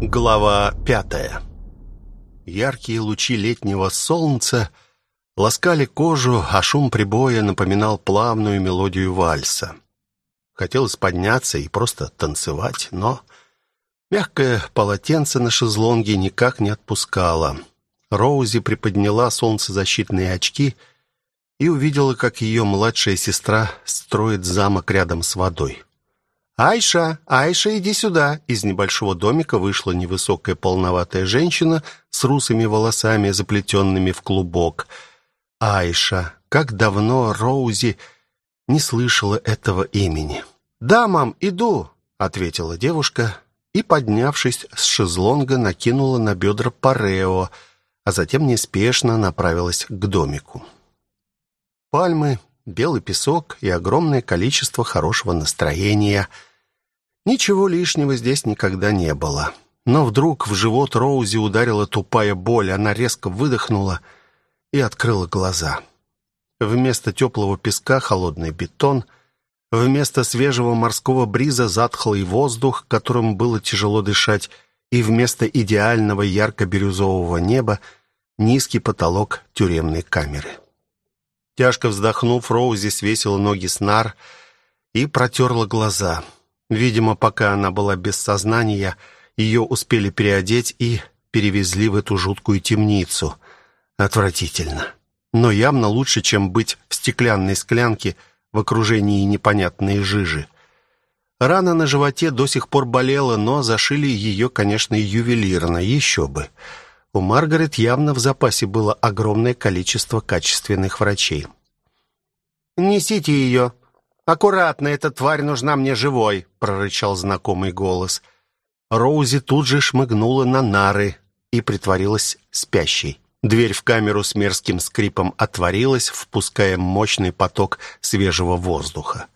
Глава пятая. Яркие лучи летнего солнца ласкали кожу, а шум прибоя напоминал плавную мелодию вальса. Хотелось подняться и просто танцевать, но мягкое полотенце на шезлонге никак не отпускало. Роузи приподняла солнцезащитные очки и увидела, как ее младшая сестра строит замок рядом с водой. «Айша, Айша, иди сюда!» Из небольшого домика вышла невысокая полноватая женщина с русыми волосами, заплетенными в клубок. Айша. Как давно Роузи не слышала этого имени. «Да, мам, иду!» — ответила девушка и, поднявшись с шезлонга, накинула на бедра парео, а затем неспешно направилась к домику. Пальмы, белый песок и огромное количество хорошего настроения. Ничего лишнего здесь никогда не было. Но вдруг в живот Роузи ударила тупая боль. Она резко выдохнула и открыла глаза. Вместо теплого песка холодный бетон, вместо свежего морского бриза затхлый воздух, которым было тяжело дышать, и вместо идеального ярко-бирюзового неба низкий потолок тюремной камеры. Тяжко вздохнув, Роузи свесила ноги с нар и протерла глаза. Видимо, пока она была без сознания, ее успели переодеть и перевезли в эту жуткую темницу. Отвратительно. Но явно лучше, чем быть в стеклянной склянке в окружении непонятной жижи. Рана на животе до сих пор болела, но зашили ее, конечно, ювелирно, еще бы. У Маргарет явно в запасе было огромное количество качественных врачей. «Несите ее! Аккуратно, эта тварь нужна мне живой!» — прорычал знакомый голос. Роузи тут же шмыгнула на нары и притворилась спящей. Дверь в камеру с мерзким скрипом отворилась, впуская мощный поток свежего воздуха.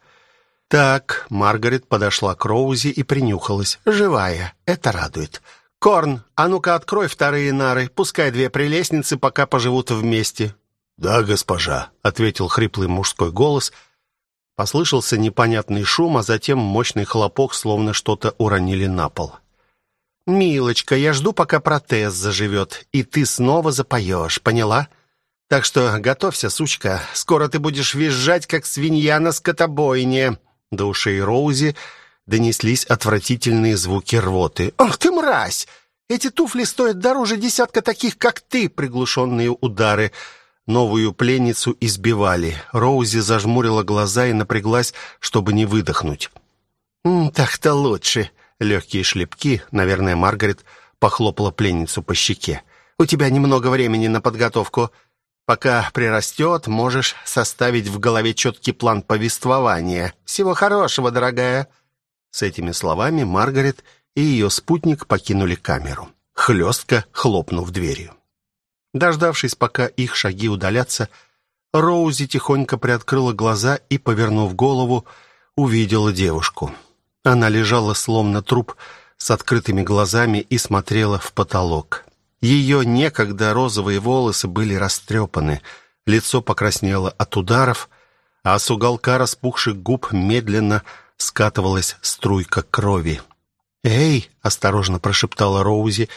Так, Маргарет подошла к Роузи и принюхалась. «Живая. Это радует. «Корн, а ну-ка открой вторые нары, пускай две прелестницы пока поживут вместе». «Да, госпожа», — ответил хриплый мужской голос. Послышался непонятный шум, а затем мощный хлопок, словно что-то уронили на пол. «Милочка, я жду, пока протез заживет, и ты снова запоешь, поняла? Так что готовься, сучка, скоро ты будешь визжать, как свинья на скотобойне». До ушей Роузи донеслись отвратительные звуки рвоты. «Ах ты, мразь! Эти туфли стоят дороже десятка таких, как ты!» Приглушенные удары. Новую пленницу избивали. Роузи зажмурила глаза и напряглась, чтобы не выдохнуть. «Так-то лучше!» Легкие шлепки, наверное, Маргарет похлопала пленницу по щеке. «У тебя немного времени на подготовку. Пока прирастет, можешь составить в голове четкий план повествования. Всего хорошего, дорогая!» С этими словами Маргарет и ее спутник покинули камеру, хлестко хлопнув дверью. Дождавшись, пока их шаги удалятся, Роузи тихонько приоткрыла глаза и, повернув голову, увидела девушку. Она лежала словно труп с открытыми глазами и смотрела в потолок. Ее некогда розовые волосы были растрепаны, лицо покраснело от ударов, а с уголка распухших губ медленно скатывалась струйка крови. «Эй!» — осторожно прошептала Роузи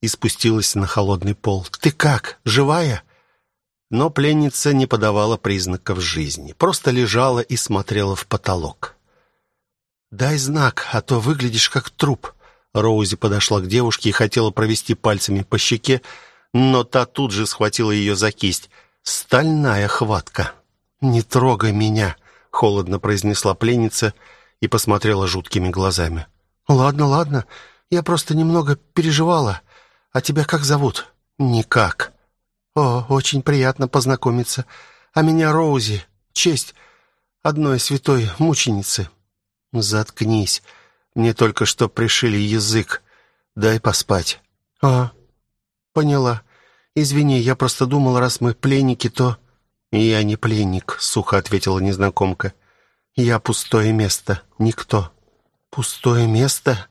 и спустилась на холодный пол. «Ты как? Живая?» Но пленница не подавала признаков жизни, просто лежала и смотрела в потолок. «Дай знак, а то выглядишь как труп». Роузи подошла к девушке и хотела провести пальцами по щеке, но та тут же схватила ее за кисть. «Стальная хватка». «Не трогай меня», — холодно произнесла пленница и посмотрела жуткими глазами. «Ладно, ладно, я просто немного переживала. А тебя как зовут?» «Никак». «О, очень приятно познакомиться. А меня Роузи. Честь одной святой мученицы». «Заткнись. Мне только что пришили язык. Дай поспать». «А, поняла. Извини, я просто думала, раз мы пленники, то...» «Я не пленник», — сухо ответила незнакомка. «Я пустое место. Никто». «Пустое место?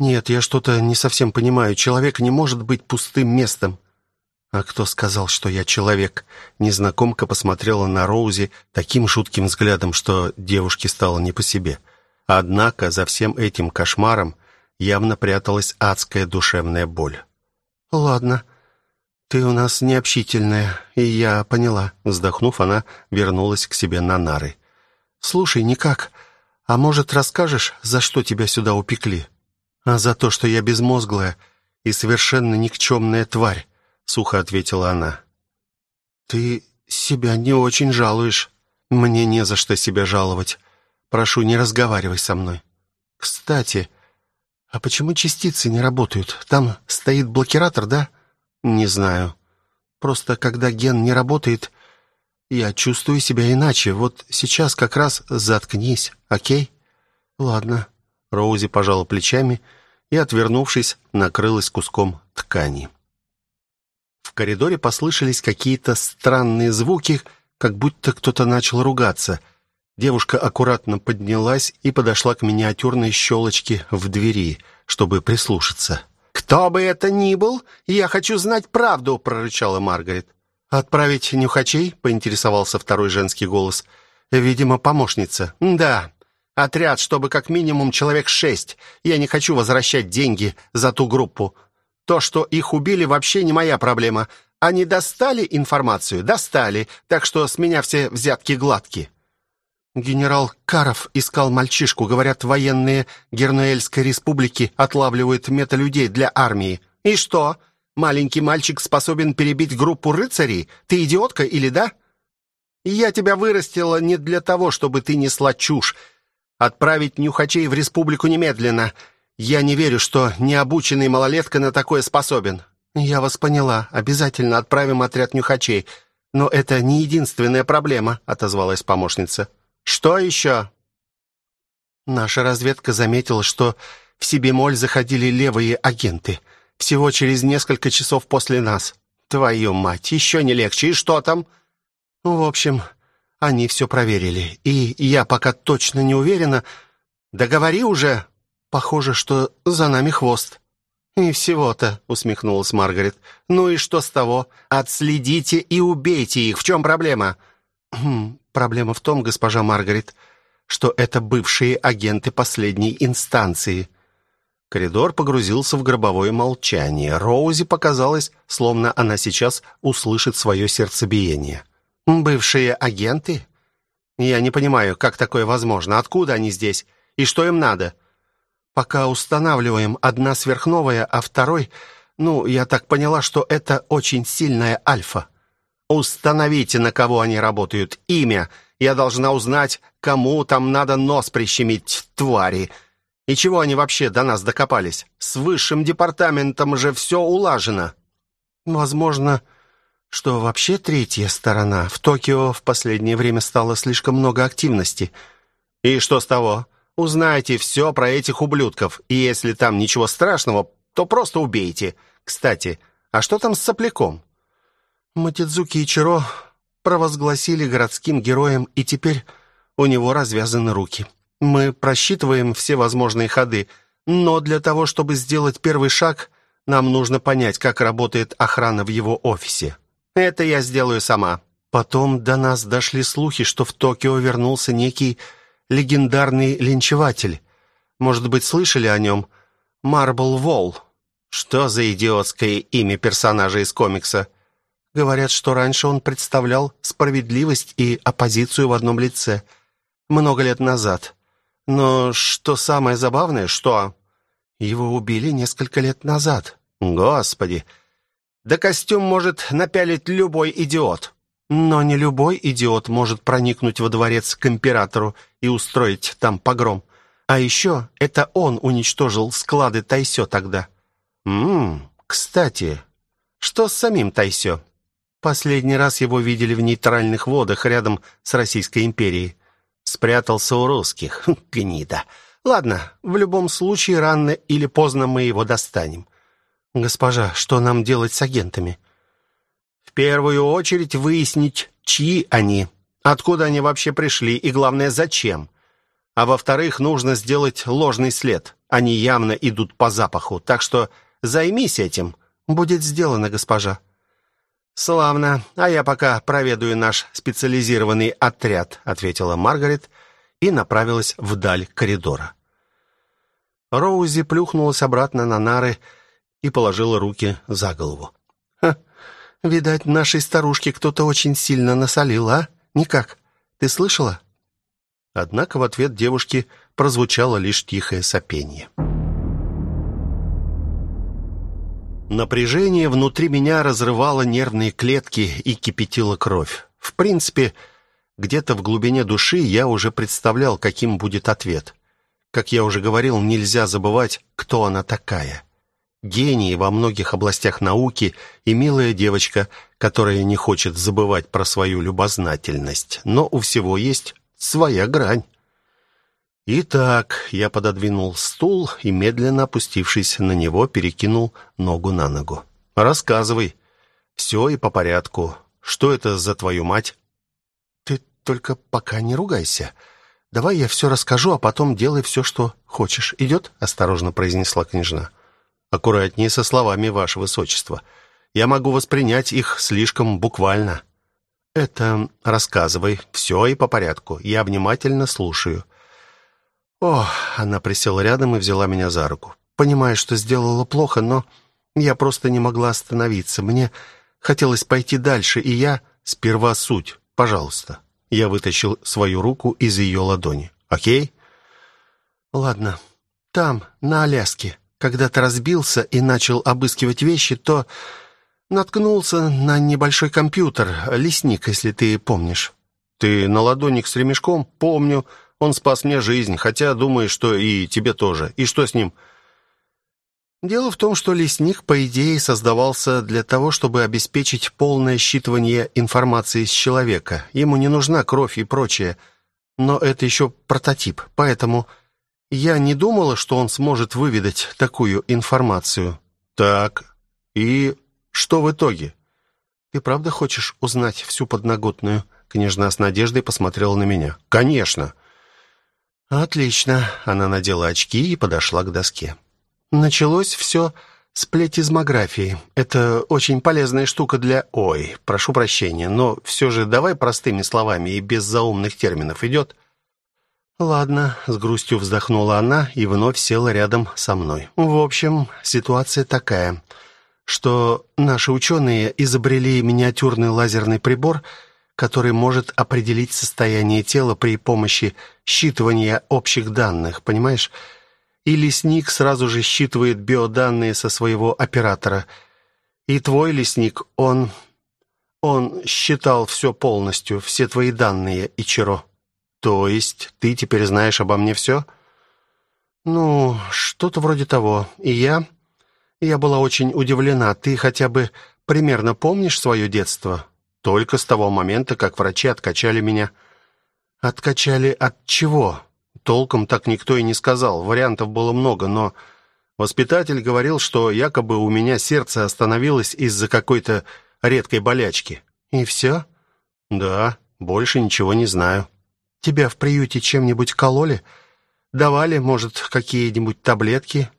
Нет, я что-то не совсем понимаю. Человек не может быть пустым местом». «А кто сказал, что я человек?» Незнакомка посмотрела на Роузи таким жутким взглядом, что девушке стало не по себе. Однако за всем этим кошмаром явно пряталась адская душевная боль. «Ладно, ты у нас необщительная, и я поняла». Вздохнув, она вернулась к себе на нары. «Слушай, никак. А может, расскажешь, за что тебя сюда упекли?» «А за то, что я безмозглая и совершенно никчемная тварь», — сухо ответила она. «Ты себя не очень жалуешь. Мне не за что себя жаловать. Прошу, не разговаривай со мной. Кстати, а почему частицы не работают? Там стоит блокиратор, да? Не знаю. Просто когда ген не работает, я чувствую себя иначе. Вот сейчас как раз заткнись, окей? Ладно. Роузи пожала плечами и, отвернувшись, накрылась куском ткани. В коридоре послышались какие-то странные звуки, как будто кто-то начал ругаться. Девушка аккуратно поднялась и подошла к миниатюрной щелочке в двери, чтобы прислушаться. «Кто бы это ни был, я хочу знать правду!» — прорычала Маргарет. «Отправить нюхачей?» — поинтересовался второй женский голос. «Видимо, помощница». «Да, отряд, чтобы как минимум человек шесть. Я не хочу возвращать деньги за ту группу. То, что их убили, вообще не моя проблема. Они достали информацию? Достали. Так что с меня все взятки гладкие. Генерал Каров искал мальчишку. Говорят, военные Гернуэльской республики отлавливают металюдей для армии. И что? Маленький мальчик способен перебить группу рыцарей? Ты идиотка или да? Я тебя вырастила не для того, чтобы ты несла чушь. Отправить нюхачей в республику немедленно. Я не верю, что необученный малолетка на такое способен. «Я вас поняла. Обязательно отправим отряд нюхачей. Но это не единственная проблема», — отозвалась помощница. «Что еще?» Наша разведка заметила, что в Сибимоль заходили левые агенты. Всего через несколько часов после нас. Твою мать, еще не легче. И что там? В общем, они все проверили. И я пока точно не уверена. Да говори уже. Похоже, что за нами хвост. «И всего-то», — усмехнулась Маргарет. «Ну и что с того? Отследите и убейте их. В чем проблема?» хм, «Проблема в том, госпожа Маргарет, что это бывшие агенты последней инстанции». Коридор погрузился в гробовое молчание. Роузи показалось, словно она сейчас услышит свое сердцебиение. «Бывшие агенты? Я не понимаю, как такое возможно. Откуда они здесь? И что им надо?» Пока устанавливаем одна сверхновая, а второй... Ну, я так поняла, что это очень сильная альфа. Установите, на кого они работают. Имя. Я должна узнать, кому там надо нос прищемить, твари. И чего они вообще до нас докопались? С высшим департаментом же все улажено. Возможно, что вообще третья сторона. В Токио в последнее время стало слишком много активности. И что с того? Узнайте все про этих ублюдков, и если там ничего страшного, то просто убейте. Кстати, а что там с сопляком? Матидзуки Ичиро провозгласили городским героем, и теперь у него развязаны руки. Мы просчитываем все возможные ходы, но для того, чтобы сделать первый шаг, нам нужно понять, как работает охрана в его офисе. Это я сделаю сама. Потом до нас дошли слухи, что в Токио вернулся некий легендарный линчеватель. Может быть, слышали о нем? Марбл Волл. Что за идиотское имя персонажа из комикса? Говорят, что раньше он представлял справедливость и оппозицию в одном лице. Много лет назад. Но что самое забавное, что... Его убили несколько лет назад. Господи! Да костюм может напялить любой идиот. Но не любой идиот может проникнуть во дворец к императору и устроить там погром. А еще это он уничтожил склады Тайсё тогда. Ммм, кстати, что с самим Тайсё? Последний раз его видели в нейтральных водах рядом с Российской империей. Спрятался у русских. Гнида. Ладно, в любом случае, рано или поздно мы его достанем. Госпожа, что нам делать с агентами? В первую очередь выяснить, чьи они, откуда они вообще пришли и, главное, зачем. А во-вторых, нужно сделать ложный след. Они явно идут по запаху, так что займись этим. Будет сделано, госпожа. Славно. А я пока проведаю наш специализированный отряд, ответила Маргарет и направилась вдаль коридора. Роузи плюхнулась обратно на нары и положила руки за голову. «Ха, видать, нашей старушке кто-то очень сильно насолил, а? Никак. Ты слышала?» Однако в ответ девушки прозвучало лишь тихое сопение. Напряжение внутри меня разрывало нервные клетки и кипятило кровь. В принципе, где-то в глубине души я уже представлял, каким будет ответ. Как я уже говорил, нельзя забывать, кто она такая. Гений во многих областях науки и милая девочка, которая не хочет забывать про свою любознательность. Но у всего есть своя грань. Итак, я пододвинул стул и, медленно опустившись на него, перекинул ногу на ногу. «Рассказывай. Все и по порядку. Что это за твою мать?» «Ты только пока не ругайся. Давай я все расскажу, а потом делай все, что хочешь. Идет?» — осторожно произнесла княжна. «Аккуратнее со словами, ваше высочество. Я могу воспринять их слишком буквально». «Это рассказывай. Все и по порядку. Я внимательно слушаю». «О!» — она присела рядом и взяла меня за руку. «Понимаю, что сделала плохо, но я просто не могла остановиться. Мне хотелось пойти дальше, и я... Сперва суть, пожалуйста». Я вытащил свою руку из ее ладони. «Окей?» «Ладно. Там, на Аляске, когда ты разбился и начал обыскивать вещи, то наткнулся на небольшой компьютер, лесник, если ты помнишь». «Ты на ладоник с ремешком?» «Помню. Он спас мне жизнь, хотя думаю, что и тебе тоже. И что с ним? Дело в том, что лесник, по идее, создавался для того, чтобы обеспечить полное считывание информации с человека. Ему не нужна кровь и прочее. Но это еще прототип, поэтому я не думала, что он сможет выведать такую информацию. Так, и что в итоге? Ты правда хочешь узнать всю подноготную? Княжна с надеждой посмотрела на меня. Конечно. «Отлично». Она надела очки и подошла к доске. «Началось все с плетизмографии. Это очень полезная штука для... Ой, прошу прощения, но все же давай простыми словами и без заумных терминов идет?» «Ладно», — с грустью вздохнула она и вновь села рядом со мной. «В общем, ситуация такая, что наши ученые изобрели миниатюрный лазерный прибор — который может определить состояние тела при помощи считывания общих данных, понимаешь? И лесник сразу же считывает биоданные со своего оператора. И твой лесник, он... Он считал все полностью, все твои данные, Ичиро. То есть ты теперь знаешь обо мне все? Ну, что-то вроде того. И я... Я была очень удивлена. Ты хотя бы примерно помнишь свое детство? Только с того момента, как врачи откачали меня. Откачали от чего? Толком так никто и не сказал. Вариантов было много, но воспитатель говорил, что якобы у меня сердце остановилось из-за какой-то редкой болячки. И все? Да, больше ничего не знаю. Тебя в приюте чем-нибудь кололи? Давали, может, какие-нибудь таблетки?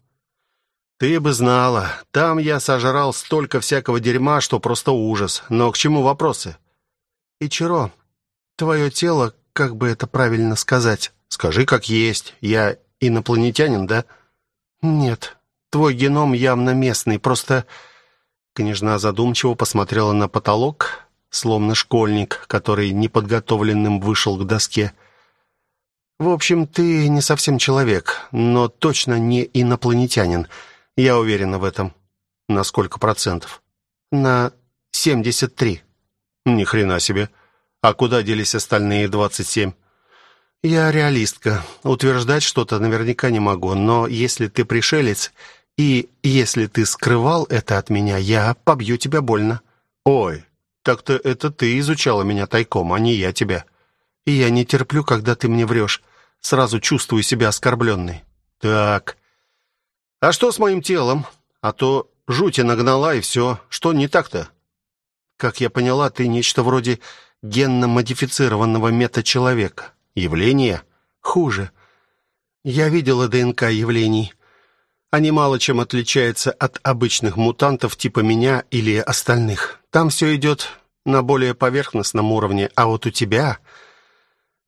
«Ты бы знала, там я сожрал столько всякого дерьма, что просто ужас. Но к чему вопросы?» «Ичиро, твое тело, как бы это правильно сказать?» «Скажи, как есть. Я инопланетянин, да?» «Нет, твой геном явно местный, просто...» Княжна задумчиво посмотрела на потолок, словно школьник, который неподготовленным вышел к доске. «В общем, ты не совсем человек, но точно не инопланетянин». Я уверена в этом. На сколько процентов? На 73. Ни хрена себе. А куда делись остальные 27? Я реалистка. Утверждать что-то наверняка не могу, но если ты пришелец и если ты скрывал это от меня, я побью тебя больно. Ой, так-то это ты изучала меня тайком, а не я тебя. И я не терплю, когда ты мне врешь. Сразу чувствую себя оскорбленной. Так, а что с моим телом? А то жути нагнала и все. Что не так-то? Как я поняла, ты нечто вроде генно-модифицированного мета-человека. Явление? Хуже. Я видела ДНК явлений. Они мало чем отличаются от обычных мутантов типа меня или остальных. Там все идет на более поверхностном уровне, а вот у тебя...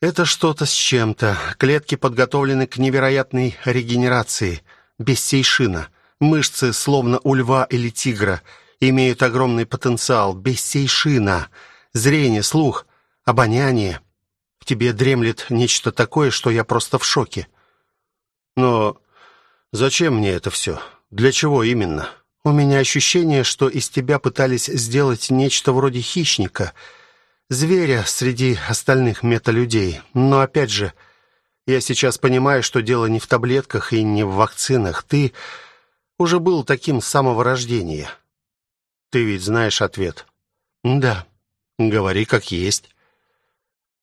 Это что-то с чем-то. Клетки подготовлены к невероятной регенерации — без сейшина. Мышцы, словно у льва или тигра, имеют огромный потенциал, без сейшина. Зрение, слух, обоняние. В тебе дремлет нечто такое, что я просто в шоке. Но зачем мне это все? Для чего именно? У меня ощущение, что из тебя пытались сделать нечто вроде хищника, зверя среди остальных металюдей. Но опять же, я сейчас понимаю, что дело не в таблетках и не в вакцинах. Ты уже был таким с самого рождения. Ты ведь знаешь ответ. Да. Говори как есть.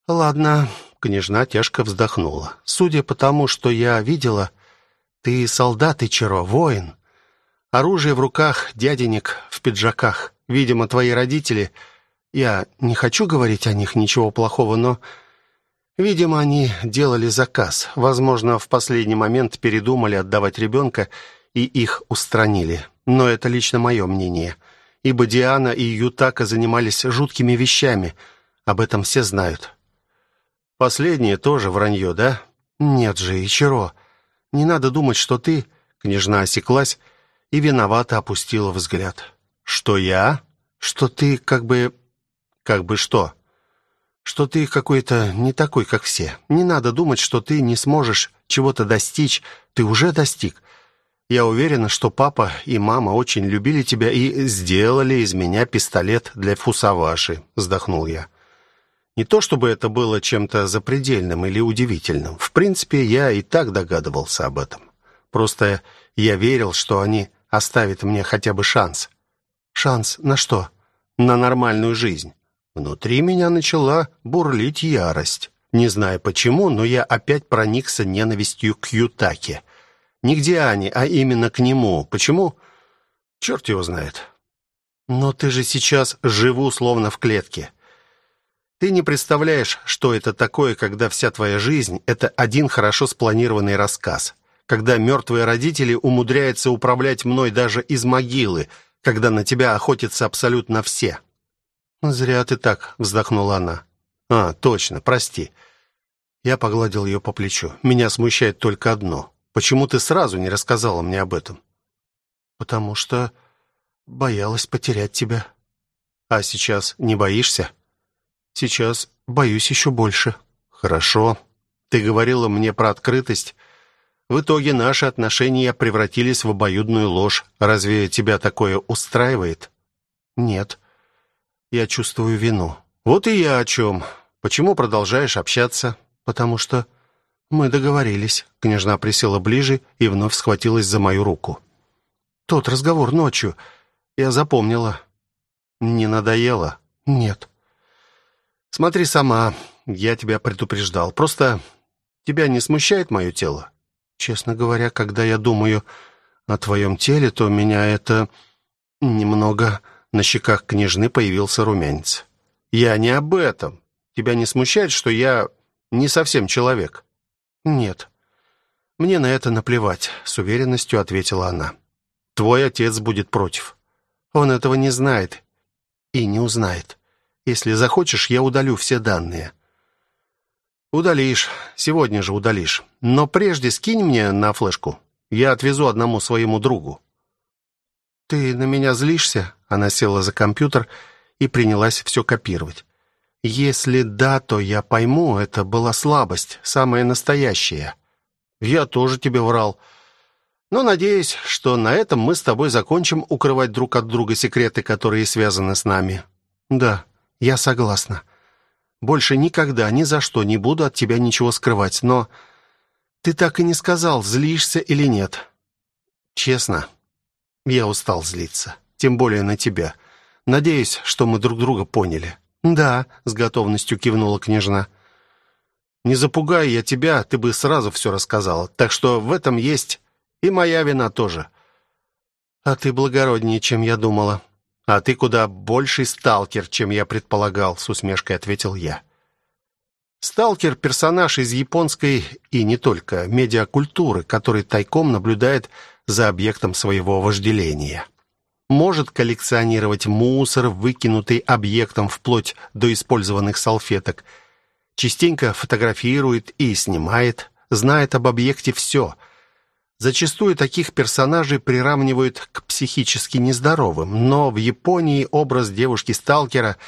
Ладно, княжна тяжко вздохнула. Судя по тому, что я видела, ты солдат и черо, воин. Оружие в руках, дяденек в пиджаках. Видимо, твои родители... Я не хочу говорить о них ничего плохого, но... Видимо, они делали заказ. Возможно, в последний момент передумали отдавать ребенка и их устранили. Но это лично мое мнение. Ибо Диана и Ютака занимались жуткими вещами. Об этом все знают. Последнее тоже вранье, да? Нет же, Ичиро. Не надо думать, что ты... Княжна осеклась и виновато опустила взгляд. Что я? Что ты как бы... Как бы что? Что ты какой-то не такой, как все. Не надо думать, что ты не сможешь чего-то достичь. Ты уже достиг. Я уверена, что папа и мама очень любили тебя и сделали из меня пистолет для фусаваши, вздохнул я. Не то чтобы это было чем-то запредельным или удивительным. В принципе, я и так догадывался об этом. Просто я верил, что они оставят мне хотя бы шанс. Шанс на что? На нормальную жизнь. Внутри меня начала бурлить ярость. Не знаю почему, но я опять проникся ненавистью к Ютаке. Не к Диане, а именно к нему. Почему? Черт его знает. Но ты же сейчас живу словно в клетке. Ты не представляешь, что это такое, когда вся твоя жизнь — это один хорошо спланированный рассказ. Когда мертвые родители умудряются управлять мной даже из могилы, когда на тебя охотятся абсолютно все. «Зря ты так», — вздохнула она. «А, точно, прости». Я погладил ее по плечу. «Меня смущает только одно. Почему ты сразу не рассказала мне об этом?» «Потому что боялась потерять тебя». «А сейчас не боишься?» Сейчас боюсь еще больше. Хорошо. Ты говорила мне про открытость. В итоге наши отношения превратились в обоюдную ложь. Разве тебя такое устраивает? Нет. Я чувствую вину. Вот и я о чем. Почему продолжаешь общаться? Потому что мы договорились. Княжна присела ближе и вновь схватилась за мою руку. Тот разговор ночью я запомнила. Не надоело? Нет. Смотри сама, я тебя предупреждал. Просто тебя не смущает мое тело? Честно говоря, когда я думаю о твоем теле, то меня это немного... На щеках княжны появился румянец. Я не об этом. Тебя не смущает, что я не совсем человек? Нет. Мне на это наплевать, с уверенностью ответила она. Твой отец будет против. Он этого не знает и не узнает. Если захочешь, я удалю все данные». «Удалишь. Сегодня же удалишь. Но прежде скинь мне на флешку. Я отвезу одному своему другу». «Ты на меня злишься?» Она села за компьютер и принялась все копировать. «Если да, то я пойму, это была слабость, самая настоящая. Я тоже тебе врал. Но надеюсь, что на этом мы с тобой закончим укрывать друг от друга секреты, которые связаны с нами». «Да, я согласна. Больше никогда, ни за что не буду от тебя ничего скрывать, но ты так и не сказал, злишься или нет. Честно, я устал злиться, тем более на тебя. Надеюсь, что мы друг друга поняли. Да, с готовностью кивнула княжна. Не запугай я тебя, ты бы сразу все рассказала. Так что в этом есть и моя вина тоже. А ты благороднее, чем я думала. «А ты куда больший сталкер, чем я предполагал», — с усмешкой ответил я. Сталкер — персонаж из японской и не только медиакультуры, который тайком наблюдает за объектом своего вожделения. Может коллекционировать мусор, выкинутый объектом вплоть до использованных салфеток. Частенько фотографирует и снимает, знает об объекте все. Зачастую таких персонажей приравнивают к психически нездоровым, но в Японии образ девушки-сталкера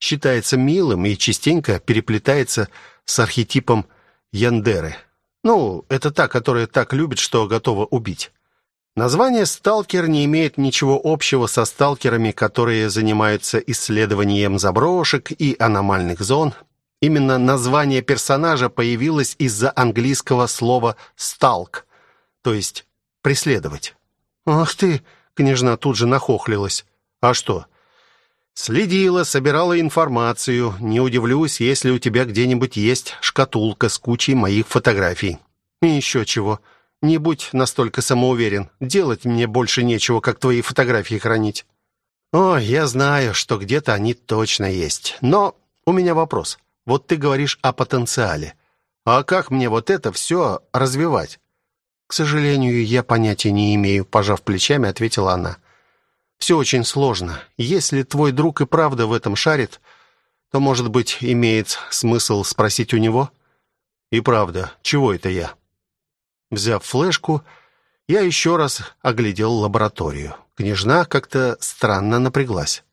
считается милым и частенько переплетается с архетипом яндеры. Ну, это та, которая так любит, что готова убить. Название «сталкер» не имеет ничего общего со сталкерами, которые занимаются исследованием заброшек и аномальных зон. Именно название персонажа появилось из-за английского слова «сталк», то есть «преследовать». «Ах ты!» — княжна тут же нахохлилась. «А что?» «Следила, собирала информацию. Не удивлюсь, если у тебя где-нибудь есть шкатулка с кучей моих фотографий». «И еще чего?» Не будь настолько самоуверен. Делать мне больше нечего, как твои фотографии хранить. О, я знаю, что где-то они точно есть. Но у меня вопрос. Вот ты говоришь о потенциале. А как мне вот это все развивать? К сожалению, я понятия не имею, пожав плечами, ответила она. Все очень сложно. Если твой друг и правда в этом шарит, то, может быть, имеет смысл спросить у него? И правда, чего это я? Взяв флешку, я еще раз оглядел лабораторию. Княжна как-то странно напряглась.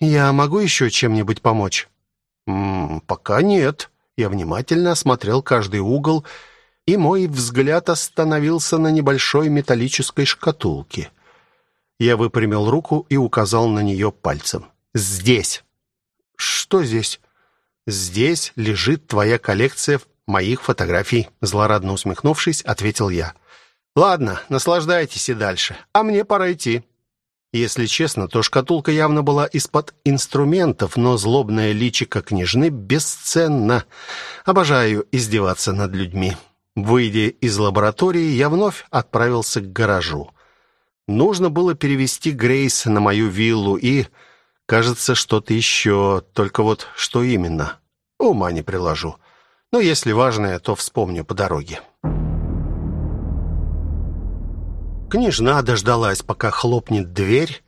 «Я могу еще чем-нибудь помочь?» «М -м, «Пока нет». Я внимательно осмотрел каждый угол, и мой взгляд остановился на небольшой металлической шкатулке. Я выпрямил руку и указал на нее пальцем. «Здесь!» «Что здесь?» «Здесь лежит твоя коллекция моих фотографий», злорадно усмехнувшись, ответил я. «Ладно, наслаждайтесь и дальше, а мне пора идти». Если честно, то шкатулка явно была из-под инструментов, но злобное личико княжны бесценно. Обожаю издеваться над людьми. Выйдя из лаборатории, я вновь отправился к гаражу. Нужно было перевести Грейс на мою виллу и, кажется, что-то еще, только вот что именно, ума не приложу. Но если важное, то вспомню по дороге. Княжна дождалась, пока хлопнет дверь,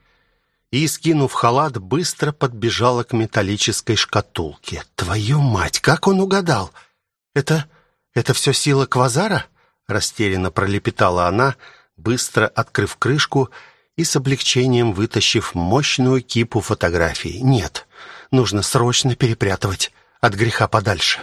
и, скинув халат, быстро подбежала к металлической шкатулке. «Твою мать, как он угадал! Это... это все сила Квазара?» Растерянно пролепетала она, быстро открыв крышку и с облегчением вытащив мощную кипу фотографий. «Нет, нужно срочно перепрятывать от греха подальше».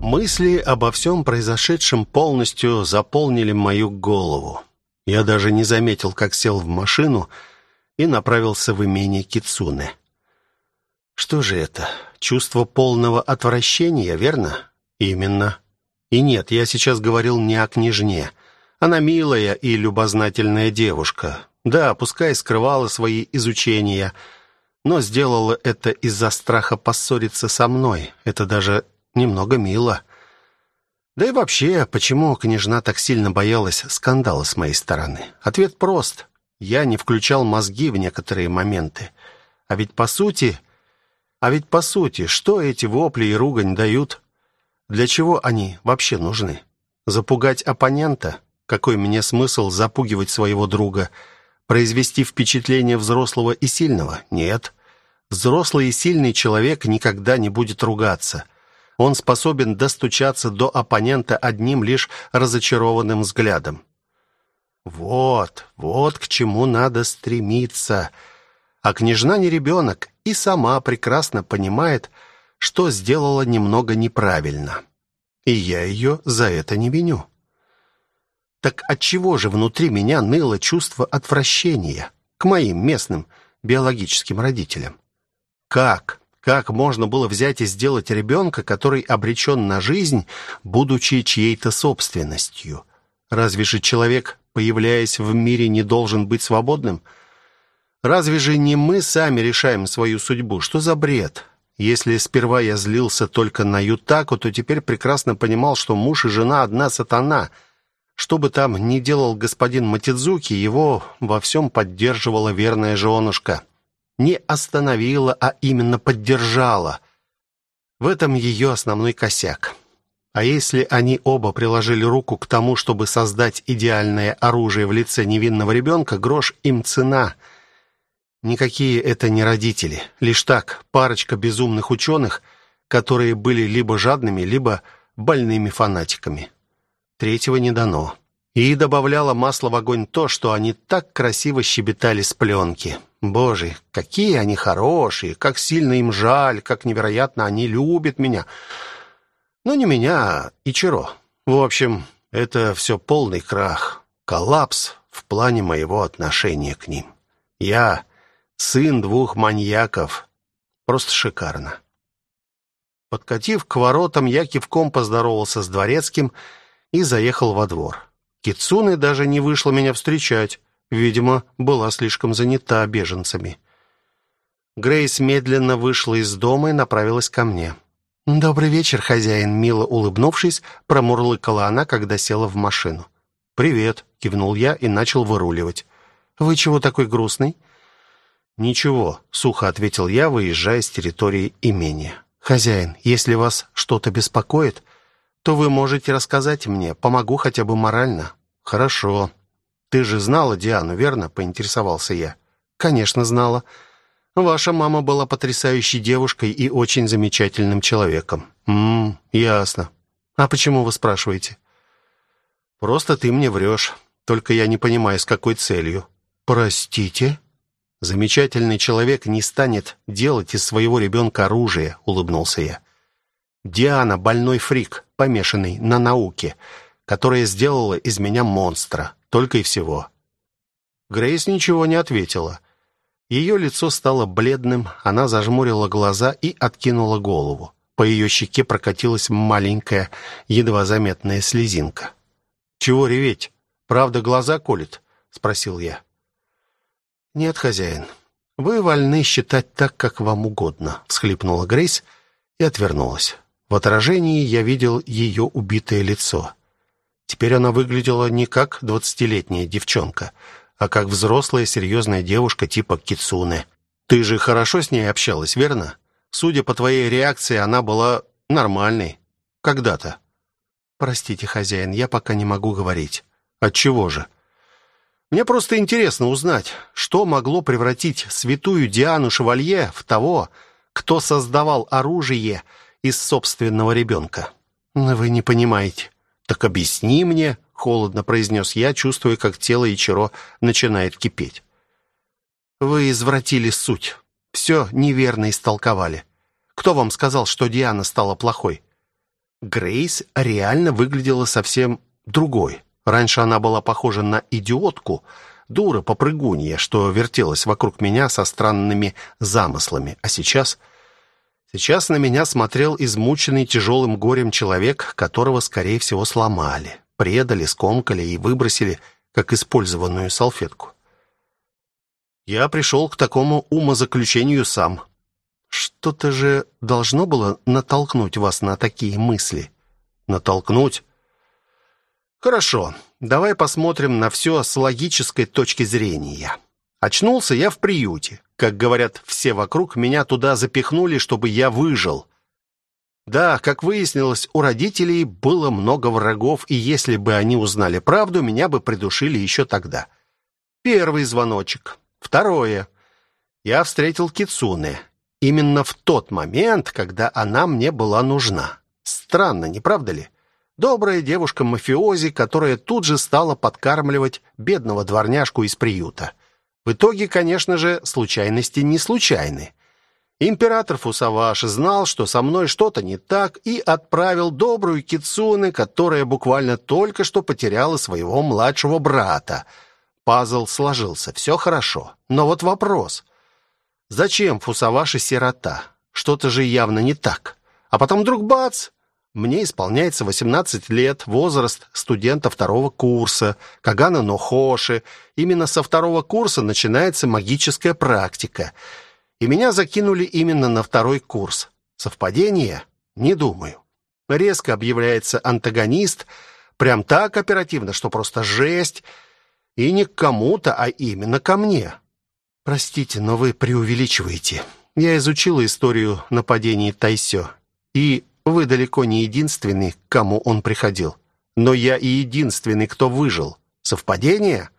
Мысли обо всем произошедшем полностью заполнили мою голову. Я даже не заметил, как сел в машину и направился в имение Кицуне. Что же это? Чувство полного отвращения, верно? Именно. И нет, я сейчас говорил не о княжне. Она милая и любознательная девушка. Да, пускай скрывала свои изучения, но сделала это из-за страха поссориться со мной. Это даже немного мило. Да и вообще, почему княжна так сильно боялась скандала с моей стороны? Ответ прост. Я не включал мозги в некоторые моменты. А ведь по сути... А ведь по сути, что эти вопли и ругань дают? Для чего они вообще нужны? Запугать оппонента? Какой мне смысл запугивать своего друга? Произвести впечатление взрослого и сильного? Нет. Взрослый и сильный человек никогда не будет ругаться – он способен достучаться до оппонента одним лишь разочарованным взглядом. Вот, вот к чему надо стремиться. А княжна не ребенок и сама прекрасно понимает, что сделала немного неправильно. И я ее за это не виню. Так отчего же внутри меня ныло чувство отвращения к моим местным биологическим родителям? Как? Как можно было взять и сделать ребенка, который обречен на жизнь, будучи чьей-то собственностью? Разве же человек, появляясь в мире, не должен быть свободным? Разве же не мы сами решаем свою судьбу? Что за бред? Если сперва я злился только на Ютаку, то теперь прекрасно понимал, что муж и жена одна сатана. Что бы там ни делал господин Матидзуки, его во всем поддерживала верная женушка не остановила, а именно поддержала. В этом ее основной косяк. А если они оба приложили руку к тому, чтобы создать идеальное оружие в лице невинного ребенка, грош им цена. Никакие это не родители. Лишь так, парочка безумных ученых, которые были либо жадными, либо больными фанатиками. Третьего не дано. И добавляло масло в огонь то, что они так красиво щебетали с пленки. Боже, какие они хорошие, как сильно им жаль, как невероятно они любят меня. Ну, не меня, а Ичиро. В общем, это все полный крах, коллапс в плане моего отношения к ним. Я сын двух маньяков. Просто шикарно. Подкатив к воротам, я кивком поздоровался с дворецким и заехал во двор. Кицуне даже не вышла меня встречать. Видимо, была слишком занята беженцами. Грейс медленно вышла из дома и направилась ко мне. «Добрый вечер, хозяин», — мило улыбнувшись, промурлыкала она, когда села в машину. «Привет», — кивнул я и начал выруливать. «Вы чего такой грустный?» «Ничего», — сухо ответил я, выезжая с территории имения. «Хозяин, если вас что-то беспокоит, то вы можете рассказать мне, помогу хотя бы морально». «Хорошо. Ты же знала Диану, верно?» — поинтересовался я. «Конечно, знала. Ваша мама была потрясающей девушкой и очень замечательным человеком». «Ммм, ясно. А почему вы спрашиваете?» «Просто ты мне врешь. Только я не понимаю, с какой целью». «Простите?» «Замечательный человек не станет делать из своего ребенка оружие», — улыбнулся я. «Диана — больной фрик, помешанный на науке, которая сделала из меня монстра. Только и всего». Грейс ничего не ответила. Ее лицо стало бледным, она зажмурила глаза и откинула голову. По ее щеке прокатилась маленькая, едва заметная слезинка. «Чего реветь? Правда, глаза колет?» — спросил я. «Нет, хозяин, вы вольны считать так, как вам угодно», — всхлипнула Грейс и отвернулась. В отражении я видел ее убитое лицо. Теперь она выглядела не как двадцатилетняя девчонка, а как взрослая серьезная девушка типа Кицуне. «Ты же хорошо с ней общалась, верно? Судя по твоей реакции, она была нормальной. Когда-то». «Простите, хозяин, я пока не могу говорить». «Отчего же?» Мне просто интересно узнать, что могло превратить святую Диану Шевалье в того, кто создавал оружие из собственного ребенка. Вы не понимаете. Так объясни мне, холодно произнес я, чувствуя, как тело Ичиро начинает кипеть. Вы извратили суть. Все неверно истолковали. Кто вам сказал, что Диана стала плохой? Грейс реально выглядела совсем другой. Раньше она была похожа на идиотку, дура попрыгунья, что вертелась вокруг меня со странными замыслами. А сейчас... Сейчас на меня смотрел измученный тяжелым горем человек, которого, скорее всего, сломали, предали, скомкали и выбросили, как использованную салфетку. Я пришел к такому умозаключению сам. Что-то же должно было натолкнуть вас на такие мысли. Натолкнуть? Хорошо, давай посмотрим на все с логической точки зрения. Очнулся я в приюте. Как говорят все вокруг, меня туда запихнули, чтобы я выжил. Да, как выяснилось, у родителей было много врагов, и если бы они узнали правду, меня бы придушили еще тогда. Первый звоночек. Второе. Я встретил Кицуне. Именно в тот момент, когда она мне была нужна. Странно, не правда ли? Добрая девушка-мафиози, которая тут же стала подкармливать бедного дворняжку из приюта. В итоге, конечно же, случайности не случайны. Император Фусаваш знал, что со мной что-то не так, и отправил добрую Кицуне, которая буквально только что потеряла своего младшего брата. Пазл сложился, все хорошо. Но вот вопрос. Зачем Фусаваши сирота? Что-то же явно не так. А потом вдруг бац, мне исполняется 18 лет, возраст студента второго курса, Кагана Нохоши. Именно со второго курса начинается магическая практика. И меня закинули именно на второй курс. Совпадение? Не думаю. Резко объявляется антагонист, прям так оперативно, что просто жесть. И не к кому-то, а именно ко мне. Простите, но вы преувеличиваете. Я изучила историю нападений Тайсё. И вы далеко не единственный, к кому он приходил. Но я и единственный, кто выжил. Совпадение?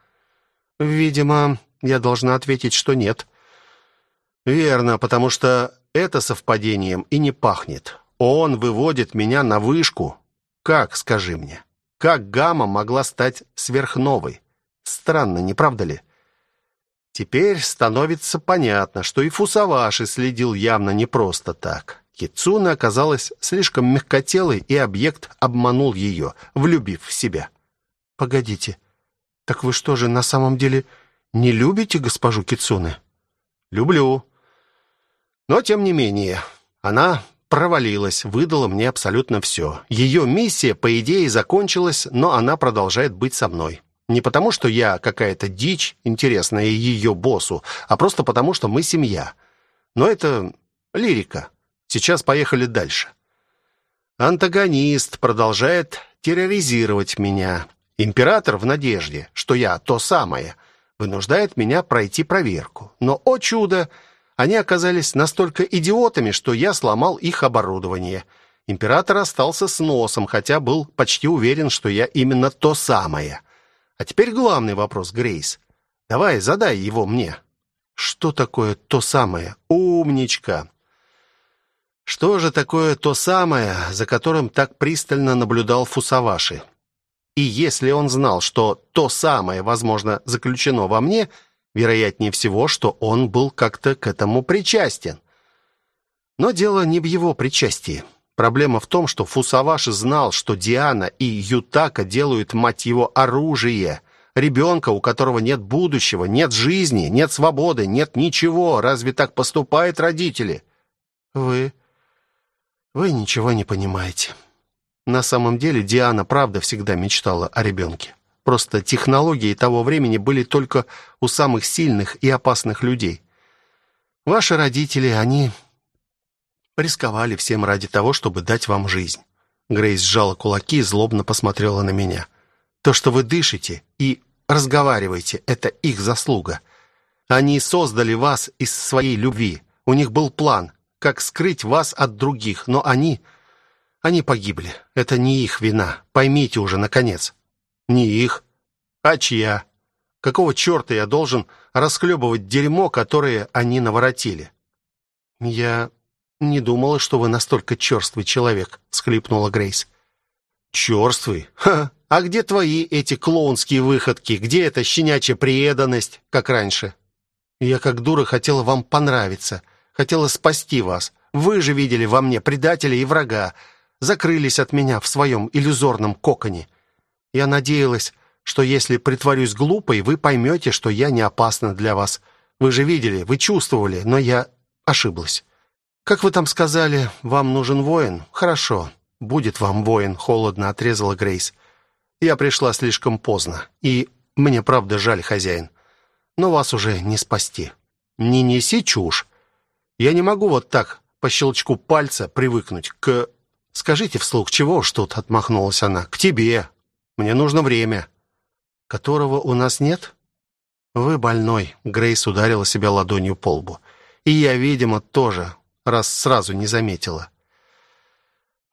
Видимо, я должна ответить, что нет. Верно, потому что это совпадением и не пахнет. Он выводит меня на вышку. Как, скажи мне? Как гамма могла стать сверхновой? Странно, не правда ли? Теперь становится понятно, что и Фусаваши следил явно не просто так. Кицуна оказалась слишком мягкотелой, и объект обманул ее, влюбив в себя. «Погодите, так вы что же на самом деле не любите госпожу Кицуны?» «Люблю. Но, тем не менее, она провалилась, выдала мне абсолютно все. Ее миссия, по идее, закончилась, но она продолжает быть со мной. Не потому, что я какая-то дичь, интересная ее боссу, а просто потому, что мы семья. Но это лирика. Сейчас поехали дальше. Антагонист продолжает терроризировать меня. Император в надежде, что я то самое, вынуждает меня пройти проверку. Но, о чудо, они оказались настолько идиотами, что я сломал их оборудование. Император остался с носом, хотя был почти уверен, что я именно то самое. А теперь главный вопрос, Грейс. Давай, задай его мне. Что такое то самое? Умничка. Что же такое то самое, за которым так пристально наблюдал Фусаваши? И если он знал, что то самое, возможно, заключено во мне, вероятнее всего, что он был как-то к этому причастен. Но дело не в его причастии. Проблема в том, что Фусаваши знал, что Диана и Ютака делают, мать его, оружие. Ребенка, у которого нет будущего, нет жизни, нет свободы, нет ничего. Разве так поступают родители? Вы вы ничего не понимаете. На самом деле Диана правда всегда мечтала о ребенке. Просто технологии того времени были только у самых сильных и опасных людей. Ваши родители, они рисковали всем ради того, чтобы дать вам жизнь. Грейс сжала кулаки и злобно посмотрела на меня. То, что вы дышите и разговариваете, это их заслуга. Они создали вас из своей любви. У них был план, как скрыть вас от других, но они... Они погибли. Это не их вина. Поймите уже, наконец. Не их. А чья? Какого черта я должен расхлебывать дерьмо, которое они наворотили? Я не думала, что вы настолько черствый человек, схлипнула Грейс. Черствый? Ха! А где твои эти клоунские выходки? Где эта щенячья преданность, как раньше? Я как дура хотела вам понравиться. Хотела спасти вас. Вы же видели во мне предателя и врага. Закрылись от меня в своем иллюзорном коконе. Я надеялась, что если притворюсь глупой, вы поймете, что я не опасна для вас. Вы же видели, вы чувствовали, но я ошиблась. Как вы там сказали, вам нужен воин? Хорошо, будет вам воин, холодно отрезала Грейс. Я пришла слишком поздно, и мне правда жаль, хозяин. Но вас уже не спасти. Не неси чушь. Я не могу вот так по щелчку пальца привыкнуть к... Скажите вслух, чего уж тут отмахнулась она? К тебе. Мне нужно время. Которого у нас нет? Вы больной. Грейс ударила себя ладонью по лбу. И я, видимо, тоже, раз сразу не заметила.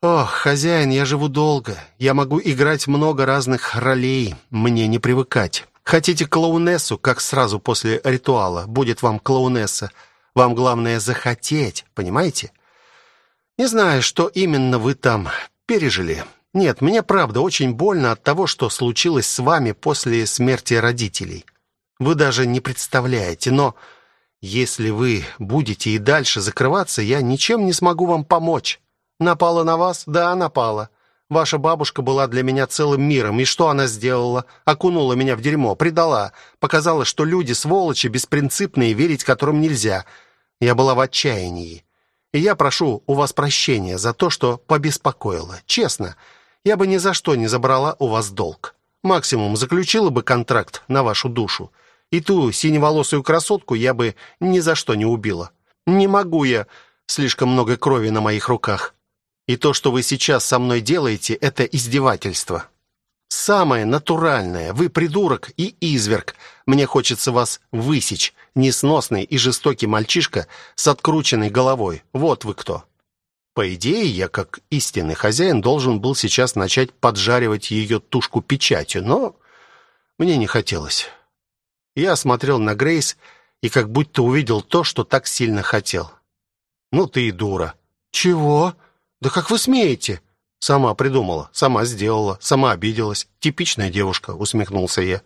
Ох, хозяин, я живу долго. Я могу играть много разных ролей. Мне не привыкать. Хотите клоунессу, как сразу после ритуала? Будет вам клоунесса. Вам главное захотеть, понимаете? Не знаю, что именно вы там пережили. Нет, мне правда очень больно от того, что случилось с вами после смерти родителей. Вы даже не представляете, но если вы будете и дальше закрываться, я ничем не смогу вам помочь. Напала на вас? Да, напала. Ваша бабушка была для меня целым миром, и что она сделала? Окунула меня в дерьмо, предала, показала, что люди сволочи, беспринципные, верить которым нельзя. Я была в отчаянии. И я прошу у вас прощения за то, что побеспокоила. Честно, я бы ни за что не забрала у вас долг. Максимум заключила бы контракт на вашу душу. И ту синеволосую красотку я бы ни за что не убила. Не могу я, слишком много крови на моих руках. И то, что вы сейчас со мной делаете, это издевательство. Самое натуральное. Вы придурок и изверг. Мне хочется вас высечь. Несносный и жестокий мальчишка с открученной головой. Вот вы кто. По идее, я, как истинный хозяин, должен был сейчас начать поджаривать ее тушку печатью, но мне не хотелось. Я смотрел на Грейс и как будто увидел то, что так сильно хотел. «Ну ты и дура». «Чего? Да как вы смеете?» «Сама придумала, сама сделала, сама обиделась. Типичная девушка», — усмехнулся я.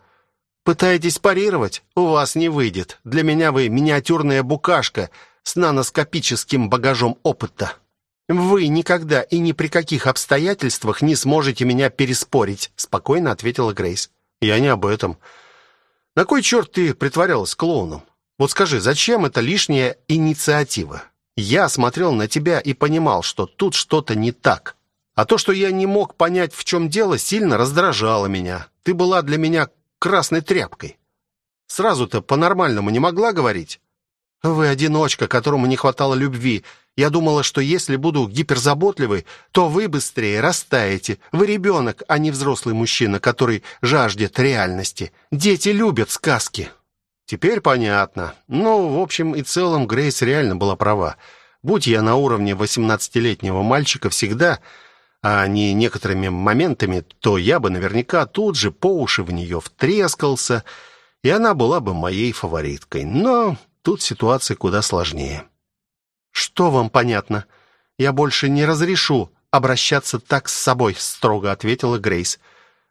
«Пытаетесь парировать? У вас не выйдет. Для меня вы миниатюрная букашка с наноскопическим багажом опыта. Вы никогда и ни при каких обстоятельствах не сможете меня переспорить», — спокойно ответила Грейс. «Я не об этом. На кой черт ты притворялась клоуном? Вот скажи, зачем эта лишняя инициатива? Я смотрел на тебя и понимал, что тут что-то не так. А то, что я не мог понять, в чем дело, сильно раздражало меня. Ты была для меня красной тряпкой. Сразу-то по-нормальному не могла говорить? Вы одиночка, которому не хватало любви. Я думала, что если буду гиперзаботливой, то вы быстрее растаете. Вы ребенок, а не взрослый мужчина, который жаждет реальности. Дети любят сказки. Теперь понятно. Ну, в общем и целом, Грейс реально была права. Будь я на уровне восемнадцатилетнего мальчика всегда, а не некоторыми моментами, то я бы наверняка тут же по уши в нее втрескался, и она была бы моей фавориткой. Но тут ситуация куда сложнее. «Что вам понятно? Я больше не разрешу обращаться так с собой», — строго ответила Грейс.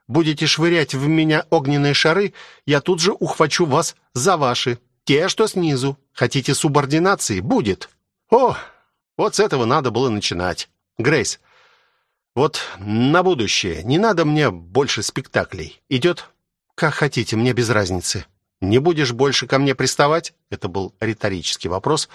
Будете швырять в меня огненные шары, я тут же ухвачу вас за ваши, те, что снизу. Хотите субординации? Будет. О, вот с этого надо было начинать. Грейс, вот на будущее не надо мне больше спектаклей. Идет? Как хотите, мне без разницы. Не будешь больше ко мне приставать? Это был риторический вопрос,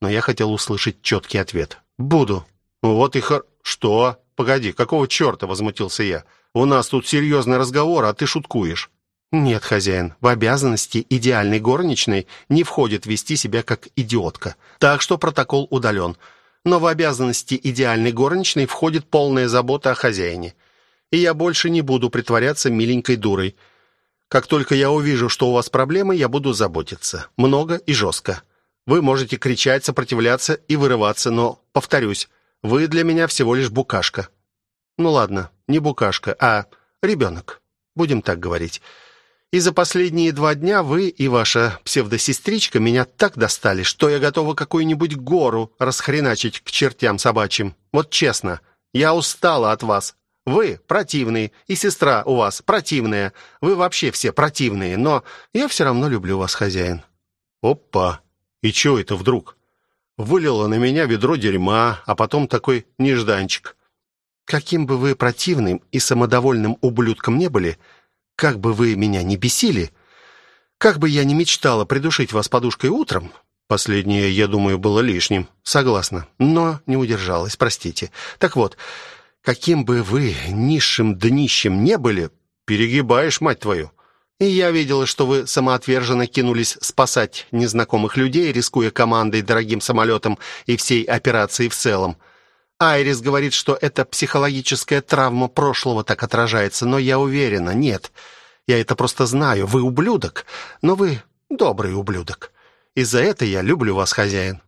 но я хотел услышать четкий ответ. Буду. Вот и хор... Что? Погоди, какого черта, возмутился я. У нас тут серьезный разговор, а ты шуткуешь». «Нет, хозяин, в обязанности идеальной горничной не входит вести себя как идиотка. Так что протокол удален. Но в обязанности идеальной горничной входит полная забота о хозяине. И я больше не буду притворяться миленькой дурой. Как только я увижу, что у вас проблемы, я буду заботиться. Много и жестко. Вы можете кричать, сопротивляться и вырываться, но, повторюсь, вы для меня всего лишь букашка. Ну ладно, не букашка, а ребенок. Будем так говорить. И за последние два дня вы и ваша псевдосестричка меня так достали, что я готова какую-нибудь гору расхреначить к чертям собачьим. Вот честно, я устала от вас. Вы противные, и сестра у вас противная. Вы вообще все противные, но я все равно люблю вас, хозяин». «Опа! И что это вдруг?» Вылила на меня ведро дерьма, а потом такой нежданчик. Каким бы вы противным и самодовольным ублюдком не были, как бы вы меня не бесили, как бы я ни мечтала придушить вас подушкой утром, последнее, я думаю, было лишним, согласна, но не удержалась, простите. Так вот, каким бы вы низшим днищем не были, перегибаешь, мать твою. И я видела, что вы самоотверженно кинулись спасать незнакомых людей, рискуя командой, дорогим самолетом и всей операцией в целом. Айрис говорит, что это психологическая травма прошлого так отражается, но я уверена, нет. Я это просто знаю. Вы ублюдок, но вы добрый ублюдок. И за это я люблю вас, хозяин.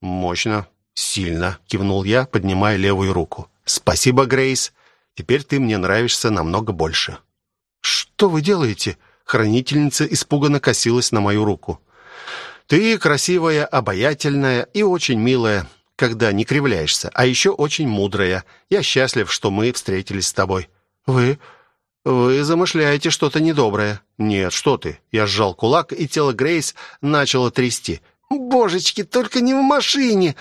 Мощно, сильно, кивнул я, поднимая левую руку. Спасибо, Грейс. Теперь ты мне нравишься намного больше. Что вы делаете? Хранительница испуганно косилась на мою руку. Ты красивая, обаятельная и очень милая когда не кривляешься, а еще очень мудрая. Я счастлив, что мы встретились с тобой». «Вы... вы замышляете что-то недоброе». «Нет, что ты». Я сжал кулак, и тело Грейс начало трясти. «Божечки, только не в машине!»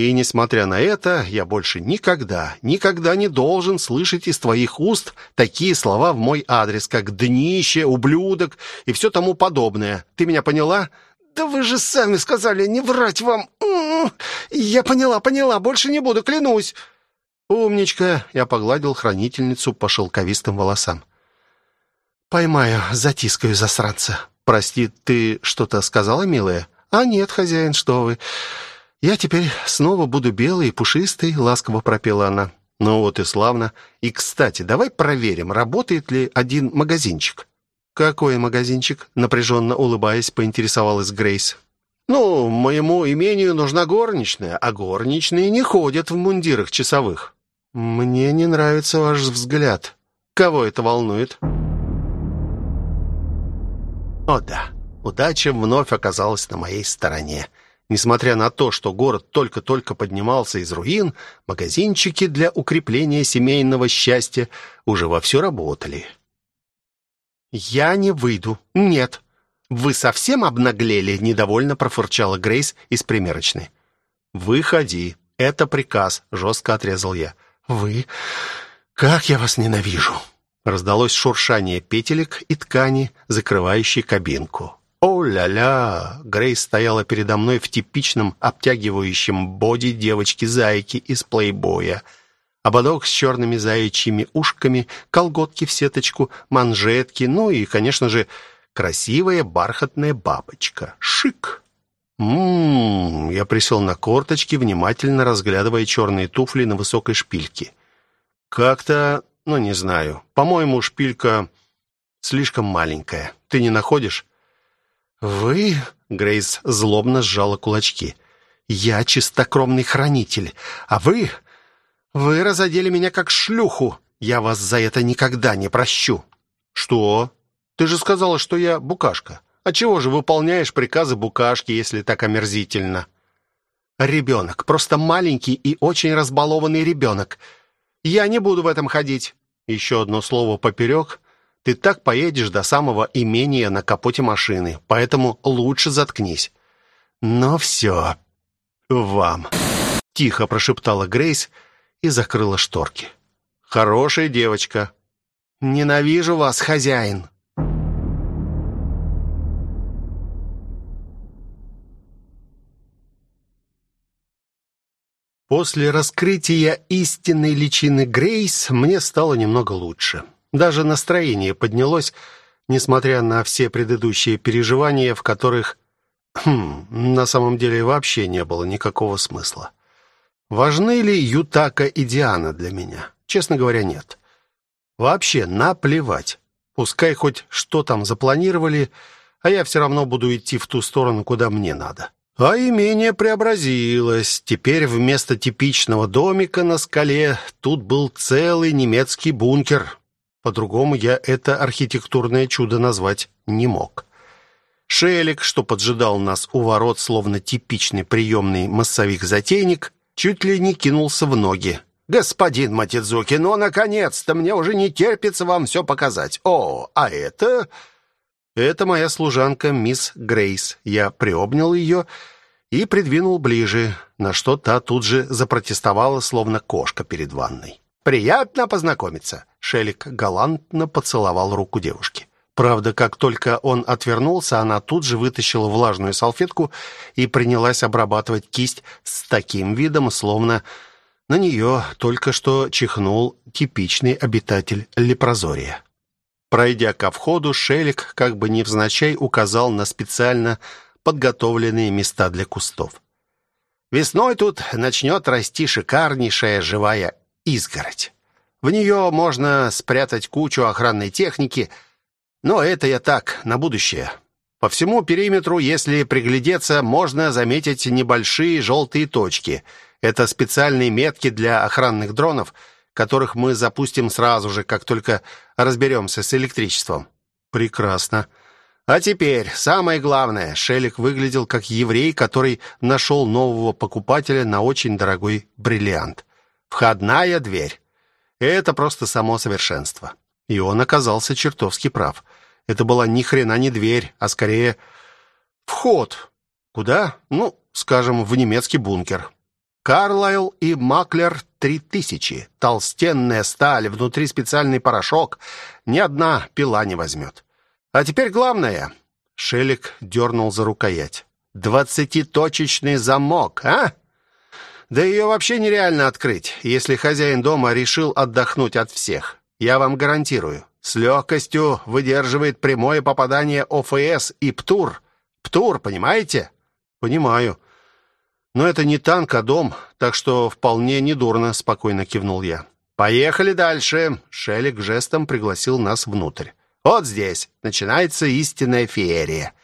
И, несмотря на это, я больше никогда, никогда не должен слышать из твоих уст такие слова в мой адрес, как «днище», «ублюдок» и все тому подобное. Ты меня поняла?» «Да вы же сами сказали не врать вам! Я поняла, поняла, больше не буду, клянусь!» «Умничка!» — я погладил хранительницу по шелковистым волосам. «Поймаю, затискаю засранца». «Прости, ты что-то сказала, милая?» «А нет, хозяин, что вы. Я теперь снова буду белой и пушистой», — ласково пропела она. «Ну вот и славно. И, кстати, давай проверим, работает ли один магазинчик». «Какой магазинчик?» — напряженно улыбаясь, поинтересовалась Грейс. «Ну, моему имению нужна горничная, а горничные не ходят в мундирах часовых». «Мне не нравится ваш взгляд. Кого это волнует?» «О да, Удача вновь оказалась на моей стороне. Несмотря на то, что город только-только поднимался из руин, магазинчики для укрепления семейного счастья уже вовсю работали. «Я не выйду. Нет. Вы совсем обнаглели?» — недовольно профырчала Грейс из примерочной. «Выходи. Это приказ», — жестко отрезал я. «Вы... Как я вас ненавижу!» Раздалось шуршание петелек и ткани, закрывающей кабинку. «О-ля-ля!» Грейс стояла передо мной в типичном обтягивающем боди девочки-зайки из плейбоя. Ободок с черными заячьими ушками, колготки в сеточку, манжетки, ну и, конечно же, красивая бархатная бабочка. Шик! Ммм, я присел на корточки, внимательно разглядывая черные туфли на высокой шпильке. Как-то, ну не знаю, по-моему, шпилька слишком маленькая. Ты не находишь? «Вы...» — Грейс злобно сжала кулачки. «Я чистокровный хранитель, а вы... Вы разодели меня как шлюху. Я вас за это никогда не прощу». «Что? Ты же сказала, что я букашка. А чего же выполняешь приказы букашки, если так омерзительно?» «Ребенок. Просто маленький и очень разбалованный ребенок. Я не буду в этом ходить». Еще одно слово поперек, ты так поедешь до самого имения на капоте машины, поэтому лучше заткнись. Но все. Вам. Тихо прошептала Грейс и закрыла шторки. Хорошая девочка. Ненавижу вас, хозяин. После раскрытия истинной личины Грейс мне стало немного лучше. Даже настроение поднялось, несмотря на все предыдущие переживания, в которых хм, на самом деле вообще не было никакого смысла. Важны ли Ютака и Диана для меня? Честно говоря, нет. Вообще наплевать. Пускай хоть что там запланировали, а я все равно буду идти в ту сторону, куда мне надо. А имение преобразилось. Теперь вместо типичного домика на скале тут был целый немецкий бункер. По-другому я это архитектурное чудо назвать не мог. Шелик, что поджидал нас у ворот, словно типичный приемный массовик-затейник, чуть ли не кинулся в ноги. «Господин Матидзуки, ну, наконец-то! Мне уже не терпится вам все показать. О, а это...» «Это моя служанка, мисс Грейс». Я приобнял ее и придвинул ближе, на что та тут же запротестовала, словно кошка перед ванной. «Приятно познакомиться!» Шелик галантно поцеловал руку девушки. Правда, как только он отвернулся, она тут же вытащила влажную салфетку и принялась обрабатывать кисть с таким видом, словно на нее только что чихнул типичный обитатель лепрозория. Пройдя ко входу, Шелик как бы невзначай указал на специально подготовленные места для кустов. «Весной тут начнет расти шикарнейшая живая изгородь. В нее можно спрятать кучу охранной техники, но это я так, на будущее. По всему периметру, если приглядеться, можно заметить небольшие желтые точки. Это специальные метки для охранных дронов, которых мы запустим сразу же, как только разберемся с электричеством. Прекрасно. А теперь самое главное. Шелик выглядел как еврей, который нашел нового покупателя на очень дорогой бриллиант. Входная дверь. Это просто само совершенство. И он оказался чертовски прав. Это была ни хрена не дверь, а скорее вход. Куда? Ну, скажем, в немецкий бункер. Карлайл и Маклер 3000. Толстенная сталь, внутри специальный порошок. Ни одна пила не возьмет. А теперь главное. Шелик дернул за рукоять. Двадцатиточечный замок, а? Да ее вообще нереально открыть, если хозяин дома решил отдохнуть от всех. Я вам гарантирую, с легкостью выдерживает прямое попадание ОФС и ПТУР. ПТУР, понимаете? Понимаю. Но это не танк, а дом, так что вполне недурно, спокойно кивнул я. Поехали дальше. Шелик жестом пригласил нас внутрь. Вот здесь начинается истинная феерия.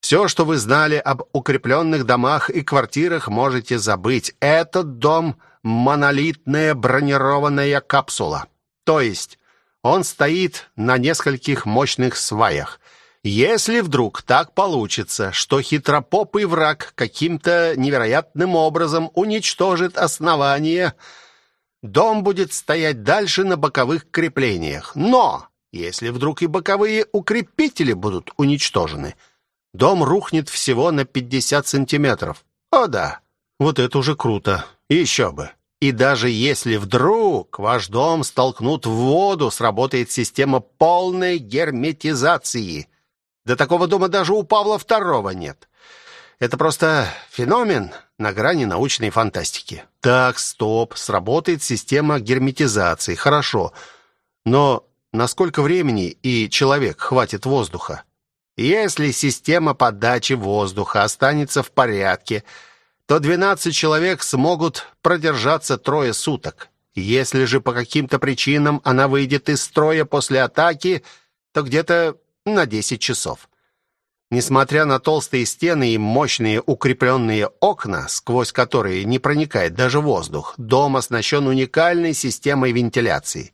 Все, что вы знали об укрепленных домах и квартирах, можете забыть. Этот дом — монолитная бронированная капсула. То есть он стоит на нескольких мощных сваях. Если вдруг так получится, что хитропопый враг каким-то невероятным образом уничтожит основание, дом будет стоять дальше на боковых креплениях. Но если вдруг и боковые укрепители будут уничтожены, дом рухнет всего на 50 сантиметров. О да, вот это уже круто. Еще бы. И даже если вдруг ваш дом столкнут в воду, сработает система полной герметизации. До такого дома даже у Павла II нет. Это просто феномен на грани научной фантастики. Так, стоп, сработает система герметизации. Хорошо. Но на сколько времени и человек хватит воздуха? Если система подачи воздуха останется в порядке, то 12 человек смогут продержаться трое суток. Если же по каким-то причинам она выйдет из строя после атаки, то где-то на 10 часов. Несмотря на толстые стены и мощные укрепленные окна, сквозь которые не проникает даже воздух, дом оснащен уникальной системой вентиляции.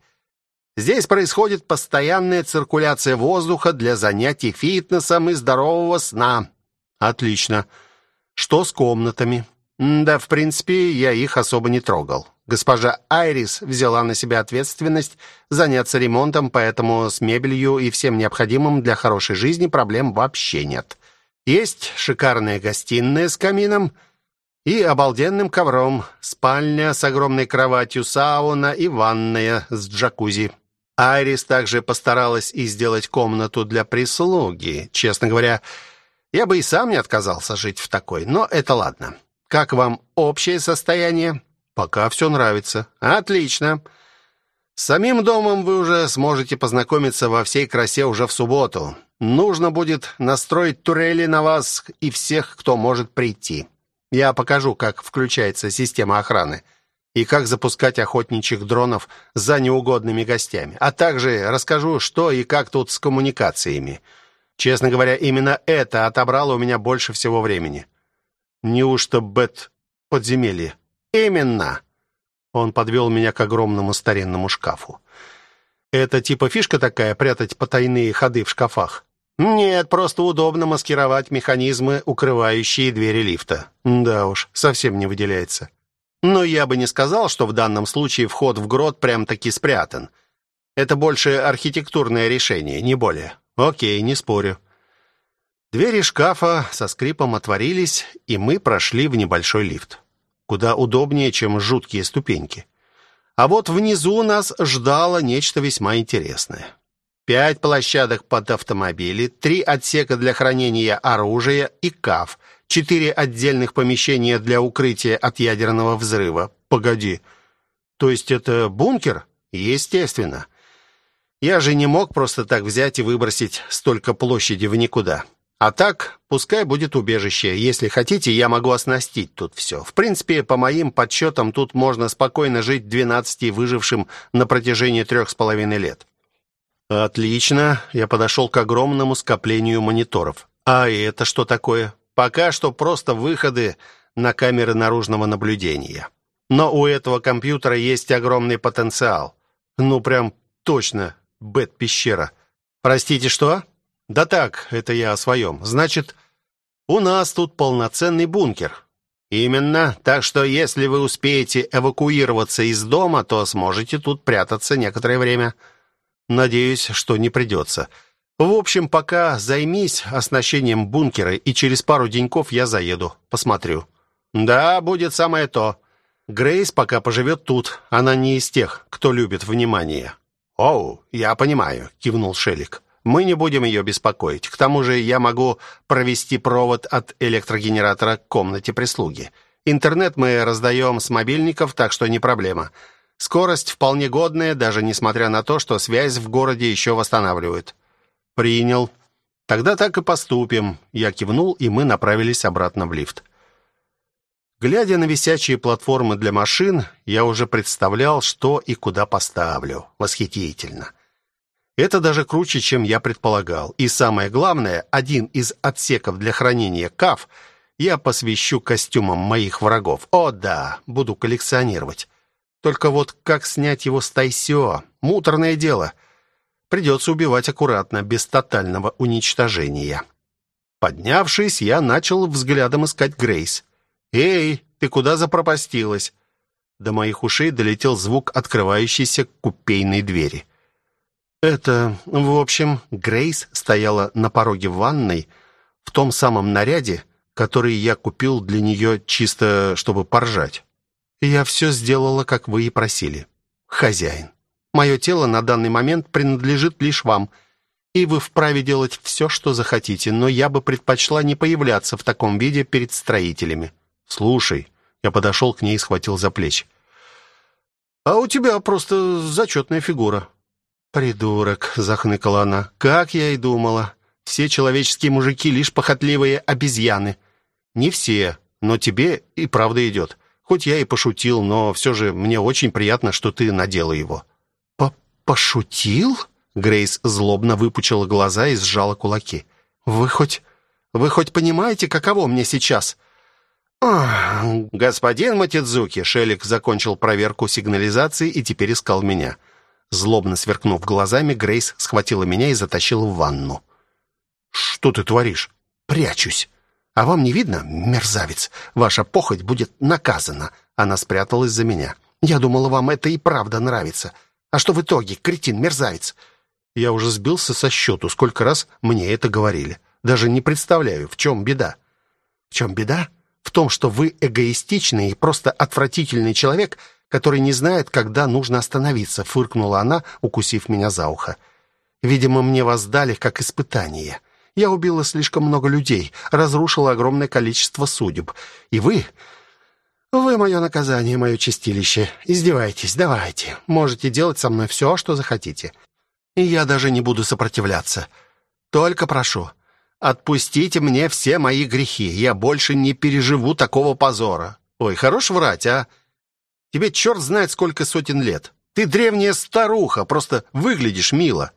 Здесь происходит постоянная циркуляция воздуха для занятий фитнесом и здорового сна. Отлично. Что с комнатами? Да, в принципе, я их особо не трогал. Госпожа Айрис взяла на себя ответственность заняться ремонтом, поэтому с мебелью и всем необходимым для хорошей жизни проблем вообще нет. Есть шикарная гостиная с камином и обалденным ковром, спальня с огромной кроватью, сауна и ванная с джакузи. Айрис также постаралась и сделать комнату для прислуги. Честно говоря, я бы и сам не отказался жить в такой, но это ладно. Как вам общее состояние? Пока все нравится. Отлично. С самим домом вы уже сможете познакомиться во всей красе уже в субботу. Нужно будет настроить турели на вас и всех, кто может прийти. Я покажу, как включается система охраны и как запускать охотничьих дронов за неугодными гостями, а также расскажу, что и как тут с коммуникациями. Честно говоря, именно это отобрало у меня больше всего времени. Неужто Бет подземелье? Именно. Он подвел меня к огромному старинному шкафу. Это типа фишка такая прятать потайные ходы в шкафах. Нет, просто удобно маскировать механизмы, укрывающие двери лифта. Да уж, совсем не выделяется. Но я бы не сказал, что в данном случае вход в грот прям-таки спрятан. Это больше архитектурное решение, не более. Окей, не спорю. Двери шкафа со скрипом отворились, и мы прошли в небольшой лифт. Куда удобнее, чем жуткие ступеньки. А вот внизу нас ждало нечто весьма интересное. Пять площадок под автомобили, три отсека для хранения оружия и КАФ, четыре отдельных помещения для укрытия от ядерного взрыва. Погоди, то есть это бункер? Естественно. Я же не мог просто так взять и выбросить столько площади в никуда. А так, пускай будет убежище. Если хотите, я могу оснастить тут все. В принципе, по моим подсчетам, тут можно спокойно жить 12 выжившим на протяжении трех с половиной лет. Отлично. Я подошел к огромному скоплению мониторов. А это что такое? Пока что просто выходы на камеры наружного наблюдения. Но у этого компьютера есть огромный потенциал. Ну прям точно Бет-пещера. Простите, что? Да так, это я о своем. Значит, у нас тут полноценный бункер. Именно. Так что если вы успеете эвакуироваться из дома, то сможете тут прятаться некоторое время. Надеюсь, что не придется. В общем, пока займись оснащением бункера, и через пару деньков я заеду, посмотрю. Да, будет самое то. Грейс пока поживет тут. Она не из тех, кто любит внимание. «Оу, я понимаю», — кивнул Шелик. «Мы не будем ее беспокоить. К тому же я могу провести провод от электрогенератора к комнате прислуги. Интернет мы раздаем с мобильников, так что не проблема. Скорость вполне годная, даже несмотря на то, что связь в городе еще восстанавливают». «Принял. Тогда так и поступим». Я кивнул, и мы направились обратно в лифт. Глядя на висячие платформы для машин, я уже представлял, что и куда поставлю. Восхитительно. Это даже круче, чем я предполагал. И самое главное, один из отсеков для хранения КАФ я посвящу костюмам моих врагов. О да, буду коллекционировать. Только вот как снять его с Тайсё? Муторное дело. Придется убивать аккуратно, без тотального уничтожения. Поднявшись, я начал взглядом искать Грейс. «Эй, ты куда запропастилась?» До моих ушей долетел звук открывающейся купейной двери. Это, в общем, Грейс стояла на пороге ванной в том самом наряде, который я купил для нее чисто, чтобы поржать. Я все сделала, как вы и просили. Хозяин. Мое тело на данный момент принадлежит лишь вам, и вы вправе делать все, что захотите, но я бы предпочла не появляться в таком виде перед строителями. Слушай, я подошел к ней и схватил за плечи. «А у тебя просто зачетная фигура». «Придурок», — захныкала она. «Как я и думала. Все человеческие мужики — лишь похотливые обезьяны». «Не все, но тебе и правда идет. Хоть я и пошутил, но все же мне очень приятно, что ты надела его». По «Пошутил?» Грейс злобно выпучила глаза и сжала кулаки. «Вы хоть... вы хоть понимаете, каково мне сейчас?» «Господин Матидзуки!» Шелик закончил проверку сигнализации и теперь искал меня. Злобно сверкнув глазами, Грейс схватила меня и затащила в ванну. «Что ты творишь?» «Прячусь. А вам не видно, мерзавец? Ваша похоть будет наказана». Она спряталась за меня. «Я думала, вам это и правда нравится. А что в итоге, кретин, мерзавец?» Я уже сбился со счету, сколько раз мне это говорили. Даже не представляю, в чем беда. «В чем беда?» В том, что вы эгоистичный и просто отвратительный человек, который не знает, когда нужно остановиться», — фыркнула она, укусив меня за ухо. «Видимо, мне вас дали как испытание. Я убила слишком много людей, разрушила огромное количество судеб. И вы... Вы мое наказание, мое чистилище. Издевайтесь, давайте. Можете делать со мной все, что захотите. И я даже не буду сопротивляться. Только прошу, Отпустите мне все мои грехи. Я больше не переживу такого позора. Ой, хорош врать, а? Тебе черт знает сколько сотен лет. Ты древняя старуха, просто выглядишь мило.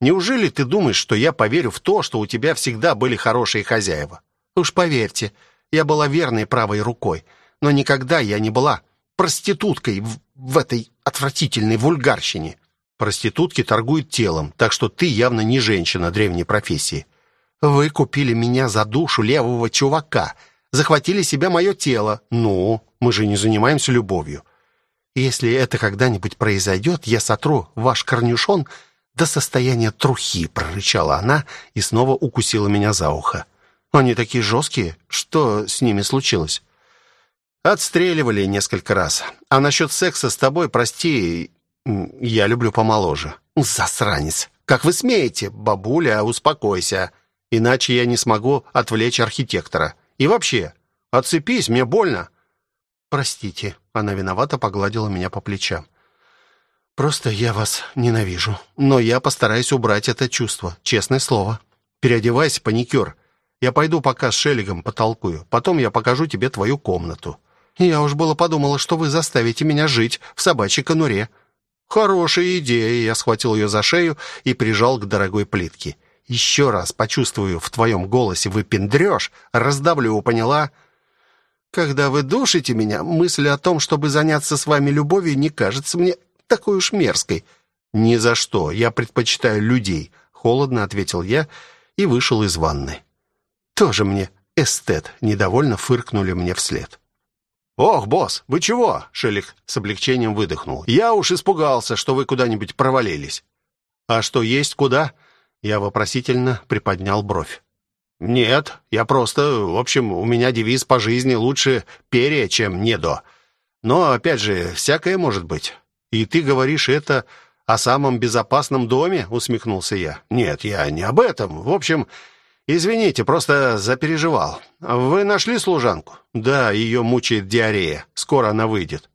Неужели ты думаешь, что я поверю в то, что у тебя всегда были хорошие хозяева? Уж поверьте, я была верной правой рукой, но никогда я не была проституткой в, в этой отвратительной вульгарщине. Проститутки торгуют телом, так что ты явно не женщина древней профессии. Вы купили меня за душу левого чувака, захватили себе мое тело. Ну, мы же не занимаемся любовью. Если это когда-нибудь произойдет, я сотру ваш корнюшон до состояния трухи, прорычала она и снова укусила меня за ухо. Они такие жесткие. Что с ними случилось? Отстреливали несколько раз. А насчет секса с тобой, прости, я люблю помоложе. Засранец. Как вы смеете? Бабуля, успокойся. Иначе я не смогу отвлечь архитектора. И вообще, отцепись, мне больно. Простите, она виновато погладила меня по плечам. Просто я вас ненавижу, но я постараюсь убрать это чувство, честное слово. Переодевайся, паникер. Я пойду пока с Шеллигом потолкую. Потом я покажу тебе твою комнату. Я уж было подумала, что вы заставите меня жить в собачьей конуре. Хорошая идея. Я схватил ее за шею и прижал к дорогой плитке еще раз почувствую в твоем голосе выпендрешь, раздавлю, поняла? Когда вы душите меня, мысль о том, чтобы заняться с вами любовью, не кажется мне такой уж мерзкой. Ни за что, я предпочитаю людей, холодно ответил я и вышел из ванны. Тоже мне эстет, недовольно фыркнули мне вслед. «Ох, босс, вы чего?» — Шелих с облегчением выдохнул. «Я уж испугался, что вы куда-нибудь провалились». «А что есть куда?» Я вопросительно приподнял бровь. «Нет, я просто... В общем, у меня девиз по жизни лучше перья, чем недо. Но, опять же, всякое может быть. И ты говоришь это о самом безопасном доме?» — усмехнулся я. «Нет, я не об этом. В общем, извините, просто запереживал. Вы нашли служанку?» «Да, ее мучает диарея. Скоро она выйдет».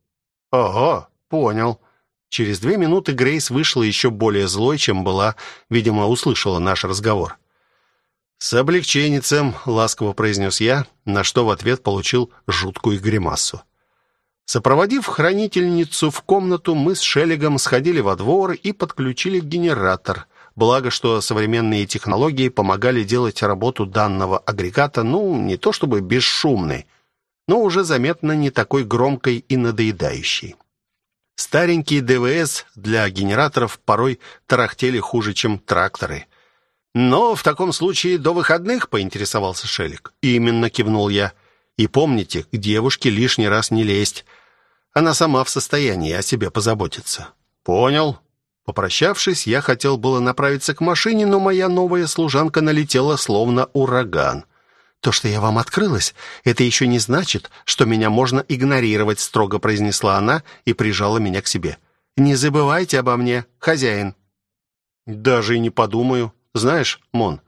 «Ого, понял. Через две минуты Грейс вышла еще более злой, чем была, видимо, услышала наш разговор. «С облегченицем», — ласково произнес я, на что в ответ получил жуткую гримасу. Сопроводив хранительницу в комнату, мы с Шеллигом сходили во двор и подключили генератор. Благо, что современные технологии помогали делать работу данного агрегата, ну, не то чтобы бесшумной, но уже заметно не такой громкой и надоедающей. Старенькие ДВС для генераторов порой тарахтели хуже, чем тракторы. «Но в таком случае до выходных», — поинтересовался Шелик. «Именно», — кивнул я. «И помните, к девушке лишний раз не лезть. Она сама в состоянии о себе позаботиться». «Понял». Попрощавшись, я хотел было направиться к машине, но моя новая служанка налетела словно ураган. «То, что я вам открылась, это еще не значит, что меня можно игнорировать», строго произнесла она и прижала меня к себе. «Не забывайте обо мне, хозяин». «Даже и не подумаю. Знаешь, Мон,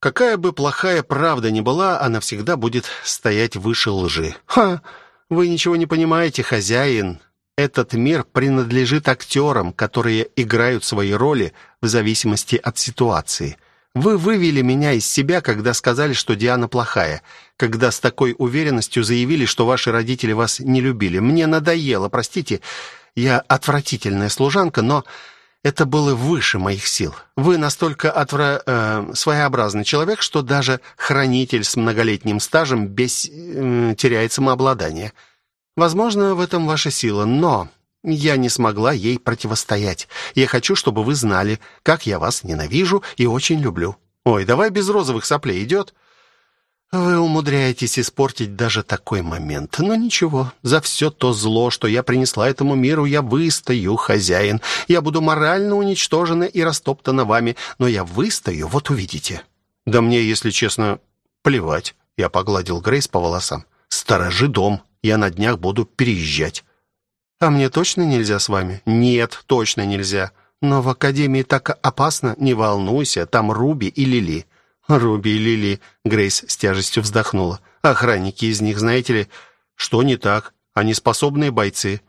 какая бы плохая правда ни была, она всегда будет стоять выше лжи». «Ха! Вы ничего не понимаете, хозяин. Этот мир принадлежит актерам, которые играют свои роли в зависимости от ситуации». Вы вывели меня из себя, когда сказали, что Диана плохая, когда с такой уверенностью заявили, что ваши родители вас не любили. Мне надоело, простите, я отвратительная служанка, но это было выше моих сил. Вы настолько отвра... э, своеобразный человек, что даже хранитель с многолетним стажем без... э, теряет самообладание. Возможно, в этом ваша сила, но я не смогла ей противостоять. Я хочу, чтобы вы знали, как я вас ненавижу и очень люблю. Ой, давай без розовых соплей, идет?» «Вы умудряетесь испортить даже такой момент. Но ничего, за все то зло, что я принесла этому миру, я выстою, хозяин. Я буду морально уничтожена и растоптана вами, но я выстою, вот увидите». «Да мне, если честно, плевать». Я погладил Грейс по волосам. «Сторожи дом, я на днях буду переезжать». «А мне точно нельзя с вами?» «Нет, точно нельзя. Но в академии так опасно. Не волнуйся, там Руби и Лили». «Руби и Лили», — Грейс с тяжестью вздохнула. «Охранники из них, знаете ли, что не так? Они способные бойцы».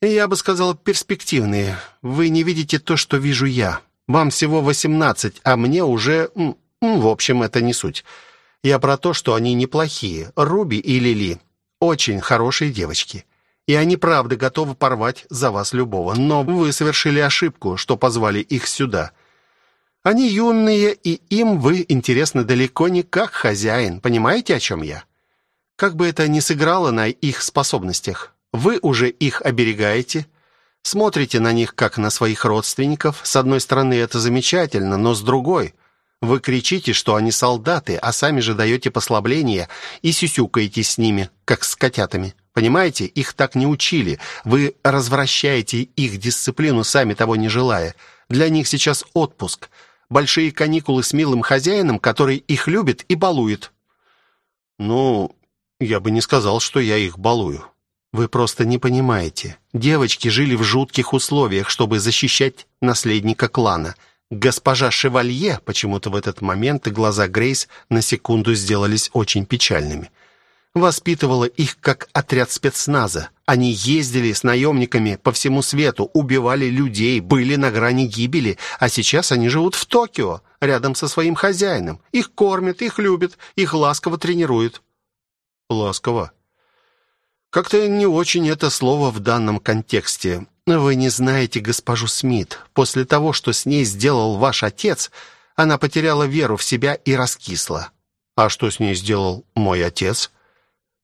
«Я бы сказал, перспективные. Вы не видите то, что вижу я. Вам всего восемнадцать, а мне уже... В общем, это не суть. Я про то, что они неплохие. Руби и Лили. Очень хорошие девочки и они правда готовы порвать за вас любого. Но вы совершили ошибку, что позвали их сюда. Они юные, и им вы интересны далеко не как хозяин. Понимаете, о чем я? Как бы это ни сыграло на их способностях, вы уже их оберегаете, смотрите на них как на своих родственников. С одной стороны, это замечательно, но с другой... Вы кричите, что они солдаты, а сами же даете послабление и сюсюкаете с ними, как с котятами. Понимаете, их так не учили. Вы развращаете их дисциплину, сами того не желая. Для них сейчас отпуск. Большие каникулы с милым хозяином, который их любит и балует. Ну, я бы не сказал, что я их балую. Вы просто не понимаете. Девочки жили в жутких условиях, чтобы защищать наследника клана. Госпожа Шевалье, почему-то в этот момент глаза Грейс на секунду сделались очень печальными воспитывала их как отряд спецназа. Они ездили с наемниками по всему свету, убивали людей, были на грани гибели, а сейчас они живут в Токио, рядом со своим хозяином. Их кормят, их любят, их ласково тренируют. Ласково. Как-то не очень это слово в данном контексте. Вы не знаете госпожу Смит. После того, что с ней сделал ваш отец, она потеряла веру в себя и раскисла. А что с ней сделал мой отец?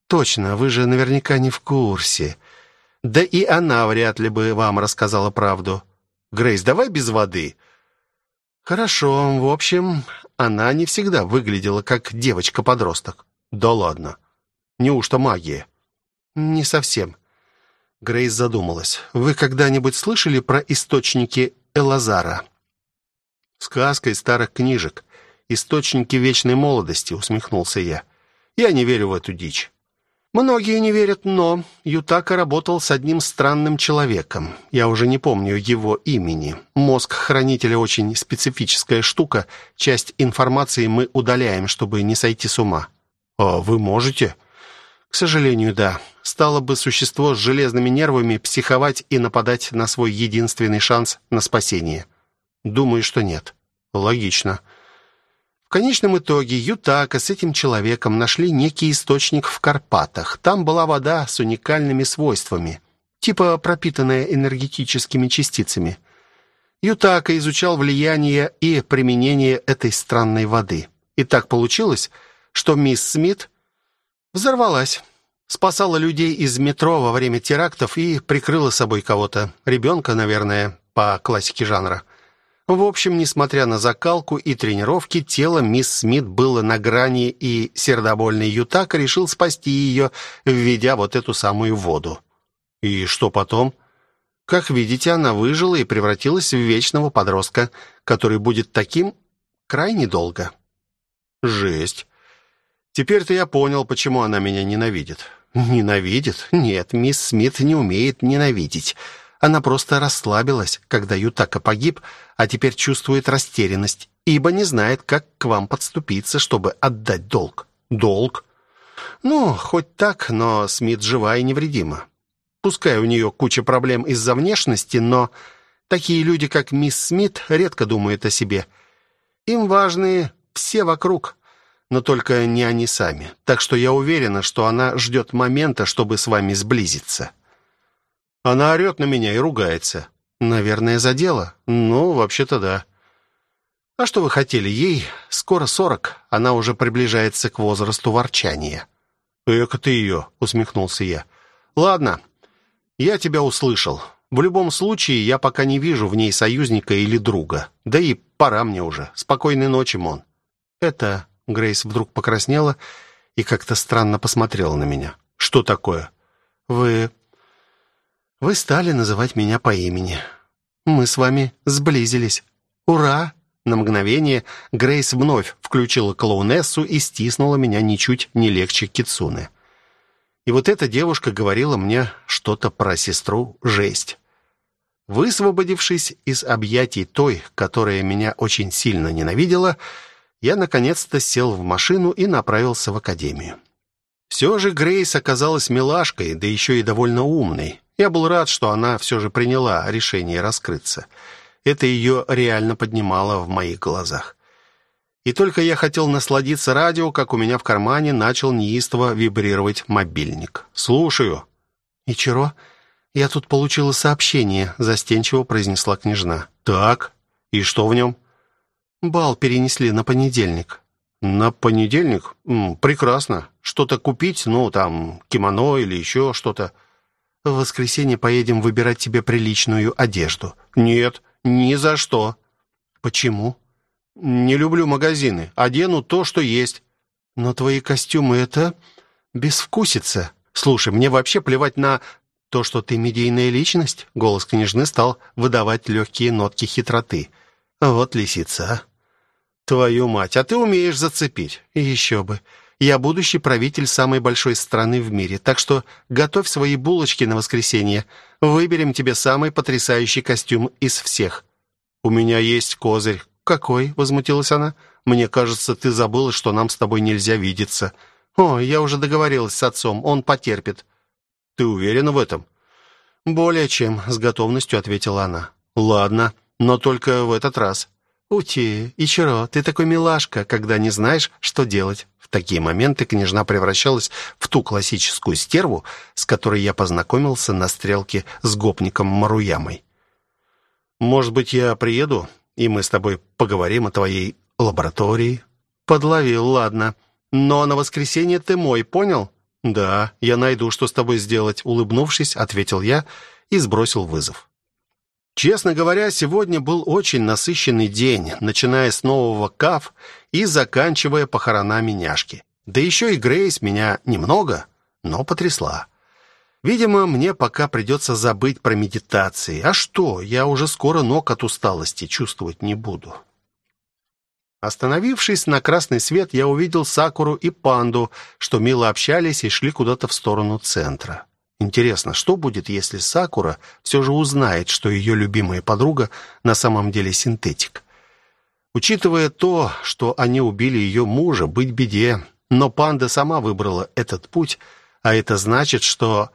Точно, вы же наверняка не в курсе. Да и она вряд ли бы вам рассказала правду. Грейс, давай без воды. Хорошо, в общем, она не всегда выглядела как девочка-подросток. Да ладно. Неужто магия? Не совсем. Грейс задумалась. Вы когда-нибудь слышали про источники Элазара? Сказка из старых книжек. Источники вечной молодости, усмехнулся я. Я не верю в эту дичь. Многие не верят, но Ютака работал с одним странным человеком. Я уже не помню его имени. Мозг хранителя очень специфическая штука. Часть информации мы удаляем, чтобы не сойти с ума. А вы можете? К сожалению, да. Стало бы существо с железными нервами психовать и нападать на свой единственный шанс на спасение. Думаю, что нет. Логично. В конечном итоге Ютака с этим человеком нашли некий источник в Карпатах. Там была вода с уникальными свойствами, типа пропитанная энергетическими частицами. Ютака изучал влияние и применение этой странной воды. И так получилось, что мисс Смит взорвалась. Спасала людей из метро во время терактов и прикрыла собой кого-то. Ребенка, наверное, по классике жанра. В общем, несмотря на закалку и тренировки, тело мисс Смит было на грани, и сердобольный Ютака решил спасти ее, введя вот эту самую воду. И что потом? Как видите, она выжила и превратилась в вечного подростка, который будет таким крайне долго. Жесть. Теперь-то я понял, почему она меня ненавидит. Ненавидит? Нет, мисс Смит не умеет ненавидеть. Она просто расслабилась, когда Ютака погиб, а теперь чувствует растерянность, ибо не знает, как к вам подступиться, чтобы отдать долг. Долг? Ну, хоть так, но Смит жива и невредима. Пускай у нее куча проблем из-за внешности, но такие люди, как мисс Смит, редко думают о себе. Им важны все вокруг, но только не они сами. Так что я уверена, что она ждет момента, чтобы с вами сблизиться. Она орет на меня и ругается. Наверное, за дело. Ну, вообще-то да. А что вы хотели? Ей скоро сорок. Она уже приближается к возрасту ворчания. «Эка ты ее!» — усмехнулся я. «Ладно, я тебя услышал. В любом случае, я пока не вижу в ней союзника или друга. Да и пора мне уже. Спокойной ночи, Мон». «Это Грейс вдруг покраснела и как-то странно посмотрела на меня. «Что такое?» «Вы... вы стали называть меня по имени. Мы с вами сблизились. Ура!» На мгновение Грейс вновь включила клоунессу и стиснула меня ничуть не легче Кицуны. И вот эта девушка говорила мне что-то про сестру жесть. Высвободившись из объятий той, которая меня очень сильно ненавидела, я наконец-то сел в машину и направился в академию. Все же Грейс оказалась милашкой, да еще и довольно умной. Я был рад, что она все же приняла решение раскрыться. Это ее реально поднимало в моих глазах. И только я хотел насладиться радио, как у меня в кармане начал неистово вибрировать мобильник. «Слушаю». «Ичиро, я тут получила сообщение», — застенчиво произнесла княжна. «Так, и что в нем?» Бал перенесли на понедельник. На понедельник? М, прекрасно. Что-то купить, ну, там, кимоно или еще что-то. В воскресенье поедем выбирать тебе приличную одежду. Нет, ни за что. Почему? Не люблю магазины. Одену то, что есть. Но твои костюмы — это безвкусица. Слушай, мне вообще плевать на то, что ты медийная личность. Голос княжны стал выдавать легкие нотки хитроты. Вот лисица, а. Твою мать, а ты умеешь зацепить. Еще бы. Я будущий правитель самой большой страны в мире, так что готовь свои булочки на воскресенье. Выберем тебе самый потрясающий костюм из всех. У меня есть козырь. Какой? возмутилась она. Мне кажется, ты забыла, что нам с тобой нельзя видеться. О, я уже договорилась с отцом, он потерпит. Ты уверена в этом? Более чем, с готовностью ответила она. Ладно, но только в этот раз. «Ути, Ичиро, ты такой милашка, когда не знаешь, что делать». Такие моменты княжна превращалась в ту классическую стерву, с которой я познакомился на стрелке с гопником Маруямой. «Может быть, я приеду, и мы с тобой поговорим о твоей лаборатории?» «Подловил, ладно. Но на воскресенье ты мой, понял?» «Да, я найду, что с тобой сделать», — улыбнувшись, ответил я и сбросил вызов. Честно говоря, сегодня был очень насыщенный день, начиная с нового КАФ и заканчивая похоронами няшки. Да еще и Грейс меня немного, но потрясла. Видимо, мне пока придется забыть про медитации. А что, я уже скоро ног от усталости чувствовать не буду. Остановившись на красный свет, я увидел Сакуру и Панду, что мило общались и шли куда-то в сторону центра. Интересно, что будет, если Сакура все же узнает, что ее любимая подруга на самом деле синтетик? Учитывая то, что они убили ее мужа, быть беде. Но панда сама выбрала этот путь, а это значит, что...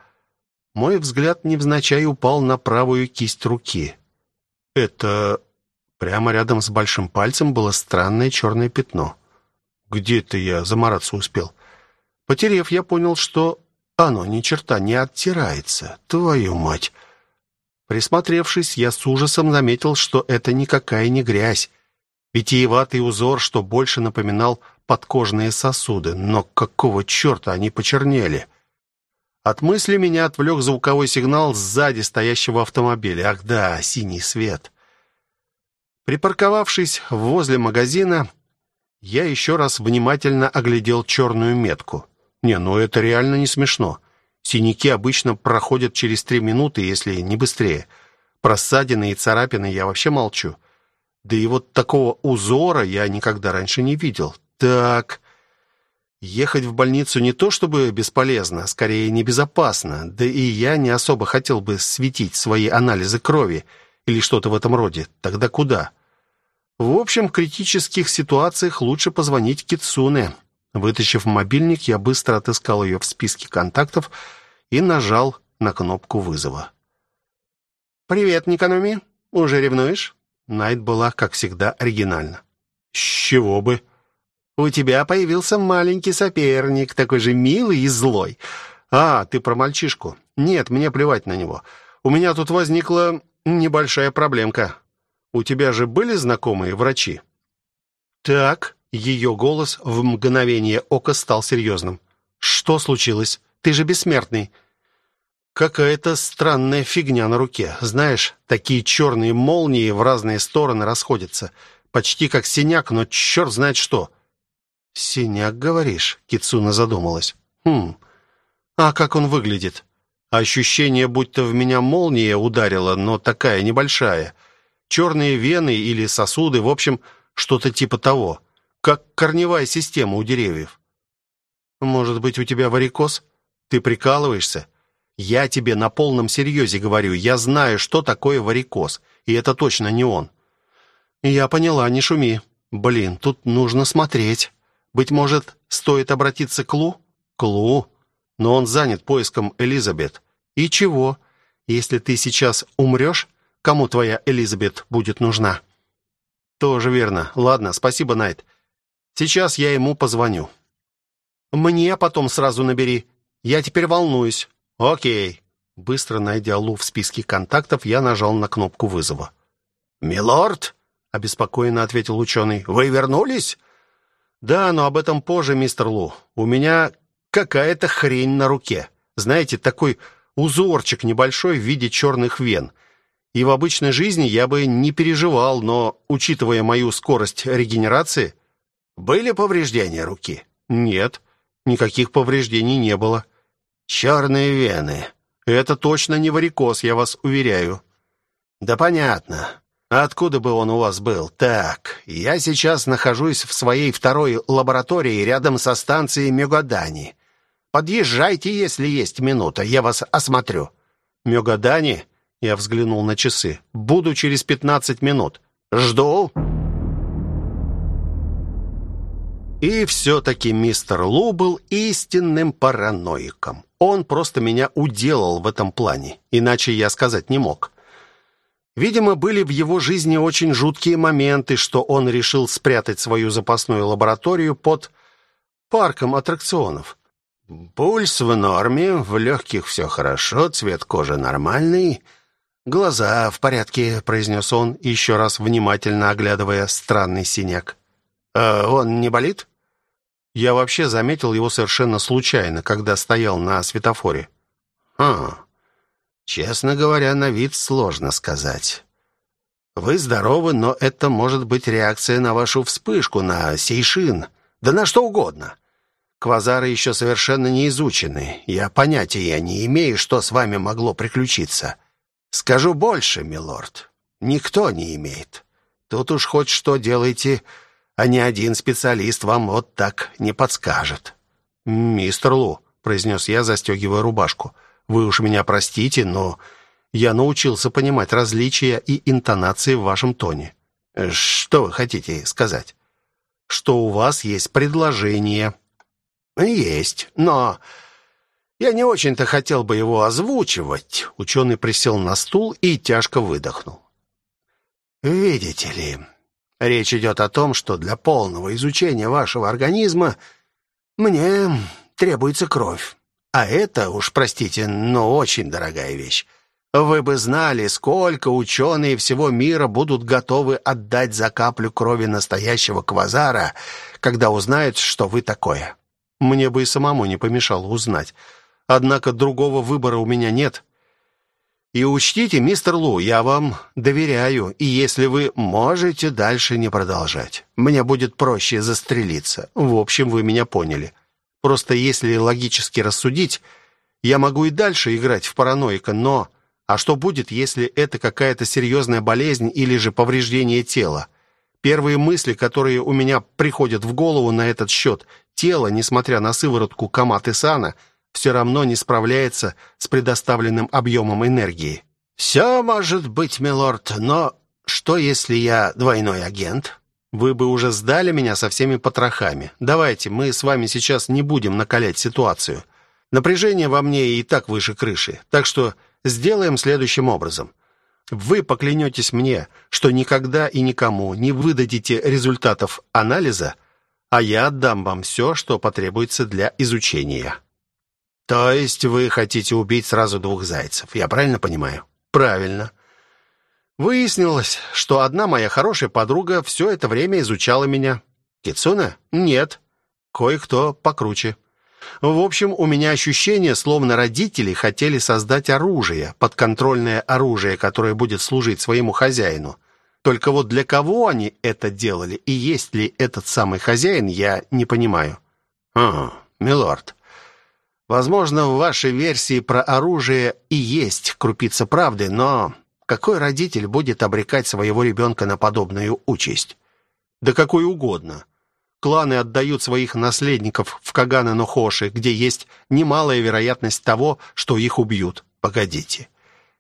Мой взгляд невзначай упал на правую кисть руки. Это... Прямо рядом с большим пальцем было странное черное пятно. Где-то я замараться успел. Потерев, я понял, что оно ни черта не оттирается. Твою мать! Присмотревшись, я с ужасом заметил, что это никакая не грязь. Витиеватый узор, что больше напоминал подкожные сосуды. Но какого черта они почернели? От мысли меня отвлек звуковой сигнал сзади стоящего автомобиля. Ах да, синий свет. Припарковавшись возле магазина, я еще раз внимательно оглядел черную метку. Не, ну это реально не смешно. Синяки обычно проходят через три минуты, если не быстрее. Про ссадины и царапины я вообще молчу. Да и вот такого узора я никогда раньше не видел. Так, ехать в больницу не то чтобы бесполезно, а скорее небезопасно. Да и я не особо хотел бы светить свои анализы крови или что-то в этом роде. Тогда куда? В общем, в критических ситуациях лучше позвонить Китсуне. Вытащив мобильник, я быстро отыскал ее в списке контактов и нажал на кнопку вызова. «Привет, Никономи. Уже ревнуешь?» Найт была, как всегда, оригинальна. «С чего бы?» «У тебя появился маленький соперник, такой же милый и злой. А, ты про мальчишку. Нет, мне плевать на него. У меня тут возникла небольшая проблемка. У тебя же были знакомые врачи?» «Так», ее голос в мгновение ока стал серьезным. «Что случилось? Ты же бессмертный». «Какая-то странная фигня на руке. Знаешь, такие черные молнии в разные стороны расходятся. Почти как синяк, но черт знает что». «Синяк, говоришь?» — Кицуна задумалась. «Хм, а как он выглядит?» Ощущение, будто в меня молния ударила, но такая небольшая. Черные вены или сосуды, в общем, что-то типа того как корневая система у деревьев. Может быть, у тебя варикоз? Ты прикалываешься? Я тебе на полном серьезе говорю, я знаю, что такое варикоз, и это точно не он. Я поняла, не шуми. Блин, тут нужно смотреть. Быть может, стоит обратиться к Лу? К Лу? Но он занят поиском Элизабет. И чего? Если ты сейчас умрешь, кому твоя Элизабет будет нужна? Тоже верно. Ладно, спасибо, Найт. Сейчас я ему позвоню. Мне потом сразу набери. Я теперь волнуюсь. О'кей. Быстро найдя Лу в списке контактов, я нажал на кнопку вызова. «Милорд?» — обеспокоенно ответил ученый. «Вы вернулись?» «Да, но об этом позже, мистер Лу. У меня какая-то хрень на руке. Знаете, такой узорчик небольшой в виде черных вен. И в обычной жизни я бы не переживал, но, учитывая мою скорость регенерации, были повреждения руки? Нет, никаких повреждений не было. Черные вены. Это точно не варикоз, я вас уверяю. Да понятно. Откуда бы он у вас был? Так, я сейчас нахожусь в своей второй лаборатории рядом со станцией Мегадани. Подъезжайте, если есть минута, я вас осмотрю. Мегадани? Я взглянул на часы. Буду через пятнадцать минут. Жду. И все-таки мистер Лу был истинным параноиком. Он просто меня уделал в этом плане, иначе я сказать не мог. Видимо, были в его жизни очень жуткие моменты, что он решил спрятать свою запасную лабораторию под парком аттракционов. Пульс в норме, в легких все хорошо, цвет кожи нормальный, глаза в порядке, произнес он, еще раз внимательно оглядывая странный синяк. «А он не болит?» Я вообще заметил его совершенно случайно, когда стоял на светофоре. А, честно говоря, на вид сложно сказать. Вы здоровы, но это может быть реакция на вашу вспышку, на сейшин, да на что угодно. Квазары еще совершенно не изучены. Я понятия не имею, что с вами могло приключиться. Скажу больше, милорд. Никто не имеет. Тут уж хоть что делайте, а ни один специалист вам вот так не подскажет. Мистер Лу, произнес я, застегивая рубашку. Вы уж меня простите, но я научился понимать различия и интонации в вашем тоне. Что вы хотите сказать? Что у вас есть предложение? Есть, но я не очень-то хотел бы его озвучивать. Ученый присел на стул и тяжко выдохнул. Видите ли, Речь идет о том, что для полного изучения вашего организма мне требуется кровь. А это, уж простите, но очень дорогая вещь. Вы бы знали, сколько ученые всего мира будут готовы отдать за каплю крови настоящего квазара, когда узнают, что вы такое. Мне бы и самому не помешало узнать. Однако другого выбора у меня нет. И учтите, мистер Лу, я вам доверяю, и если вы можете дальше не продолжать, мне будет проще застрелиться. В общем, вы меня поняли. Просто если логически рассудить, я могу и дальше играть в параноика, но а что будет, если это какая-то серьезная болезнь или же повреждение тела? Первые мысли, которые у меня приходят в голову на этот счет, тело, несмотря на сыворотку Каматы-сана, все равно не справляется с предоставленным объемом энергии. «Все может быть, милорд, но что, если я двойной агент?» «Вы бы уже сдали меня со всеми потрохами. Давайте, мы с вами сейчас не будем накалять ситуацию. Напряжение во мне и так выше крыши, так что сделаем следующим образом. Вы поклянетесь мне, что никогда и никому не выдадите результатов анализа, а я отдам вам все, что потребуется для изучения». То есть вы хотите убить сразу двух зайцев, я правильно понимаю? Правильно. Выяснилось, что одна моя хорошая подруга все это время изучала меня. Кицуна? Нет. Кое-кто покруче. В общем, у меня ощущение, словно родители хотели создать оружие, подконтрольное оружие, которое будет служить своему хозяину. Только вот для кого они это делали и есть ли этот самый хозяин, я не понимаю. А, милорд, Возможно, в вашей версии про оружие и есть крупица правды, но какой родитель будет обрекать своего ребенка на подобную участь? Да какой угодно. Кланы отдают своих наследников в Кагана Нохоши, где есть немалая вероятность того, что их убьют. Погодите.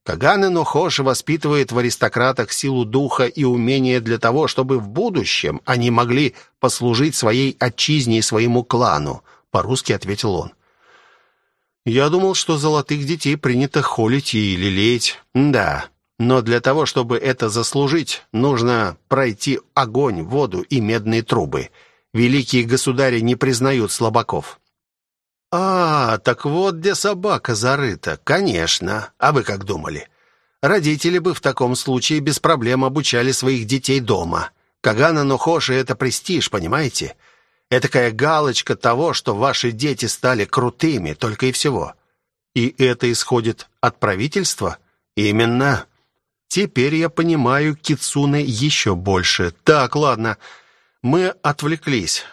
Каганы Нохоши воспитывает в аристократах силу духа и умения для того, чтобы в будущем они могли послужить своей отчизне и своему клану, по-русски ответил он. Я думал, что золотых детей принято холить и лелеять. Да, но для того, чтобы это заслужить, нужно пройти огонь, воду и медные трубы. Великие государи не признают слабаков. А, так вот где собака зарыта. Конечно. А вы как думали? Родители бы в таком случае без проблем обучали своих детей дома. Кагана Нохоши это престиж, понимаете? Этакая галочка того, что ваши дети стали крутыми, только и всего. И это исходит от правительства? Именно. Теперь я понимаю Кицуне еще больше. Так, ладно. Мы отвлеклись.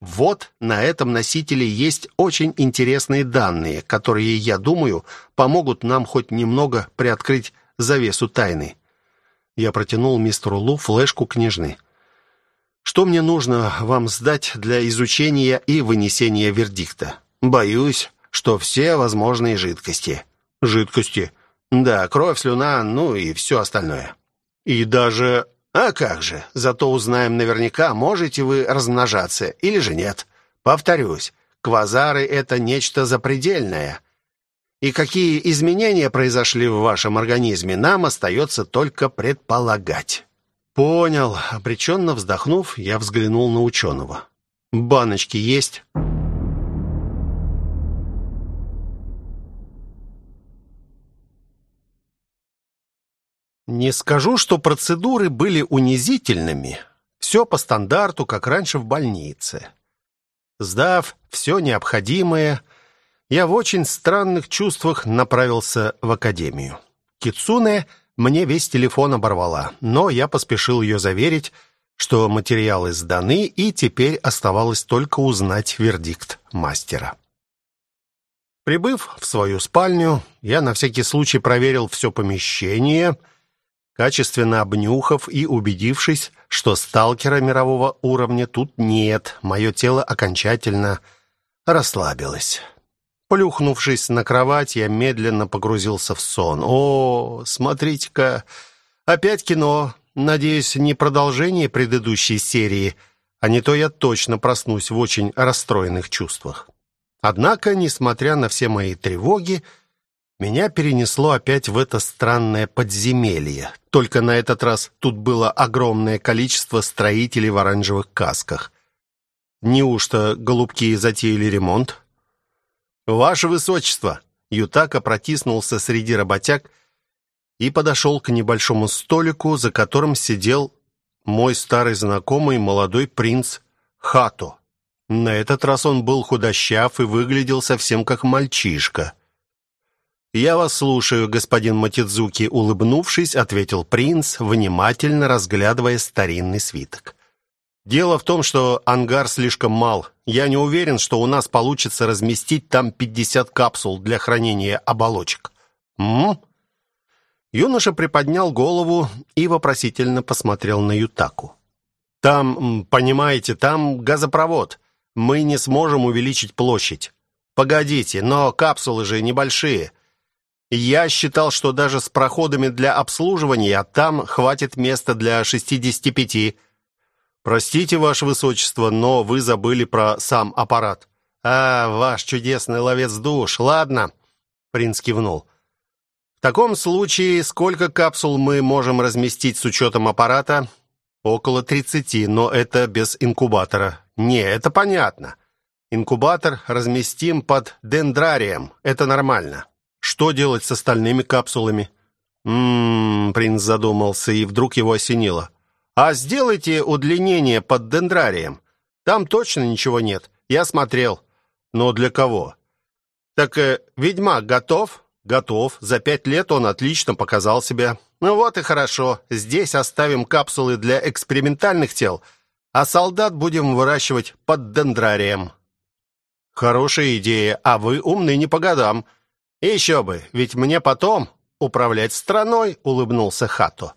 Вот на этом носителе есть очень интересные данные, которые, я думаю, помогут нам хоть немного приоткрыть завесу тайны. Я протянул мистеру Лу флешку книжны. Что мне нужно вам сдать для изучения и вынесения вердикта? Боюсь, что все возможные жидкости. Жидкости? Да, кровь, слюна, ну и все остальное. И даже... А как же? Зато узнаем наверняка, можете вы размножаться или же нет. Повторюсь, квазары — это нечто запредельное. И какие изменения произошли в вашем организме, нам остается только предполагать. «Понял». Обреченно вздохнув, я взглянул на ученого. «Баночки есть?» Не скажу, что процедуры были унизительными. Все по стандарту, как раньше в больнице. Сдав все необходимое, я в очень странных чувствах направился в академию. Кицуне мне весь телефон оборвала, но я поспешил ее заверить, что материалы сданы, и теперь оставалось только узнать вердикт мастера. Прибыв в свою спальню, я на всякий случай проверил все помещение, качественно обнюхав и убедившись, что сталкера мирового уровня тут нет, мое тело окончательно расслабилось. Плюхнувшись на кровать, я медленно погрузился в сон. О, смотрите-ка, опять кино. Надеюсь, не продолжение предыдущей серии, а не то я точно проснусь в очень расстроенных чувствах. Однако, несмотря на все мои тревоги, меня перенесло опять в это странное подземелье. Только на этот раз тут было огромное количество строителей в оранжевых касках. Неужто голубки затеяли ремонт? «Ваше Высочество!» Ютака протиснулся среди работяг и подошел к небольшому столику, за которым сидел мой старый знакомый молодой принц Хато. На этот раз он был худощав и выглядел совсем как мальчишка. «Я вас слушаю, господин Матидзуки», — улыбнувшись, ответил принц, внимательно разглядывая старинный свиток. «Дело в том, что ангар слишком мал. Я не уверен, что у нас получится разместить там 50 капсул для хранения оболочек». «М?», Юноша приподнял голову и вопросительно посмотрел на Ютаку. «Там, понимаете, там газопровод. Мы не сможем увеличить площадь. Погодите, но капсулы же небольшие. Я считал, что даже с проходами для обслуживания там хватит места для 65. Простите, ваше высочество, но вы забыли про сам аппарат. А, ваш чудесный ловец душ. Ладно, принц кивнул. В таком случае, сколько капсул мы можем разместить с учетом аппарата? Около 30, но это без инкубатора. Не, это понятно. Инкубатор разместим под дендрарием. Это нормально. Что делать с остальными капсулами? Ммм, принц задумался, и вдруг его осенило. А сделайте удлинение под дендрарием. Там точно ничего нет. Я смотрел. Но для кого? Так э, ведьмак готов? Готов. За пять лет он отлично показал себя. Ну вот и хорошо. Здесь оставим капсулы для экспериментальных тел, а солдат будем выращивать под дендрарием. Хорошая идея, а вы умны не по годам. еще бы, ведь мне потом управлять страной, улыбнулся Хато.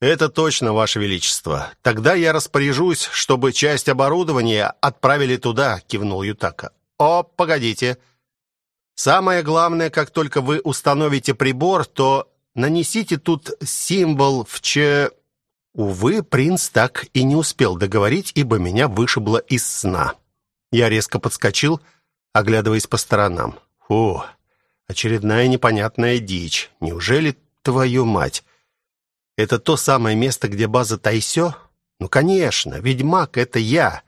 Это точно, ваше величество. Тогда я распоряжусь, чтобы часть оборудования отправили туда, кивнул Ютака. О, погодите. Самое главное, как только вы установите прибор, то нанесите тут символ в че... Увы, принц так и не успел договорить, ибо меня вышибло из сна. Я резко подскочил, оглядываясь по сторонам. Фу, очередная непонятная дичь. Неужели твою мать? Это то самое место, где база Тайсё? Ну, конечно, ведьмак — это я.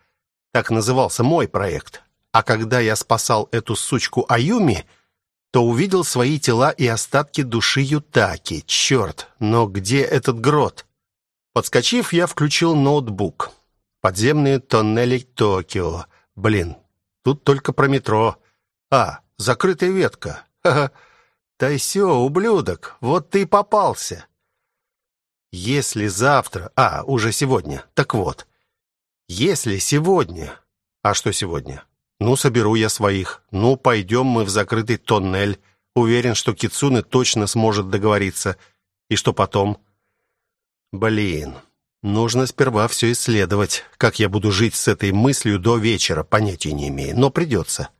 Так назывался мой проект. А когда я спасал эту сучку Аюми, то увидел свои тела и остатки души Ютаки. Черт, но где этот грот? Подскочив, я включил ноутбук. Подземные тоннели Токио. Блин, тут только про метро. А, закрытая ветка. Ха-ха. Тайсё, ублюдок, вот ты и попался. Если завтра... А, уже сегодня. Так вот. Если сегодня... А что сегодня? Ну, соберу я своих. Ну, пойдем мы в закрытый тоннель. Уверен, что Кицуне точно сможет договориться. И что потом? Блин, нужно сперва все исследовать. Как я буду жить с этой мыслью до вечера, понятия не имею, но придется.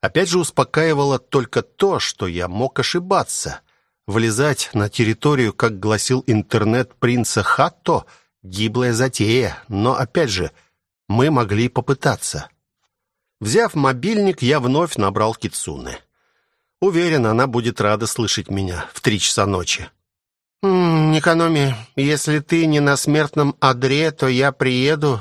Опять же успокаивало только то, что я мог ошибаться. Влезать на территорию, как гласил интернет принца Хатто, гиблая затея, но опять же, мы могли попытаться. Взяв мобильник, я вновь набрал Кицуне. Уверен, она будет рада слышать меня в три часа ночи. «Никономи, если ты не на смертном одре, то я приеду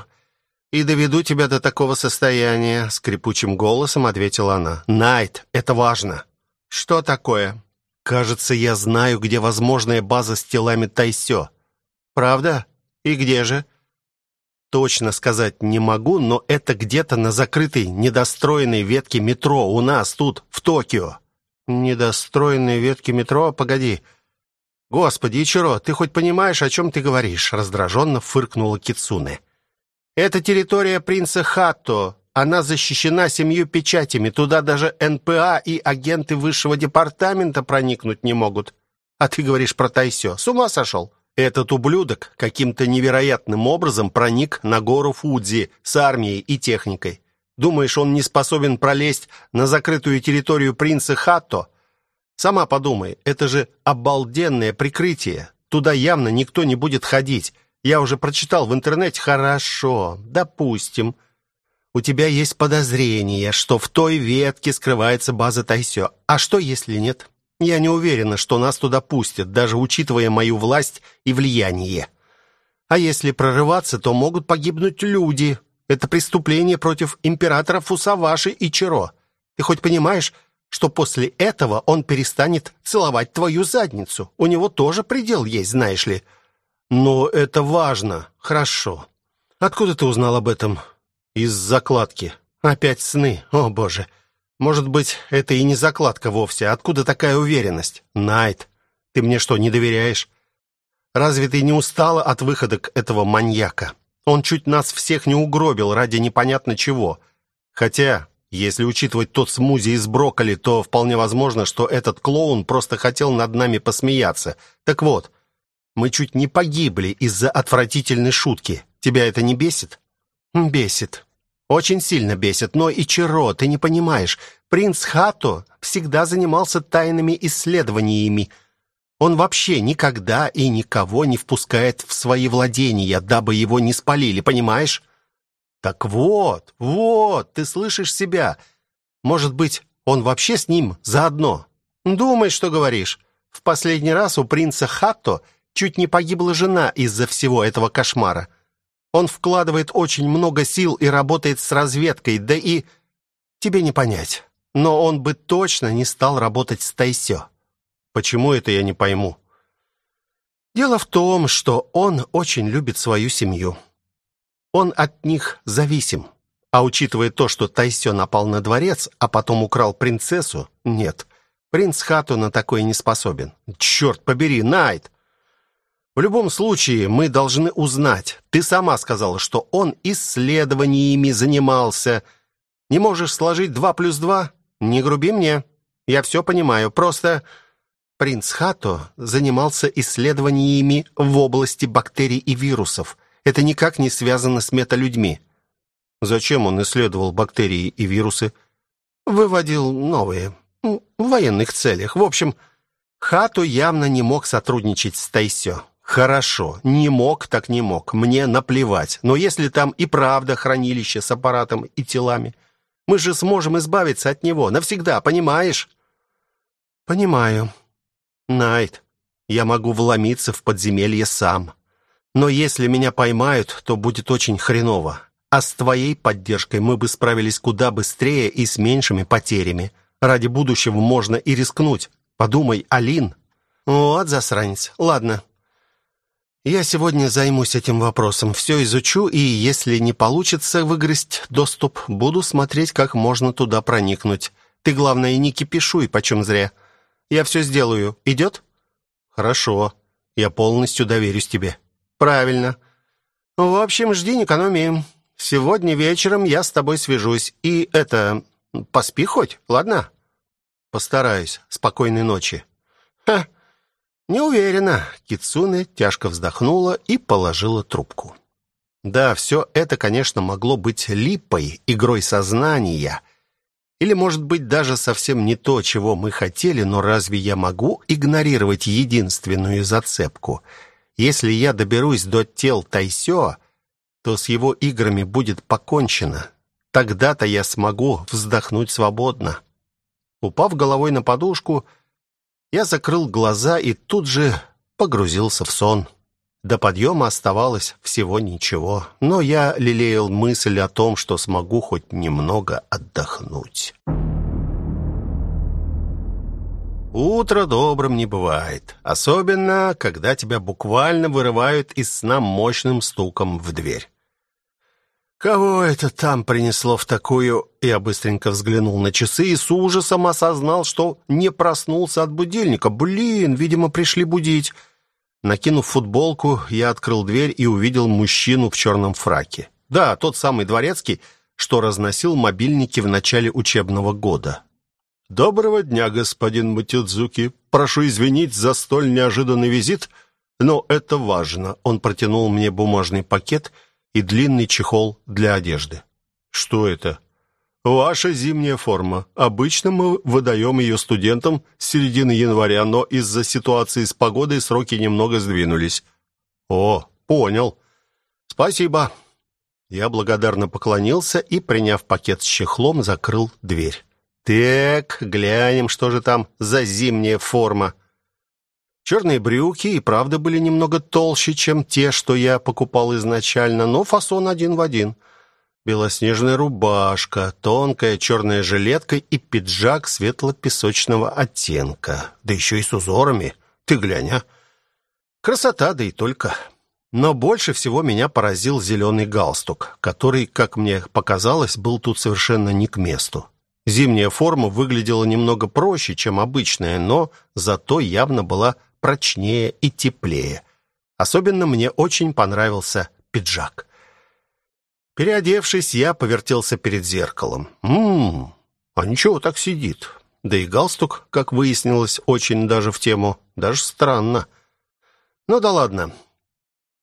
и доведу тебя до такого состояния», — скрипучим голосом ответила она. «Найт, это важно». «Что такое?» «Кажется, я знаю, где возможная база с телами Тайсё». «Правда? И где же?» Точно сказать не могу, но это где-то на закрытой, недостроенной ветке метро у нас тут, в Токио. Недостроенной ветке метро? Погоди. Господи, Ичиро, ты хоть понимаешь, о чем ты говоришь? Раздраженно фыркнула Кицуне. Это территория принца Хатто. Она защищена семью печатями. Туда даже НПА и агенты высшего департамента проникнуть не могут. А ты говоришь про Тайсё. С ума сошел? Этот ублюдок каким-то невероятным образом проник на гору Фудзи с армией и техникой. Думаешь, он не способен пролезть на закрытую территорию принца Хатто? Сама подумай, это же обалденное прикрытие. Туда явно никто не будет ходить. Я уже прочитал в интернете. Хорошо, допустим. У тебя есть подозрение, что в той ветке скрывается база Тайсё. А что, если нет? Я не уверена, что нас туда пустят, даже учитывая мою власть и влияние. А если прорываться, то могут погибнуть люди. Это преступление против императора Фусаваши и Чиро. Ты хоть понимаешь, что после этого он перестанет целовать твою задницу? У него тоже предел есть, знаешь ли. Но это важно. Хорошо. Откуда ты узнал об этом? Из закладки. Опять сны. О, боже. Может быть, это и не закладка вовсе. Откуда такая уверенность? Найт, ты мне что, не доверяешь? Разве ты не устала от выходок этого маньяка? Он чуть нас всех не угробил ради непонятно чего. Хотя, если учитывать тот смузи из брокколи, то вполне возможно, что этот клоун просто хотел над нами посмеяться. Так вот, мы чуть не погибли из-за отвратительной шутки. Тебя это не бесит? Бесит. Очень сильно бесит, но и Чиро, ты не понимаешь. Принц Хато всегда занимался тайными исследованиями. Он вообще никогда и никого не впускает в свои владения, дабы его не спалили, понимаешь? Так вот, вот, ты слышишь себя. Может быть, он вообще с ним заодно? Думай, что говоришь. В последний раз у принца Хато чуть не погибла жена из-за всего этого кошмара. Он вкладывает очень много сил и работает с разведкой, да и тебе не понять. Но он бы точно не стал работать с Тайсё. Почему это я не пойму? Дело в том, что он очень любит свою семью. Он от них зависим. А учитывая то, что Тайсё напал на дворец, а потом украл принцессу, нет. Принц Хату на такое не способен. Черт побери, Найт! В любом случае, мы должны узнать. Ты сама сказала, что он исследованиями занимался. Не можешь сложить два плюс два? Не груби мне. Я все понимаю. Просто принц Хато занимался исследованиями в области бактерий и вирусов. Это никак не связано с металюдьми. Зачем он исследовал бактерии и вирусы? Выводил новые. В военных целях. В общем, Хато явно не мог сотрудничать с Тайсё. Хорошо, не мог, так не мог. Мне наплевать. Но если там и правда хранилище с аппаратом и телами, мы же сможем избавиться от него навсегда, понимаешь? Понимаю. Найт, я могу вломиться в подземелье сам. Но если меня поймают, то будет очень хреново. А с твоей поддержкой мы бы справились куда быстрее и с меньшими потерями. Ради будущего можно и рискнуть. Подумай, Алин. Вот засранец. Ладно, я сегодня займусь этим вопросом, все изучу, и если не получится выгрызть доступ, буду смотреть, как можно туда проникнуть. Ты, главное, не кипишуй, почем зря. Я все сделаю. Идет?» «Хорошо. Я полностью доверюсь тебе». «Правильно. В общем, жди, не экономи. Сегодня вечером я с тобой свяжусь. И это... Поспи хоть, ладно?» «Постараюсь. Спокойной ночи». «Ха!» Не уверена. Кицуне тяжко вздохнула и положила трубку. Да, все это, конечно, могло быть липой, игрой сознания. Или, может быть, даже совсем не то, чего мы хотели, но разве я могу игнорировать единственную зацепку? Если я доберусь до тел Тайсё, то с его играми будет покончено. Тогда-то я смогу вздохнуть свободно. Упав головой на подушку, я закрыл глаза и тут же погрузился в сон. До подъема оставалось всего ничего, но я лелеял мысль о том, что смогу хоть немного отдохнуть. Утро добрым не бывает, особенно когда тебя буквально вырывают из сна мощным стуком в дверь. Кого это там принесло в такую? Я быстренько взглянул на часы и с ужасом осознал, что не проснулся от будильника. Блин, видимо, пришли будить. Накинув футболку, я открыл дверь и увидел мужчину в черном фраке. Да, тот самый дворецкий, что разносил мобильники в начале учебного года. Доброго дня, господин Матидзуки. Прошу извинить за столь неожиданный визит, но это важно. Он протянул мне бумажный пакет и длинный чехол для одежды. Что это? Ваша зимняя форма. Обычно мы выдаем ее студентам с середины января, но из-за ситуации с погодой сроки немного сдвинулись. О, понял. Спасибо. Я благодарно поклонился и, приняв пакет с чехлом, закрыл дверь. Так, глянем, что же там за зимняя форма. Черные брюки и правда были немного толще, чем те, что я покупал изначально, но фасон один в один. Белоснежная рубашка, тонкая черная жилетка и пиджак светло-песочного оттенка. Да еще и с узорами. Ты глянь, а. Красота, да и только. Но больше всего меня поразил зеленый галстук, который, как мне показалось, был тут совершенно не к месту. Зимняя форма выглядела немного проще, чем обычная, но зато явно была прочнее и теплее. Особенно мне очень понравился пиджак. Переодевшись, я повертелся перед зеркалом. Ммм, а ничего так сидит. Да и галстук, как выяснилось, очень даже в тему. Даже странно. Ну да ладно.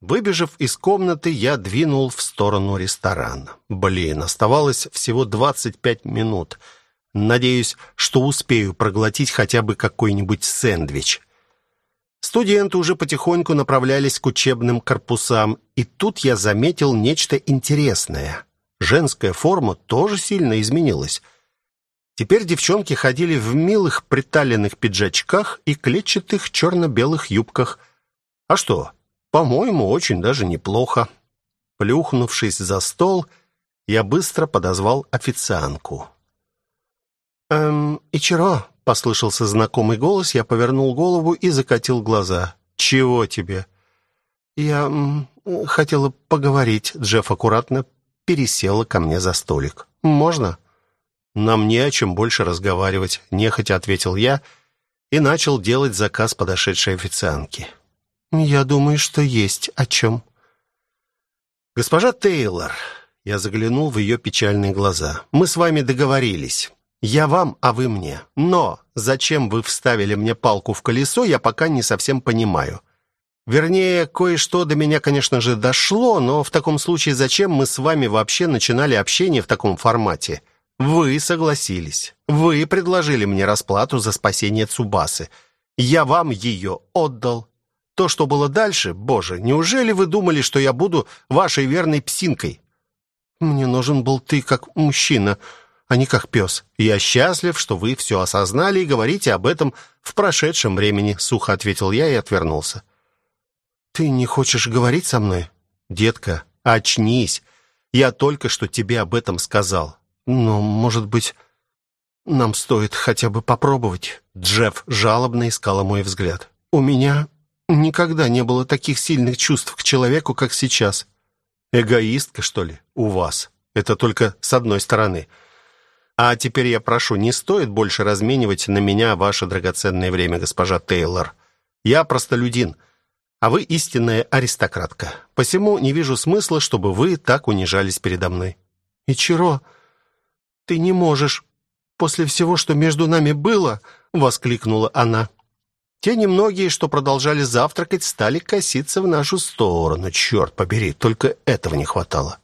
Выбежав из комнаты, я двинул в сторону ресторана. Блин, оставалось всего 25 минут. Надеюсь, что успею проглотить хотя бы какой-нибудь сэндвич. Студенты уже потихоньку направлялись к учебным корпусам, и тут я заметил нечто интересное. Женская форма тоже сильно изменилась. Теперь девчонки ходили в милых приталенных пиджачках и клетчатых черно-белых юбках. А что? По-моему, очень даже неплохо. Плюхнувшись за стол, я быстро подозвал официантку. «Эм, Ичиро, Послышался знакомый голос, я повернул голову и закатил глаза. «Чего тебе?» «Я хотела поговорить». Джефф аккуратно пересела ко мне за столик. «Можно?» «Нам не о чем больше разговаривать», — нехотя ответил я и начал делать заказ подошедшей официантки. «Я думаю, что есть о чем». «Госпожа Тейлор», — я заглянул в ее печальные глаза, — «мы с вами договорились. Я вам, а вы мне. Но зачем вы вставили мне палку в колесо, я пока не совсем понимаю. Вернее, кое-что до меня, конечно же, дошло, но в таком случае зачем мы с вами вообще начинали общение в таком формате? Вы согласились. Вы предложили мне расплату за спасение Цубасы. Я вам ее отдал. То, что было дальше, боже, неужели вы думали, что я буду вашей верной псинкой? Мне нужен был ты как мужчина, а не как пес. Я счастлив, что вы все осознали и говорите об этом в прошедшем времени, сухо ответил я и отвернулся. Ты не хочешь говорить со мной? Детка, очнись. Я только что тебе об этом сказал. Но, может быть, нам стоит хотя бы попробовать. Джефф жалобно искал мой взгляд. У меня никогда не было таких сильных чувств к человеку, как сейчас. Эгоистка, что ли, у вас? Это только с одной стороны. А теперь я прошу, не стоит больше разменивать на меня ваше драгоценное время, госпожа Тейлор. Я простолюдин, а вы истинная аристократка. Посему не вижу смысла, чтобы вы так унижались передо мной. Ичиро, ты не можешь после всего, что между нами было, воскликнула она. Те немногие, что продолжали завтракать, стали коситься в нашу сторону. Черт побери, только этого не хватало.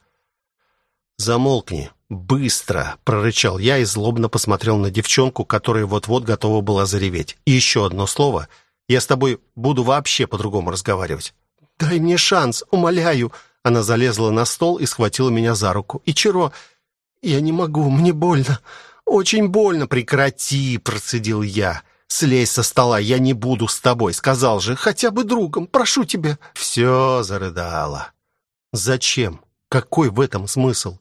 Замолкни, «Быстро!» — прорычал я и злобно посмотрел на девчонку, которая вот-вот готова была зареветь. «И еще одно слово. Я с тобой буду вообще по-другому разговаривать». «Дай мне шанс, умоляю!» Она залезла на стол и схватила меня за руку. «Ичиро, я не могу, мне больно. Очень больно. Прекрати!» — процедил я. «Слезь со стола, я не буду с тобой. Сказал же, хотя бы другом. Прошу тебя». Все зарыдала. «Зачем? Какой в этом смысл?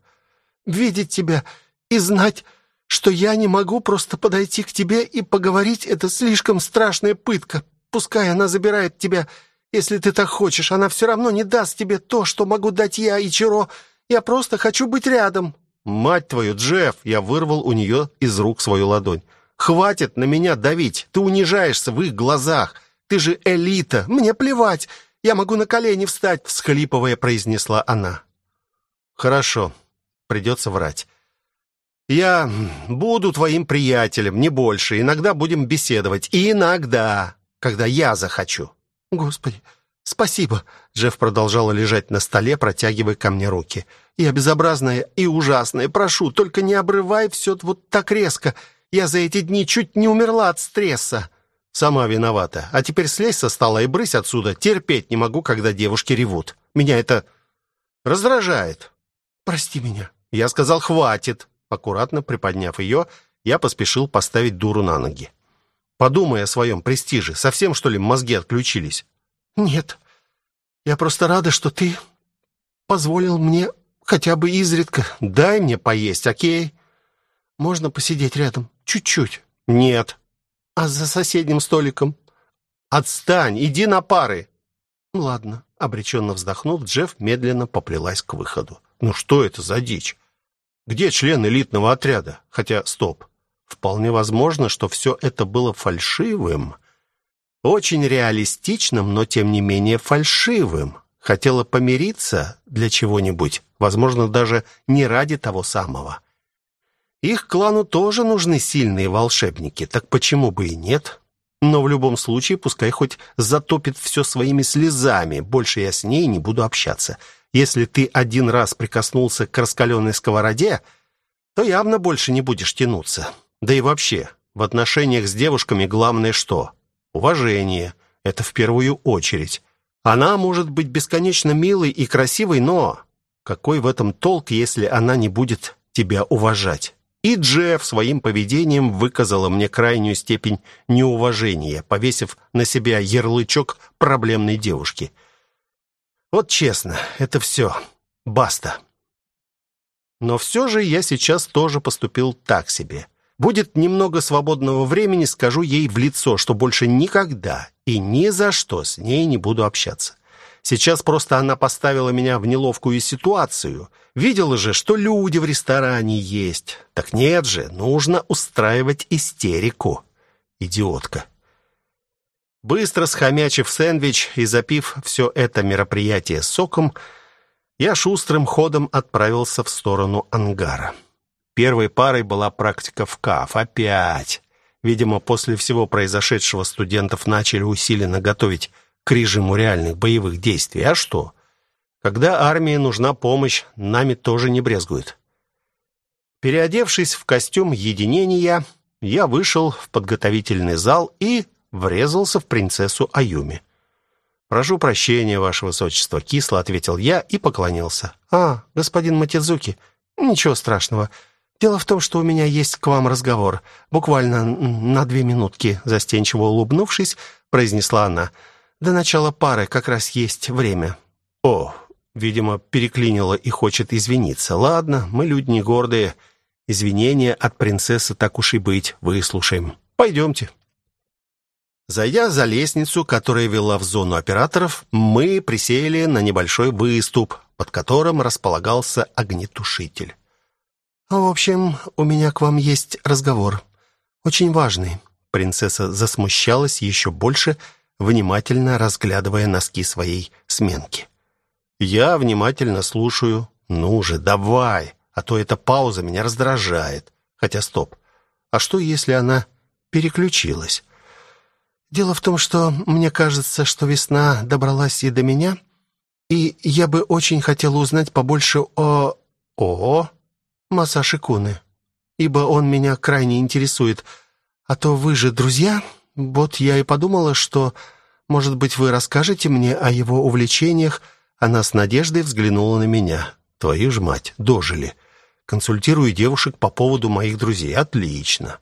Видеть тебя и знать, что я не могу просто подойти к тебе и поговорить, это слишком страшная пытка. Пускай она забирает тебя, если ты так хочешь, она все равно не даст тебе то, что могу дать я и Чиро. Я просто хочу быть рядом». «Мать твою, Джефф!» Я вырвал у нее из рук свою ладонь. «Хватит на меня давить! Ты унижаешься в их глазах! Ты же элита! Мне плевать! Я могу на колени встать!» Всхлипывая, произнесла она. «Хорошо придется врать. Я буду твоим приятелем, не больше. Иногда будем беседовать. И иногда, когда я захочу. Господи, спасибо. Джефф продолжала лежать на столе, протягивая ко мне руки. Я безобразная и ужасная. Прошу, только не обрывай все вот так резко. Я за эти дни чуть не умерла от стресса. Сама виновата. А теперь слезь со стола и брысь отсюда. Терпеть не могу, когда девушки ревут. Меня это раздражает. Прости меня. Я сказал «хватит». Аккуратно приподняв ее, я поспешил поставить дуру на ноги. Подумай о своем престиже. Совсем, что ли, мозги отключились? Нет. Я просто рада, что ты позволил мне хотя бы изредка. Дай мне поесть, окей? Можно посидеть рядом? Чуть-чуть. Нет. А за соседним столиком? Отстань, иди на пары. Ладно, Обреченно вздохнув, Джефф медленно поплелась к выходу. Ну что это за дичь? Где член элитного отряда? Хотя, стоп. Вполне возможно, что все это было фальшивым. Очень реалистичным, но тем не менее фальшивым. Хотела помириться для чего-нибудь, возможно, даже не ради того самого. Их клану тоже нужны сильные волшебники, так почему бы и нет? Но в любом случае, пускай хоть затопит все своими слезами, больше я с ней не буду общаться. Если ты один раз прикоснулся к раскаленной сковороде, то явно больше не будешь тянуться. Да и вообще, в отношениях с девушками главное что? Уважение. Это в первую очередь. Она может быть бесконечно милой и красивой, но какой в этом толк, если она не будет тебя уважать? И Джефф своим поведением выказала мне крайнюю степень неуважения, повесив на себя ярлычок проблемной девушки. Вот честно, это все. Баста. Но все же я сейчас тоже поступил так себе. Будет немного свободного времени, скажу ей в лицо, что больше никогда и ни за что с ней не буду общаться. Сейчас просто она поставила меня в неловкую ситуацию. Видела же, что люди в ресторане есть. Так нет же, нужно устраивать истерику. Идиотка. Быстро схомячив сэндвич и запив все это мероприятие соком, я шустрым ходом отправился в сторону ангара. Первой парой была практика в КАФ. Опять. Видимо, после всего произошедшего студентов начали усиленно готовить к режиму реальных боевых действий. А что? Когда армии нужна помощь, нами тоже не брезгуют. Переодевшись в костюм единения, я вышел в подготовительный зал и врезался в принцессу Аюми. «Прошу прощения, ваше высочество», — кисло ответил я и поклонился. «А, господин Матидзуки, ничего страшного. Дело в том, что у меня есть к вам разговор. Буквально на две минутки», — застенчиво улыбнувшись, произнесла она. До начала пары как раз есть время. О, видимо, переклинило и хочет извиниться. Ладно, мы люди не гордые. Извинения от принцессы так уж и быть, выслушаем. Пойдемте. Зайдя за лестницу, которая вела в зону операторов, мы присели на небольшой выступ, под которым располагался огнетушитель. «В общем, у меня к вам есть разговор. Очень важный». Принцесса засмущалась еще больше, внимательно разглядывая носки своей сменки. Я внимательно слушаю. Ну же, давай, а то эта пауза меня раздражает. Хотя стоп. А что, если она переключилась? Дело в том, что мне кажется, что весна добралась и до меня, и я бы очень хотела узнать побольше о... о... Масаши Куны, ибо он меня крайне интересует. А то вы же друзья, вот я и подумала, что, может быть, вы расскажете мне о его увлечениях. Она с надеждой взглянула на меня. Твою ж мать, дожили. Консультирую девушек по поводу моих друзей. Отлично.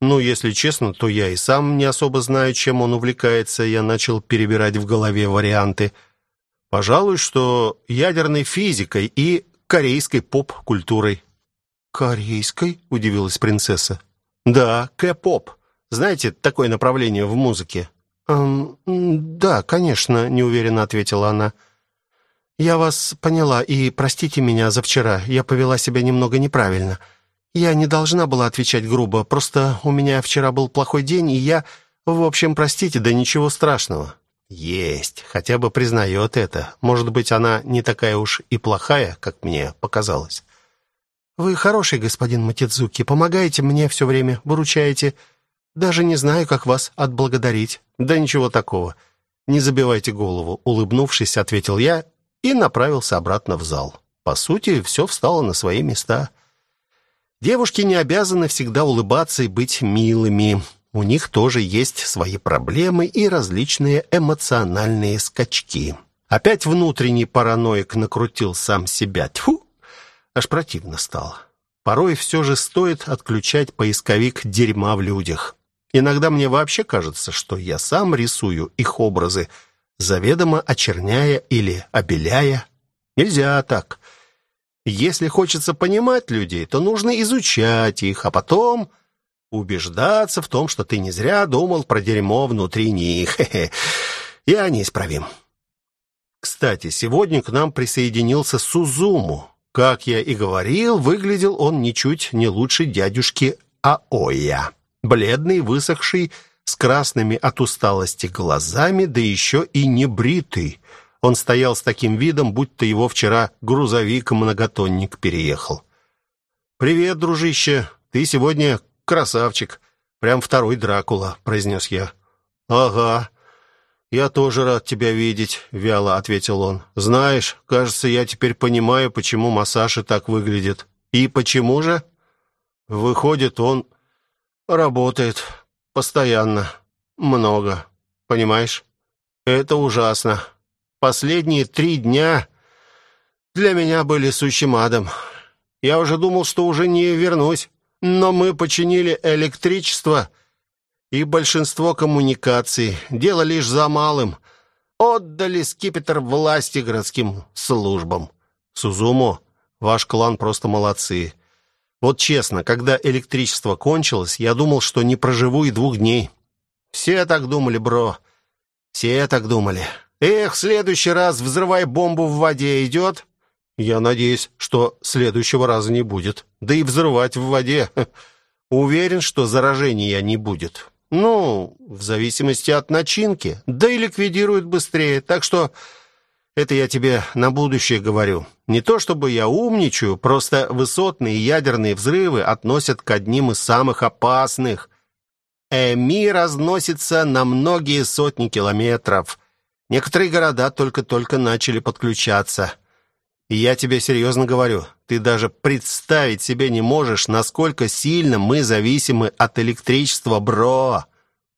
Ну, если честно, то я и сам не особо знаю, чем он увлекается. Я начал перебирать в голове варианты. Пожалуй, что ядерной физикой и корейской поп-культурой. «Корейской?» — удивилась принцесса. «Да, кэ-поп. Знаете такое направление в музыке?» «Эм, да, конечно», — неуверенно ответила она. «Я вас поняла, и простите меня за вчера. Я повела себя немного неправильно. Я не должна была отвечать грубо, просто у меня вчера был плохой день, и я... В общем, простите, да ничего страшного». «Есть, хотя бы признает это. Может быть, она не такая уж и плохая, как мне показалось». «Вы хороший господин Матидзуки, помогаете мне все время, выручаете...» Даже не знаю, как вас отблагодарить. Да ничего такого. Не забивайте голову, улыбнувшись, ответил я и направился обратно в зал. По сути, все встало на свои места. Девушки не обязаны всегда улыбаться и быть милыми. У них тоже есть свои проблемы и различные эмоциональные скачки. Опять внутренний параноик накрутил сам себя. Тьфу! Аж противно стало. Порой все же стоит отключать поисковик дерьма в людях. Иногда мне вообще кажется, что я сам рисую их образы, заведомо очерняя или обеляя. Нельзя так. Если хочется понимать людей, то нужно изучать их, а потом убеждаться в том, что ты не зря думал про дерьмо внутри них. Я неисправим. Кстати, сегодня к нам присоединился Сузуму. Как я и говорил, выглядел он ничуть не лучше дядюшки Аоя. Бледный, высохший, с красными от усталости глазами, да еще и не бритый. Он стоял с таким видом, будто его вчера грузовик-многотонник переехал. «Привет, дружище. Ты сегодня красавчик. Прям второй Дракула», — произнес я. «Ага. Я тоже рад тебя видеть», — вяло ответил он. «Знаешь, кажется, я теперь понимаю, почему массаж и так выглядит». «И почему же?» «Выходит, он работает постоянно, много, понимаешь? Это ужасно. Последние три дня для меня были сущим адом. Я уже думал, что уже не вернусь, но мы починили электричество и большинство коммуникаций. Дело лишь за малым. Отдали скипетр власти городским службам. Сузумо, ваш клан просто молодцы. Вот честно, когда электричество кончилось, я думал, что не проживу и двух дней. Все так думали, бро. Все так думали. Эх, в следующий раз взрывай бомбу в воде идет? Я надеюсь, что следующего раза не будет. Да и взрывать в воде. Уверен, что заражения не будет. Ну, в зависимости от начинки. Да и ликвидируют быстрее. Так что это я тебе на будущее говорю. Не то чтобы я умничаю, просто высотные ядерные взрывы относят к одним из самых опасных. Эми разносится на многие сотни километров. Некоторые города только-только начали подключаться. И я тебе серьезно говорю, ты даже представить себе не можешь, насколько сильно мы зависимы от электричества, бро.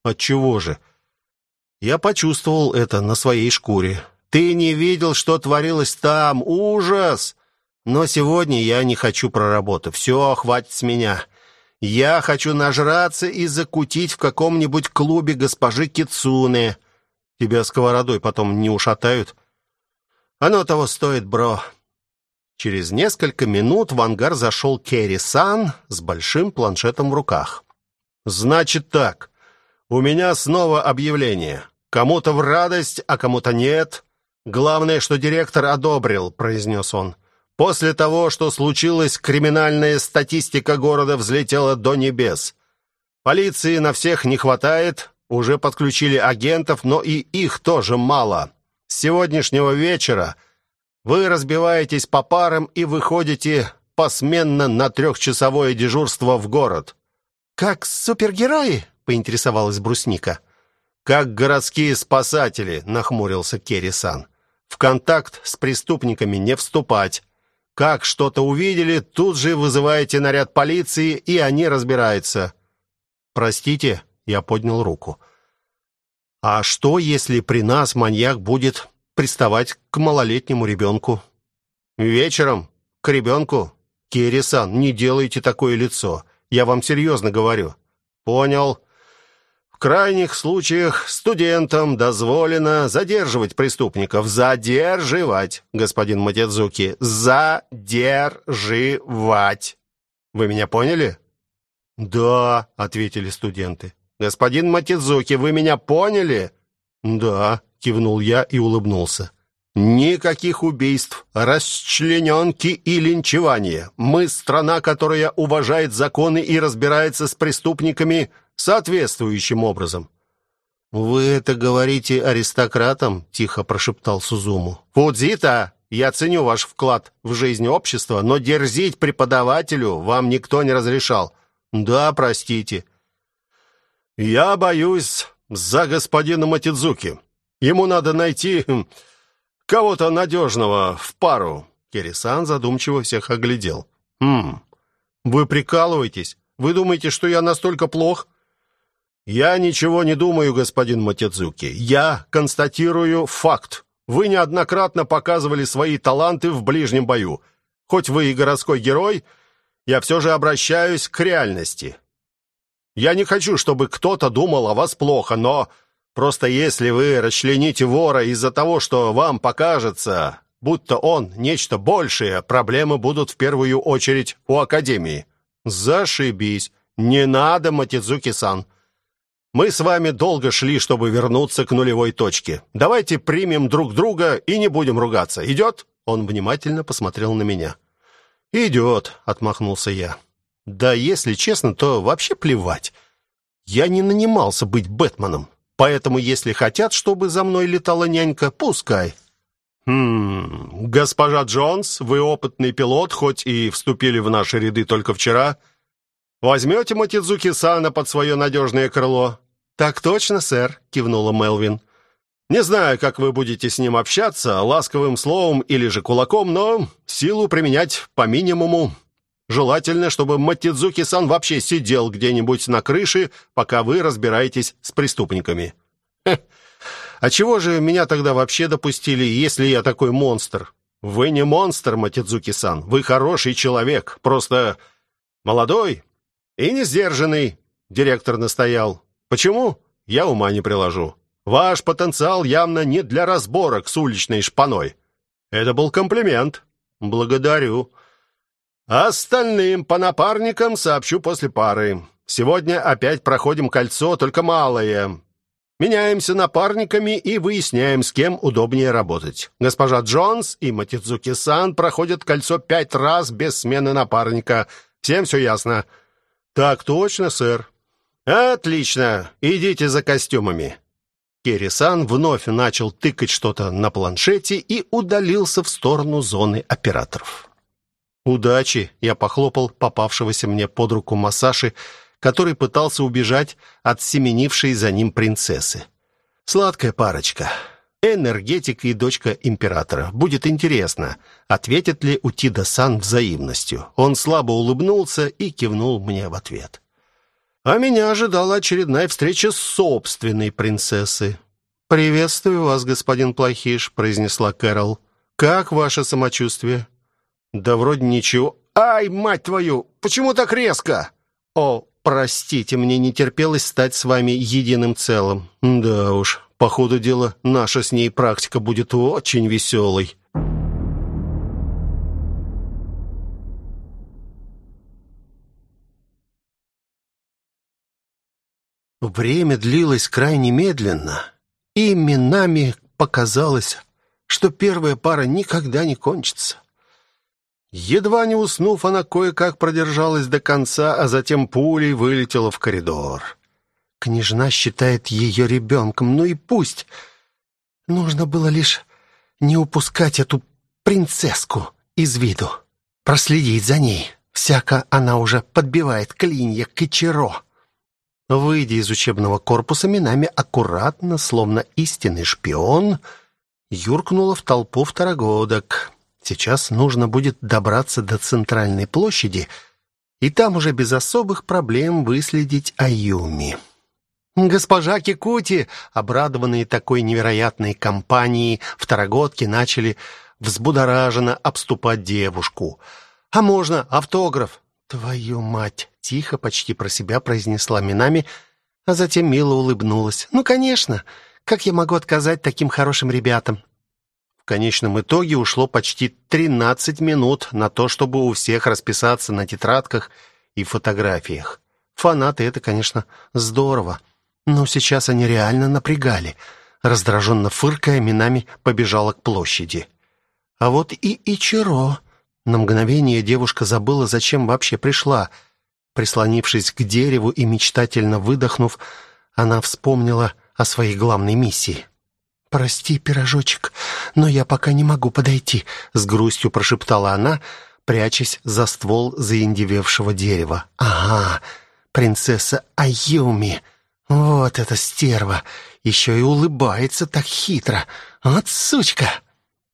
От чего же? Я почувствовал это на своей шкуре. Ты не видел, что творилось там? Ужас! Но сегодня я не хочу про работу. Все, хватит с меня. Я хочу нажраться и закутить в каком-нибудь клубе госпожи Кицуны. Тебя сковородой потом не ушатают. Оно того стоит, бро. Через несколько минут в ангар зашел Керри-сан с большим планшетом в руках. «Значит так, у меня снова объявление. Кому-то в радость, а кому-то нет. Главное, что директор одобрил», — произнес он. «После того, что случилось, криминальная статистика города взлетела до небес. Полиции на всех не хватает, уже подключили агентов, но и их тоже мало. С сегодняшнего вечера...» Вы разбиваетесь по парам и выходите посменно на трехчасовое дежурство в город. Как супергерои? поинтересовалась Брусника. Как городские спасатели, нахмурился Керри-сан. В контакт с преступниками не вступать. Как что-то увидели, тут же вызываете наряд полиции, и они разбираются. Простите, я поднял руку. А что, если при нас маньяк будет приставать к малолетнему ребенку. Вечером к ребенку? Кирисан, не делайте такое лицо. Я вам серьезно говорю. Понял. В крайних случаях студентам дозволено задерживать преступников. Задерживать, господин Матедзуки. Задерживать. Вы меня поняли? Да, ответили студенты. Господин Матидзуки, вы меня поняли? Да кивнул я и улыбнулся. Никаких убийств, расчлененки и линчевания. Мы страна, которая уважает законы и разбирается с преступниками соответствующим образом. Вы это говорите аристократам, тихо прошептал Сузуму. Фудзита, я ценю ваш вклад в жизнь общества, но дерзить преподавателю вам никто не разрешал. Да, простите. Я боюсь за господина Матидзуки. Ему надо найти хм, кого-то надежного в пару. Кирисан задумчиво всех оглядел. Хм. Вы прикалываетесь? Вы думаете, что я настолько плох? Я ничего не думаю, господин Матидзуки. Я констатирую факт. Вы неоднократно показывали свои таланты в ближнем бою. Хоть вы и городской герой, я все же обращаюсь к реальности. Я не хочу, чтобы кто-то думал о вас плохо, но Просто если вы расчлените вора из-за того, что вам покажется, будто он нечто большее, проблемы будут в первую очередь у академии. Зашибись. Не надо, Матидзуки-сан. Мы с вами долго шли, чтобы вернуться к нулевой точке. Давайте примем друг друга и не будем ругаться. Идет?» Он внимательно посмотрел на меня. «Идет», — отмахнулся я. «Да, если честно, то вообще плевать. Я не нанимался быть Бэтменом, поэтому если хотят, чтобы за мной летала нянька, пускай». «Хм, госпожа Джонс, вы опытный пилот, хоть и вступили в наши ряды только вчера. Возьмете Матидзуки-сана под свое надежное крыло?» «Так точно, сэр», — кивнула Мелвин. «Не знаю, как вы будете с ним общаться, ласковым словом или же кулаком, но силу применять по минимуму. Желательно, чтобы Матидзуки-сан вообще сидел где-нибудь на крыше, пока вы разбираетесь с преступниками». А чего же меня тогда вообще допустили, если я такой монстр? Вы не монстр, Матидзуки-сан. Вы хороший человек, просто молодой и не сдержанный, директор настоял. Почему? Я ума не приложу. Ваш потенциал явно не для разборок с уличной шпаной. Это был комплимент. Благодарю. Остальным по напарникам сообщу после пары. Сегодня опять проходим кольцо, только малое. Меняемся напарниками и выясняем, с кем удобнее работать. Госпожа Джонс и Матидзуки-сан проходят кольцо пять раз без смены напарника. Всем все ясно? Так точно, сэр. Отлично. Идите за костюмами. Керри-сан вновь начал тыкать что-то на планшете и удалился в сторону зоны операторов. Удачи, я похлопал попавшегося мне под руку Масаши который пытался убежать от семенившей за ним принцессы. Сладкая парочка. Энергетик и дочка императора. Будет интересно, ответит ли Утида-сан взаимностью. Он слабо улыбнулся и кивнул мне в ответ. А меня ожидала очередная встреча с собственной принцессой. «Приветствую вас, господин Плохиш», — произнесла Кэрол. «Как ваше самочувствие?» «Да вроде ничего». «Ай, мать твою! Почему так резко?» «О, Простите, мне не терпелось стать с вами единым целым. Да уж, по ходу дела, наша с ней практика будет очень веселой. Время длилось крайне медленно, и именами показалось, что первая пара никогда не кончится. Едва не уснув, она кое-как продержалась до конца, а затем пулей вылетела в коридор. Княжна считает ее ребенком, ну и пусть. Нужно было лишь не упускать эту принцесску из виду, проследить за ней. Всяко она уже подбивает клинья к Ичиро. Выйдя из учебного корпуса, Минами аккуратно, словно истинный шпион, юркнула в толпу второгодок. Сейчас нужно будет добраться до центральной площади и там уже без особых проблем выследить Аюми. Госпожа Кикути, обрадованные такой невероятной компанией, второгодки начали взбудораженно обступать девушку. А можно автограф? Твою мать, тихо, почти про себя произнесла Минами, а затем мило улыбнулась. Ну, конечно. Как я могу отказать таким хорошим ребятам? Конечном итоге ушло почти 13 минут на то, чтобы у всех расписаться на тетрадках и фотографиях. Фанаты это, конечно, здорово, но сейчас они реально напрягали. Раздраженно фыркая, Минами побежала к площади. А вот и Ичиро. На мгновение девушка забыла, зачем вообще пришла. Прислонившись к дереву и мечтательно выдохнув, она вспомнила о своей главной миссии. «Прости, пирожочек, но я пока не могу подойти», — с грустью прошептала она, прячась за ствол заиндевевшего дерева. «Ага, принцесса Аюми. Вот эта стерва. Еще и улыбается так хитро. Вот сучка!»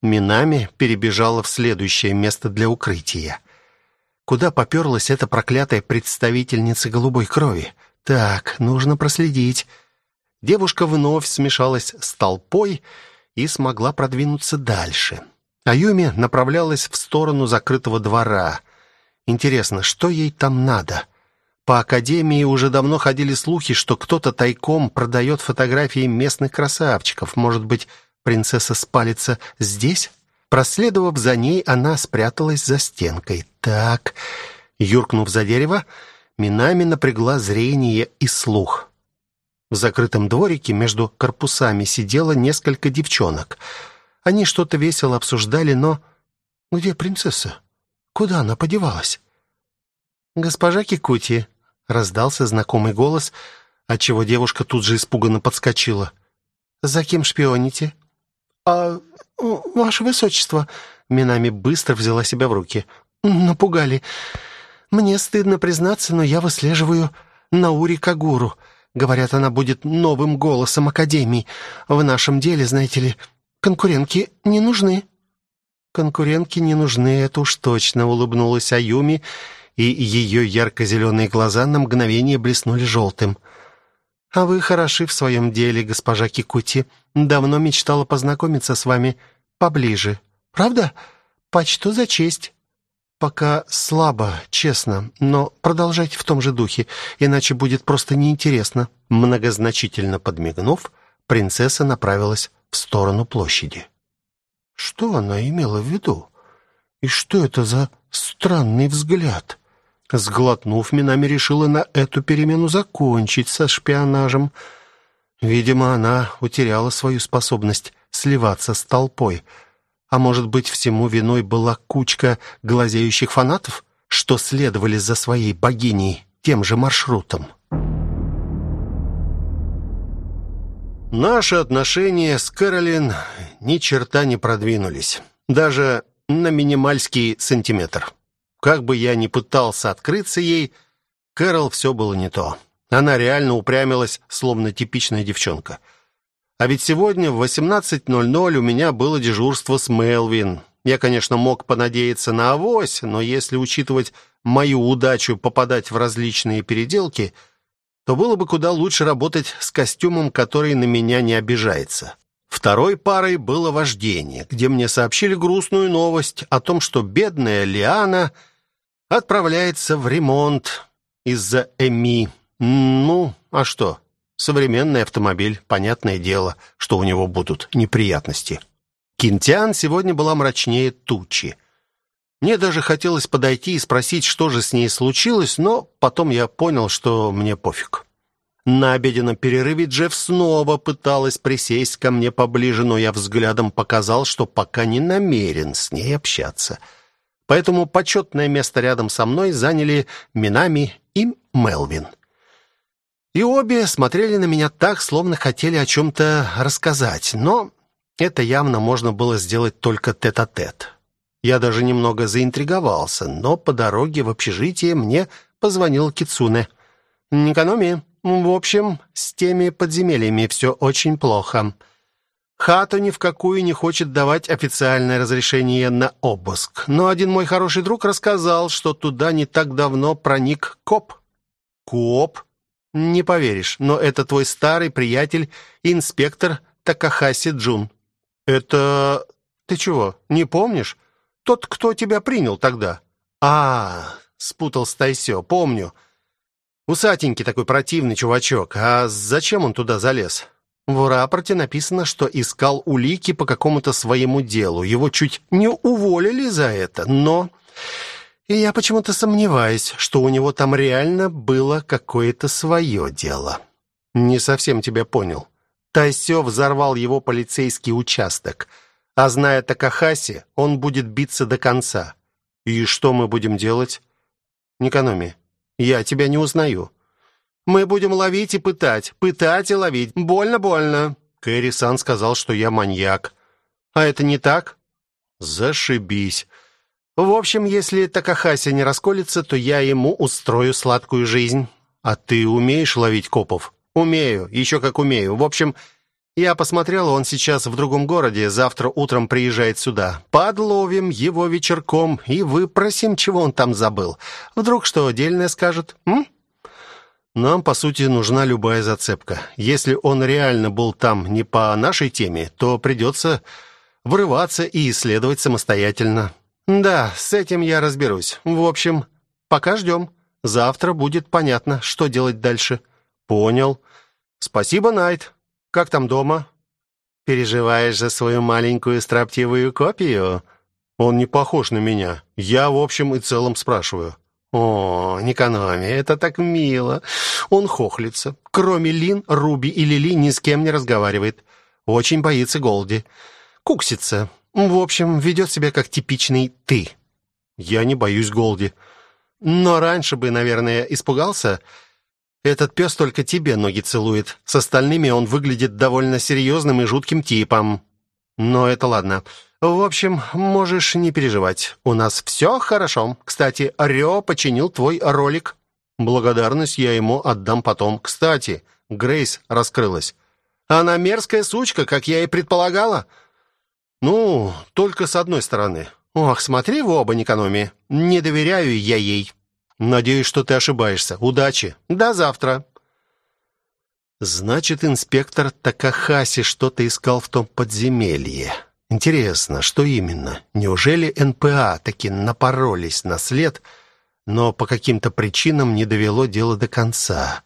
Минами перебежала в следующее место для укрытия. Куда поперлась эта проклятая представительница голубой крови? Так, нужно проследить. Девушка вновь смешалась с толпой и смогла продвинуться дальше. Аюми направлялась в сторону закрытого двора. Интересно, что ей там надо? По академии уже давно ходили слухи, что кто-то тайком продает фотографии местных красавчиков. Может быть, принцесса спалится здесь? Проследовав за ней, она спряталась за стенкой. Так, юркнув за дерево, Минами напрягла зрение и слух. В закрытом дворике между корпусами сидело несколько девчонок. Они что-то весело обсуждали, но... Где принцесса? Куда она подевалась? «Госпожа Кикути», — раздался знакомый голос, отчего девушка тут же испуганно подскочила. «За кем шпионите?» «А, ваше высочество», — Минами быстро взяла себя в руки. «Напугали. Мне стыдно признаться, но я выслеживаю Наури Кагуру. Говорят, она будет новым голосом Академии. В нашем деле, знаете ли, конкурентки не нужны». «Конкурентки не нужны, это уж точно», — улыбнулась Аюми, и ее ярко-зеленые глаза на мгновение блеснули желтым. «А вы хороши в своем деле, госпожа Кикути. Давно мечтала познакомиться с вами поближе. Правда? Почту за честь». «Пока слабо, честно, но продолжайте в том же духе, иначе будет просто неинтересно». Многозначительно подмигнув, принцесса направилась в сторону площади. Что она имела в виду? И что это за странный взгляд? Сглотнув, Минами решила на эту перемену закончить со шпионажем. Видимо, она утеряла свою способность сливаться с толпой. А может быть, всему виной была кучка глазеющих фанатов, что следовали за своей богиней тем же маршрутом. Наши отношения с Кэролин ни черта не продвинулись. Даже на минимальский сантиметр. Как бы я ни пытался открыться ей, Кэрол все было не то. Она реально упрямилась, словно типичная девчонка. А ведь сегодня в 18.00 у меня было дежурство с Мелвин. Я, конечно, мог понадеяться на авось, но если учитывать мою удачу попадать в различные переделки, то было бы куда лучше работать с костюмом, который на меня не обижается. Второй парой было вождение, где мне сообщили грустную новость о том, что бедная Лиана отправляется в ремонт из-за Эми. Ну, а что? Современный автомобиль, понятное дело, что у него будут неприятности. Кинтиан сегодня была мрачнее тучи. Мне даже хотелось подойти и спросить, что же с ней случилось, но потом я понял, что мне пофиг. На обеденном перерыве Джефф снова пыталась присесть ко мне поближе, но я взглядом показал, что пока не намерен с ней общаться — Поэтому почетное место рядом со мной заняли Минами и Мелвин. И обе смотрели на меня так, словно хотели о чем-то рассказать, но это явно можно было сделать только тет-а-тет. -тет. Я даже немного заинтриговался, но по дороге в общежитие мне позвонил Кицуне. «Экономи. В общем, с теми подземельями все очень плохо. Хату ни в какую не хочет давать официальное разрешение на обыск. Но один мой хороший друг рассказал, что туда не так давно проник коп. Коп? Не поверишь, но это твой старый приятель, инспектор Такахаси Джун. Это... Ты чего, не помнишь? Тот, кто тебя принял тогда. А, спутал с Тайсё, помню. Усатенький такой противный чувачок. А зачем он туда залез? В рапорте написано, что искал улики по какому-то своему делу. Его чуть не уволили за это, но... И я почему-то сомневаюсь, что у него там реально было какое-то свое дело. Не совсем тебя понял. Тайсё взорвал его полицейский участок. А зная Такахаси, он будет биться до конца. И что мы будем делать? Никономи, я тебя не узнаю. Мы будем ловить и пытать, пытать и ловить. Больно-больно. Кэрри-сан сказал, что я маньяк. А это не так? Зашибись. В общем, если Такахаси не расколется, то я ему устрою сладкую жизнь. А ты умеешь ловить копов? Умею, еще как умею. В общем, я посмотрел, он сейчас в другом городе, завтра утром приезжает сюда. Подловим его вечерком и выпросим, чего он там забыл. Вдруг что дельное скажет, м? Нам, по сути, нужна любая зацепка. Если он реально был там не по нашей теме, то придется врываться и исследовать самостоятельно. Да, с этим я разберусь. В общем, пока ждем. Завтра будет понятно, что делать дальше. Понял. Спасибо, Найт. Как там дома? Переживаешь за свою маленькую строптивую копию? Он не похож на меня. Я, в общем и целом, спрашиваю. О, Никаноми, это так мило. Он хохлится. Кроме Лин, Руби и Лили ни с кем не разговаривает. Очень боится Голди. Куксится. В общем, ведет себя как типичный ты. Я не боюсь Голди. Но раньше бы, наверное, испугался. Этот пес только тебе ноги целует. С остальными он выглядит довольно серьезным и жутким типом. Но это ладно. В общем, можешь не переживать. У нас все хорошо. Кстати, Рё починил твой ролик. Благодарность я ему отдам потом. Кстати, Грейс раскрылась. Она мерзкая сучка, как я и предполагала. Ну, только с одной стороны. Ох, смотри в оба, Никаноми. Не доверяю я ей. Надеюсь, что ты ошибаешься. Удачи. До завтра. Значит, инспектор Такахаси что-то искал в том подземелье. Интересно, что именно? Неужели НПА таки напоролись на след, но по каким-то причинам не довело дело до конца?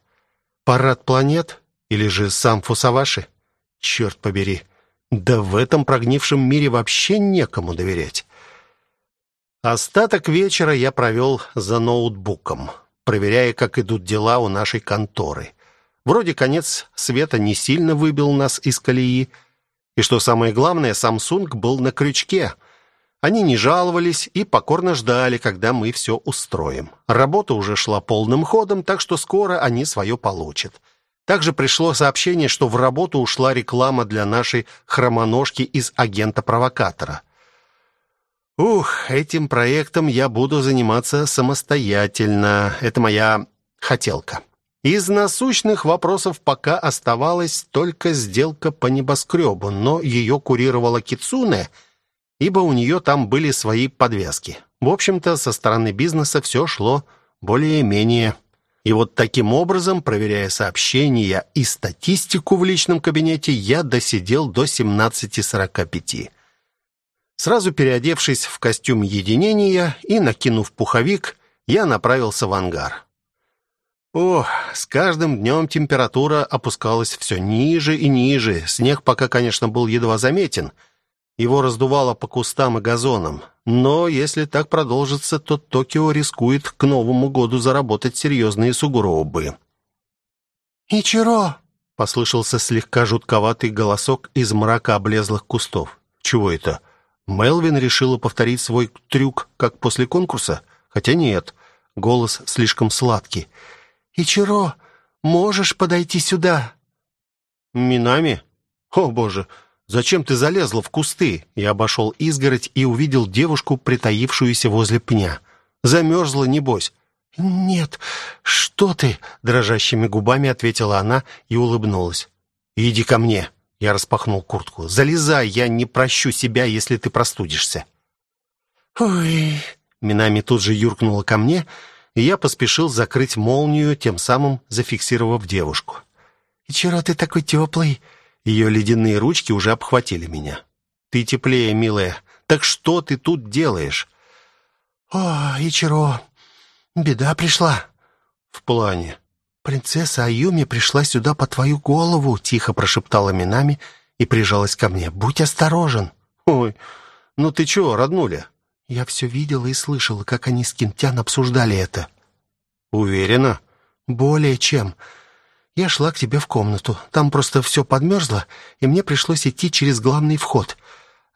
Парад планет или же сам Фусаваши? Черт побери. Да в этом прогнившем мире вообще некому доверять. Остаток вечера я провел за ноутбуком, проверяя, как идут дела у нашей конторы. Вроде конец света не сильно выбил нас из колеи, и что самое главное, Samsung был на крючке. Они не жаловались и покорно ждали, когда мы все устроим. Работа уже шла полным ходом, так что скоро они свое получат. Также пришло сообщение, что в работу ушла реклама для нашей хромоножки из агента-провокатора. Ух, этим проектом я буду заниматься самостоятельно. Это моя хотелка. Из насущных вопросов пока оставалась только сделка по небоскребу, но ее курировала Кицуне, ибо у нее там были свои подвески. В общем-то, со стороны бизнеса все шло более-менее. И вот таким образом, проверяя сообщения и статистику в личном кабинете, я досидел до 17.45. Сразу переодевшись в костюм единения и накинув пуховик, я направился в ангар. Ох, с каждым днем температура опускалась все ниже и ниже. Снег пока, конечно, был едва заметен. Его раздувало по кустам и газонам. Но если так продолжится, то Токио рискует к Новому году заработать серьезные сугробы. «Ичиро!» — послышался слегка жутковатый голосок из мрака облезлых кустов. «Чего это?» Мелвин решила повторить свой трюк, как после конкурса? Хотя нет, голос слишком сладкий. «Ичиро, можешь подойти сюда?» «Минами? О, боже, зачем ты залезла в кусты?» Я обошел изгородь и увидел девушку, притаившуюся возле пня. «Замерзла, небось?» «Нет, что ты?» — дрожащими губами ответила она и улыбнулась. «Иди ко мне!» — я распахнул куртку. «Залезай, я не прощу себя, если ты простудишься». «Ой...» Минами тут же юркнула ко мне и я поспешил закрыть молнию, тем самым зафиксировав девушку. «И чего ты такой теплый?» Ее ледяные ручки уже обхватили меня. «Ты теплее, милая. Так что ты тут делаешь?» «О, Ичиро, беда пришла». «В плане?» «Принцесса Аюми пришла сюда по твою голову», — тихо прошептала Минами и прижалась ко мне. «Будь осторожен». «Ой, ну ты чего, роднуля?» Я все видела и слышала, как они с Кинтян обсуждали это. Уверена? Более чем. Я шла к тебе в комнату. Там просто все подмерзло, и мне пришлось идти через главный вход.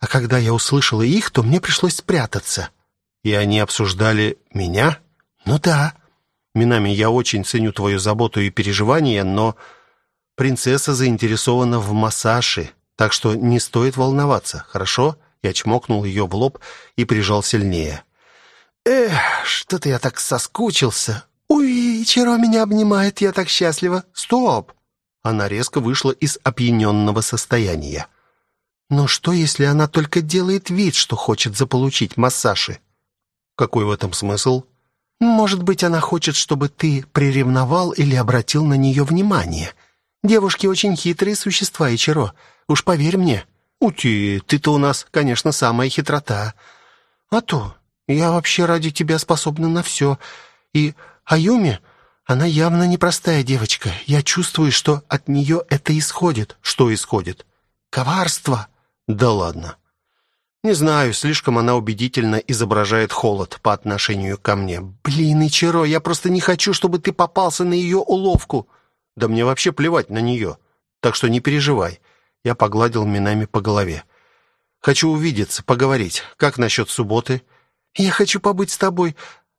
А когда я услышала их, то мне пришлось спрятаться. И они обсуждали меня? Ну да. Минами, я очень ценю твою заботу и переживания, но принцесса заинтересована в массаже, так что не стоит волноваться, хорошо? Я чмокнул ее в лоб и прижал сильнее. «Эх, что-то я так соскучился. Ой, Чиро меня обнимает, я так счастлива. Стоп!» Она резко вышла из опьяненного состояния. «Но что, если она только делает вид, что хочет заполучить массажи?» «Какой в этом смысл?» «Может быть, она хочет, чтобы ты приревновал или обратил на нее внимание. Девушки очень хитрые существа, Ичиро. Уж поверь мне». «Ути, ты-то у нас, конечно, самая хитрота». «А то, я вообще ради тебя способна на все. И Аюми, она явно непростая девочка. Я чувствую, что от нее это исходит». «Что исходит?» «Коварство». «Да ладно». Не знаю, слишком она убедительно изображает холод по отношению ко мне. Блин, Ичиро, я просто не хочу, чтобы ты попался на ее уловку. Да мне вообще плевать на нее. Так что не переживай. Я погладил Минами по голове. Хочу увидеться, поговорить. Как насчет субботы? Я хочу побыть с тобой,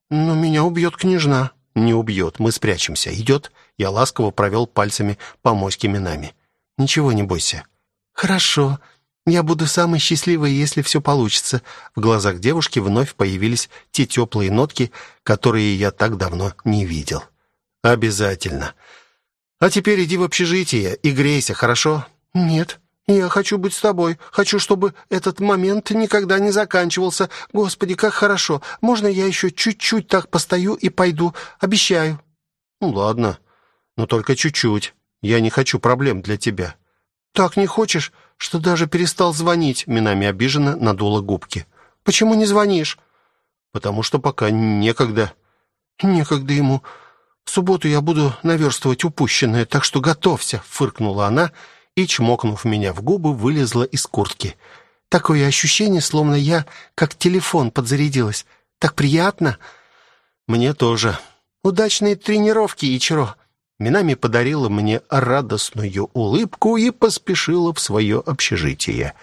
но меня убьет княжна. Не убьет, мы спрячемся. Идет? Я ласково провел пальцами по моське Минами. Ничего не бойся. Хорошо. Я буду самой счастливой, если все получится. В глазах девушки вновь появились те теплые нотки, которые я так давно не видел. Обязательно. А теперь иди в общежитие и грейся, хорошо? Нет. Я хочу быть с тобой. Хочу, чтобы этот момент никогда не заканчивался. Господи, как хорошо. Можно я еще чуть-чуть так постою и пойду? Обещаю. Ну ладно. Но только чуть-чуть. Я не хочу проблем для тебя. Так не хочешь, что даже перестал звонить? Минами обиженно надула губки. Почему не звонишь? Потому что пока некогда. Некогда ему. В субботу я буду наверстывать упущенное, так что готовься, фыркнула она и, чмокнув меня в губы, вылезла из куртки. Такое ощущение, словно я как телефон подзарядилась. Так приятно. Мне тоже. Удачные тренировки, Ичиро. Минами подарила мне радостную улыбку и поспешила в свое общежитие.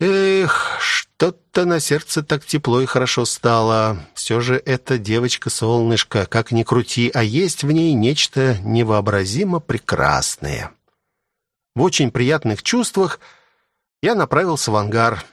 Эх, что-то на сердце так тепло и хорошо стало. Все же эта девочка-солнышко, как ни крути, а есть в ней нечто невообразимо прекрасное. В очень приятных чувствах я направился в ангар.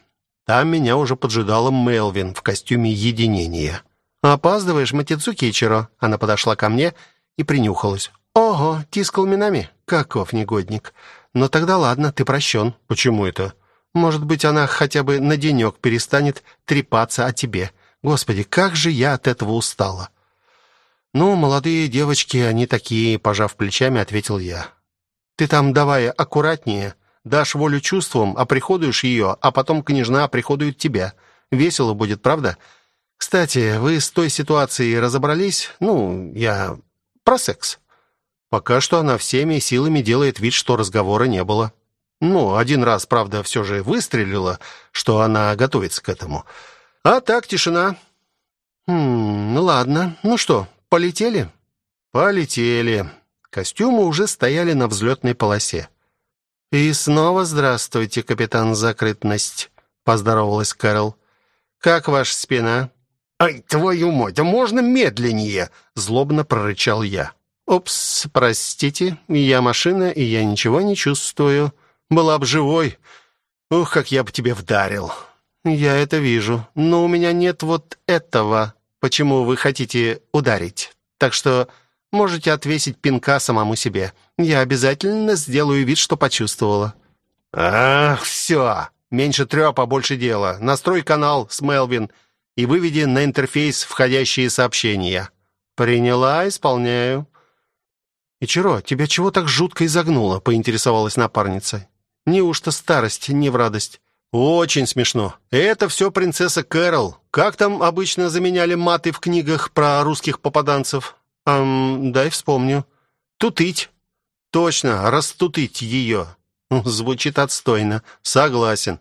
Там меня уже поджидала Мелвин в костюме единения. «Опаздываешь, Матидзуки Ичиро?» Она подошла ко мне и принюхалась. «Ого, тискал минами? Каков негодник! Но тогда ладно, ты прощен». «Почему это?» «Может быть, она хотя бы на денек перестанет трепаться о тебе. Господи, как же я от этого устала!» «Ну, молодые девочки, они такие», — пожав плечами, ответил я. Ты там давай аккуратнее. Дашь волю чувствам, а приходуешь ее, а потом княжна приходует тебя. Весело будет, правда? Кстати, вы с той ситуацией разобрались? Ну, я про секс. Пока что она всеми силами делает вид, что разговора не было. Ну, один раз, правда, все же выстрелила, что она готовится к этому. А так тишина. Хм, ну ладно. Ну что, полетели? Полетели. Костюмы уже стояли на взлетной полосе. «И снова здравствуйте, капитан Закрытность», — поздоровалась Кэрол. «Как ваша спина?» «Ай, твою мать, да можно медленнее!» — злобно прорычал я. «Упс, простите, я машина, и я ничего не чувствую. Была бы живой. Ух, как я бы тебе вдарил!» «Я это вижу, но у меня нет вот этого. Почему вы хотите ударить? Так что Можете отвесить пинка самому себе. Я обязательно сделаю вид, что почувствовала». «Ах, все! Меньше трепа, больше дела. Настрой канал с Мелвин и выведи на интерфейс входящие сообщения». «Приняла, исполняю». «Ичиро, тебя чего так жутко изогнуло?» — поинтересовалась напарница. «Неужто старость не в радость?» «Очень смешно. Это все принцесса Кэрол. Как там обычно заменяли маты в книгах про русских попаданцев? Эм, дай вспомню. Тутыть. Точно, растутыть ее. Звучит отстойно. Согласен.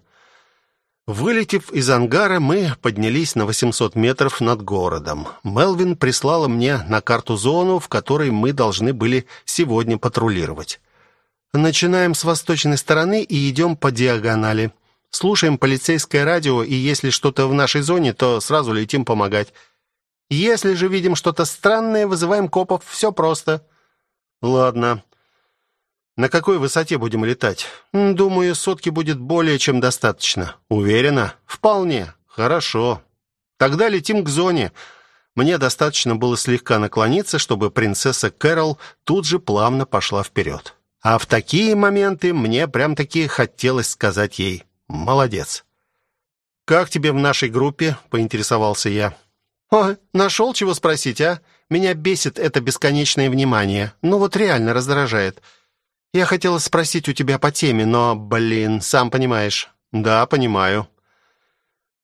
Вылетев из ангара, мы поднялись на 800 метров над городом. Мелвин прислала мне на карту зону, в которой мы должны были сегодня патрулировать. Начинаем с восточной стороны и идем по диагонали. Слушаем полицейское радио, и если что-то в нашей зоне, то сразу летим помогать. Если же видим что-то странное, вызываем копов. Все просто. Ладно. На какой высоте будем летать? Думаю, сотки будет более чем достаточно. Уверена? Вполне. Хорошо. Тогда летим к зоне. Мне достаточно было слегка наклониться, чтобы принцесса Кэрол тут же плавно пошла вперед. А в такие моменты мне прям-таки хотелось сказать ей «молодец». «Как тебе в нашей группе?» — поинтересовался я. «О, нашел чего спросить, а? Меня бесит это бесконечное внимание. Ну вот реально раздражает. Я хотела спросить у тебя по теме, но, блин, сам понимаешь». «Да, понимаю».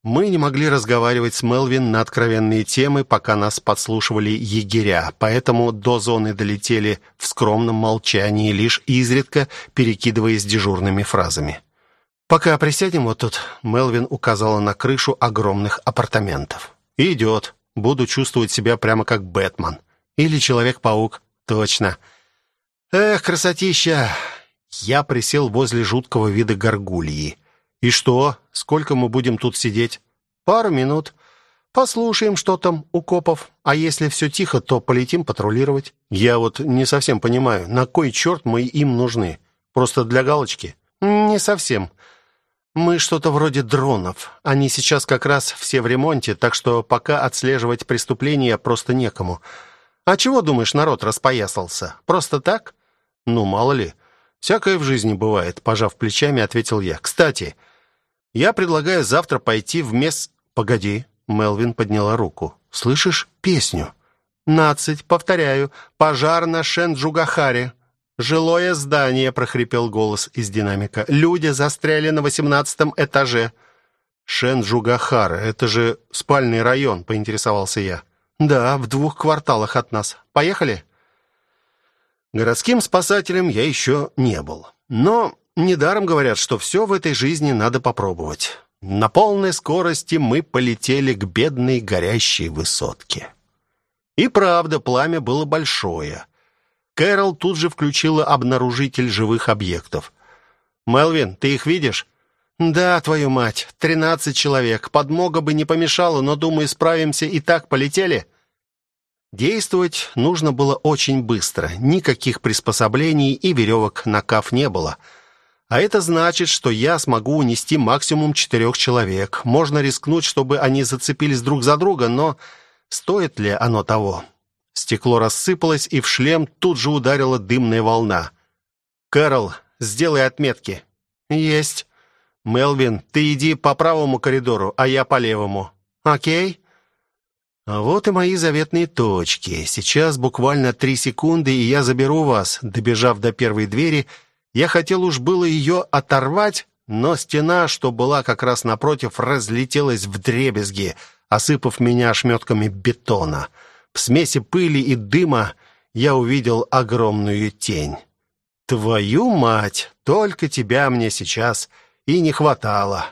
Мы не могли разговаривать с Мелвин на откровенные темы, пока нас подслушивали егеря, поэтому до зоны долетели в скромном молчании, лишь изредка перекидываясь дежурными фразами. «Пока присядем вот тут», — Мелвин указала на крышу огромных апартаментов. «Идет. Буду чувствовать себя прямо как Бэтмен. Или Человек-паук. Точно. Эх, красотища!» Я присел возле жуткого вида горгульи. «И что? Сколько мы будем тут сидеть?» «Пару минут. Послушаем, что там у копов. А если все тихо, то полетим патрулировать». «Я вот не совсем понимаю, на кой черт мы им нужны? Просто для галочки?» «Не совсем. Мы что-то вроде дронов. Они сейчас как раз все в ремонте, так что пока отслеживать преступления просто некому. А чего, думаешь, народ распоясался? Просто так? Ну, мало ли. Всякое в жизни бывает, пожав плечами, ответил я. Кстати, я предлагаю завтра пойти в мес... Погоди, Мелвин подняла руку. Слышишь песню? Нацать, повторяю, пожар на Шенджугахаре. «Жилое здание», — прохрипел голос из динамика. «Люди застряли на восемнадцатом этаже». «Шенджугахара, это же спальный район», — поинтересовался я. «Да, в двух кварталах от нас. Поехали?» Городским спасателем я еще не был. Но недаром говорят, что все в этой жизни надо попробовать. На полной скорости мы полетели к бедной горящей высотке. И правда, пламя было большое — Кэрол тут же включила обнаружитель живых объектов. «Мелвин, ты их видишь?» «Да, твою мать, тринадцать человек. Подмога бы не помешала, но, думаю, справимся и так полетели». Действовать нужно было очень быстро. Никаких приспособлений и веревок на каф не было. А это значит, что я смогу унести максимум четырех человек. Можно рискнуть, чтобы они зацепились друг за друга, но стоит ли оно того? Стекло рассыпалось, и в шлем тут же ударила дымная волна. «Кэрол, сделай отметки». «Есть». «Мелвин, ты иди по правому коридору, а я по левому». «Окей». А вот и мои заветные точки. Сейчас буквально три секунды, и я заберу вас. Добежав до первой двери, я хотел уж было ее оторвать, но стена, что была как раз напротив, разлетелась в дребезги, осыпав меня ошметками бетона. В смеси пыли и дыма я увидел огромную тень. Твою мать, только тебя мне сейчас и не хватало.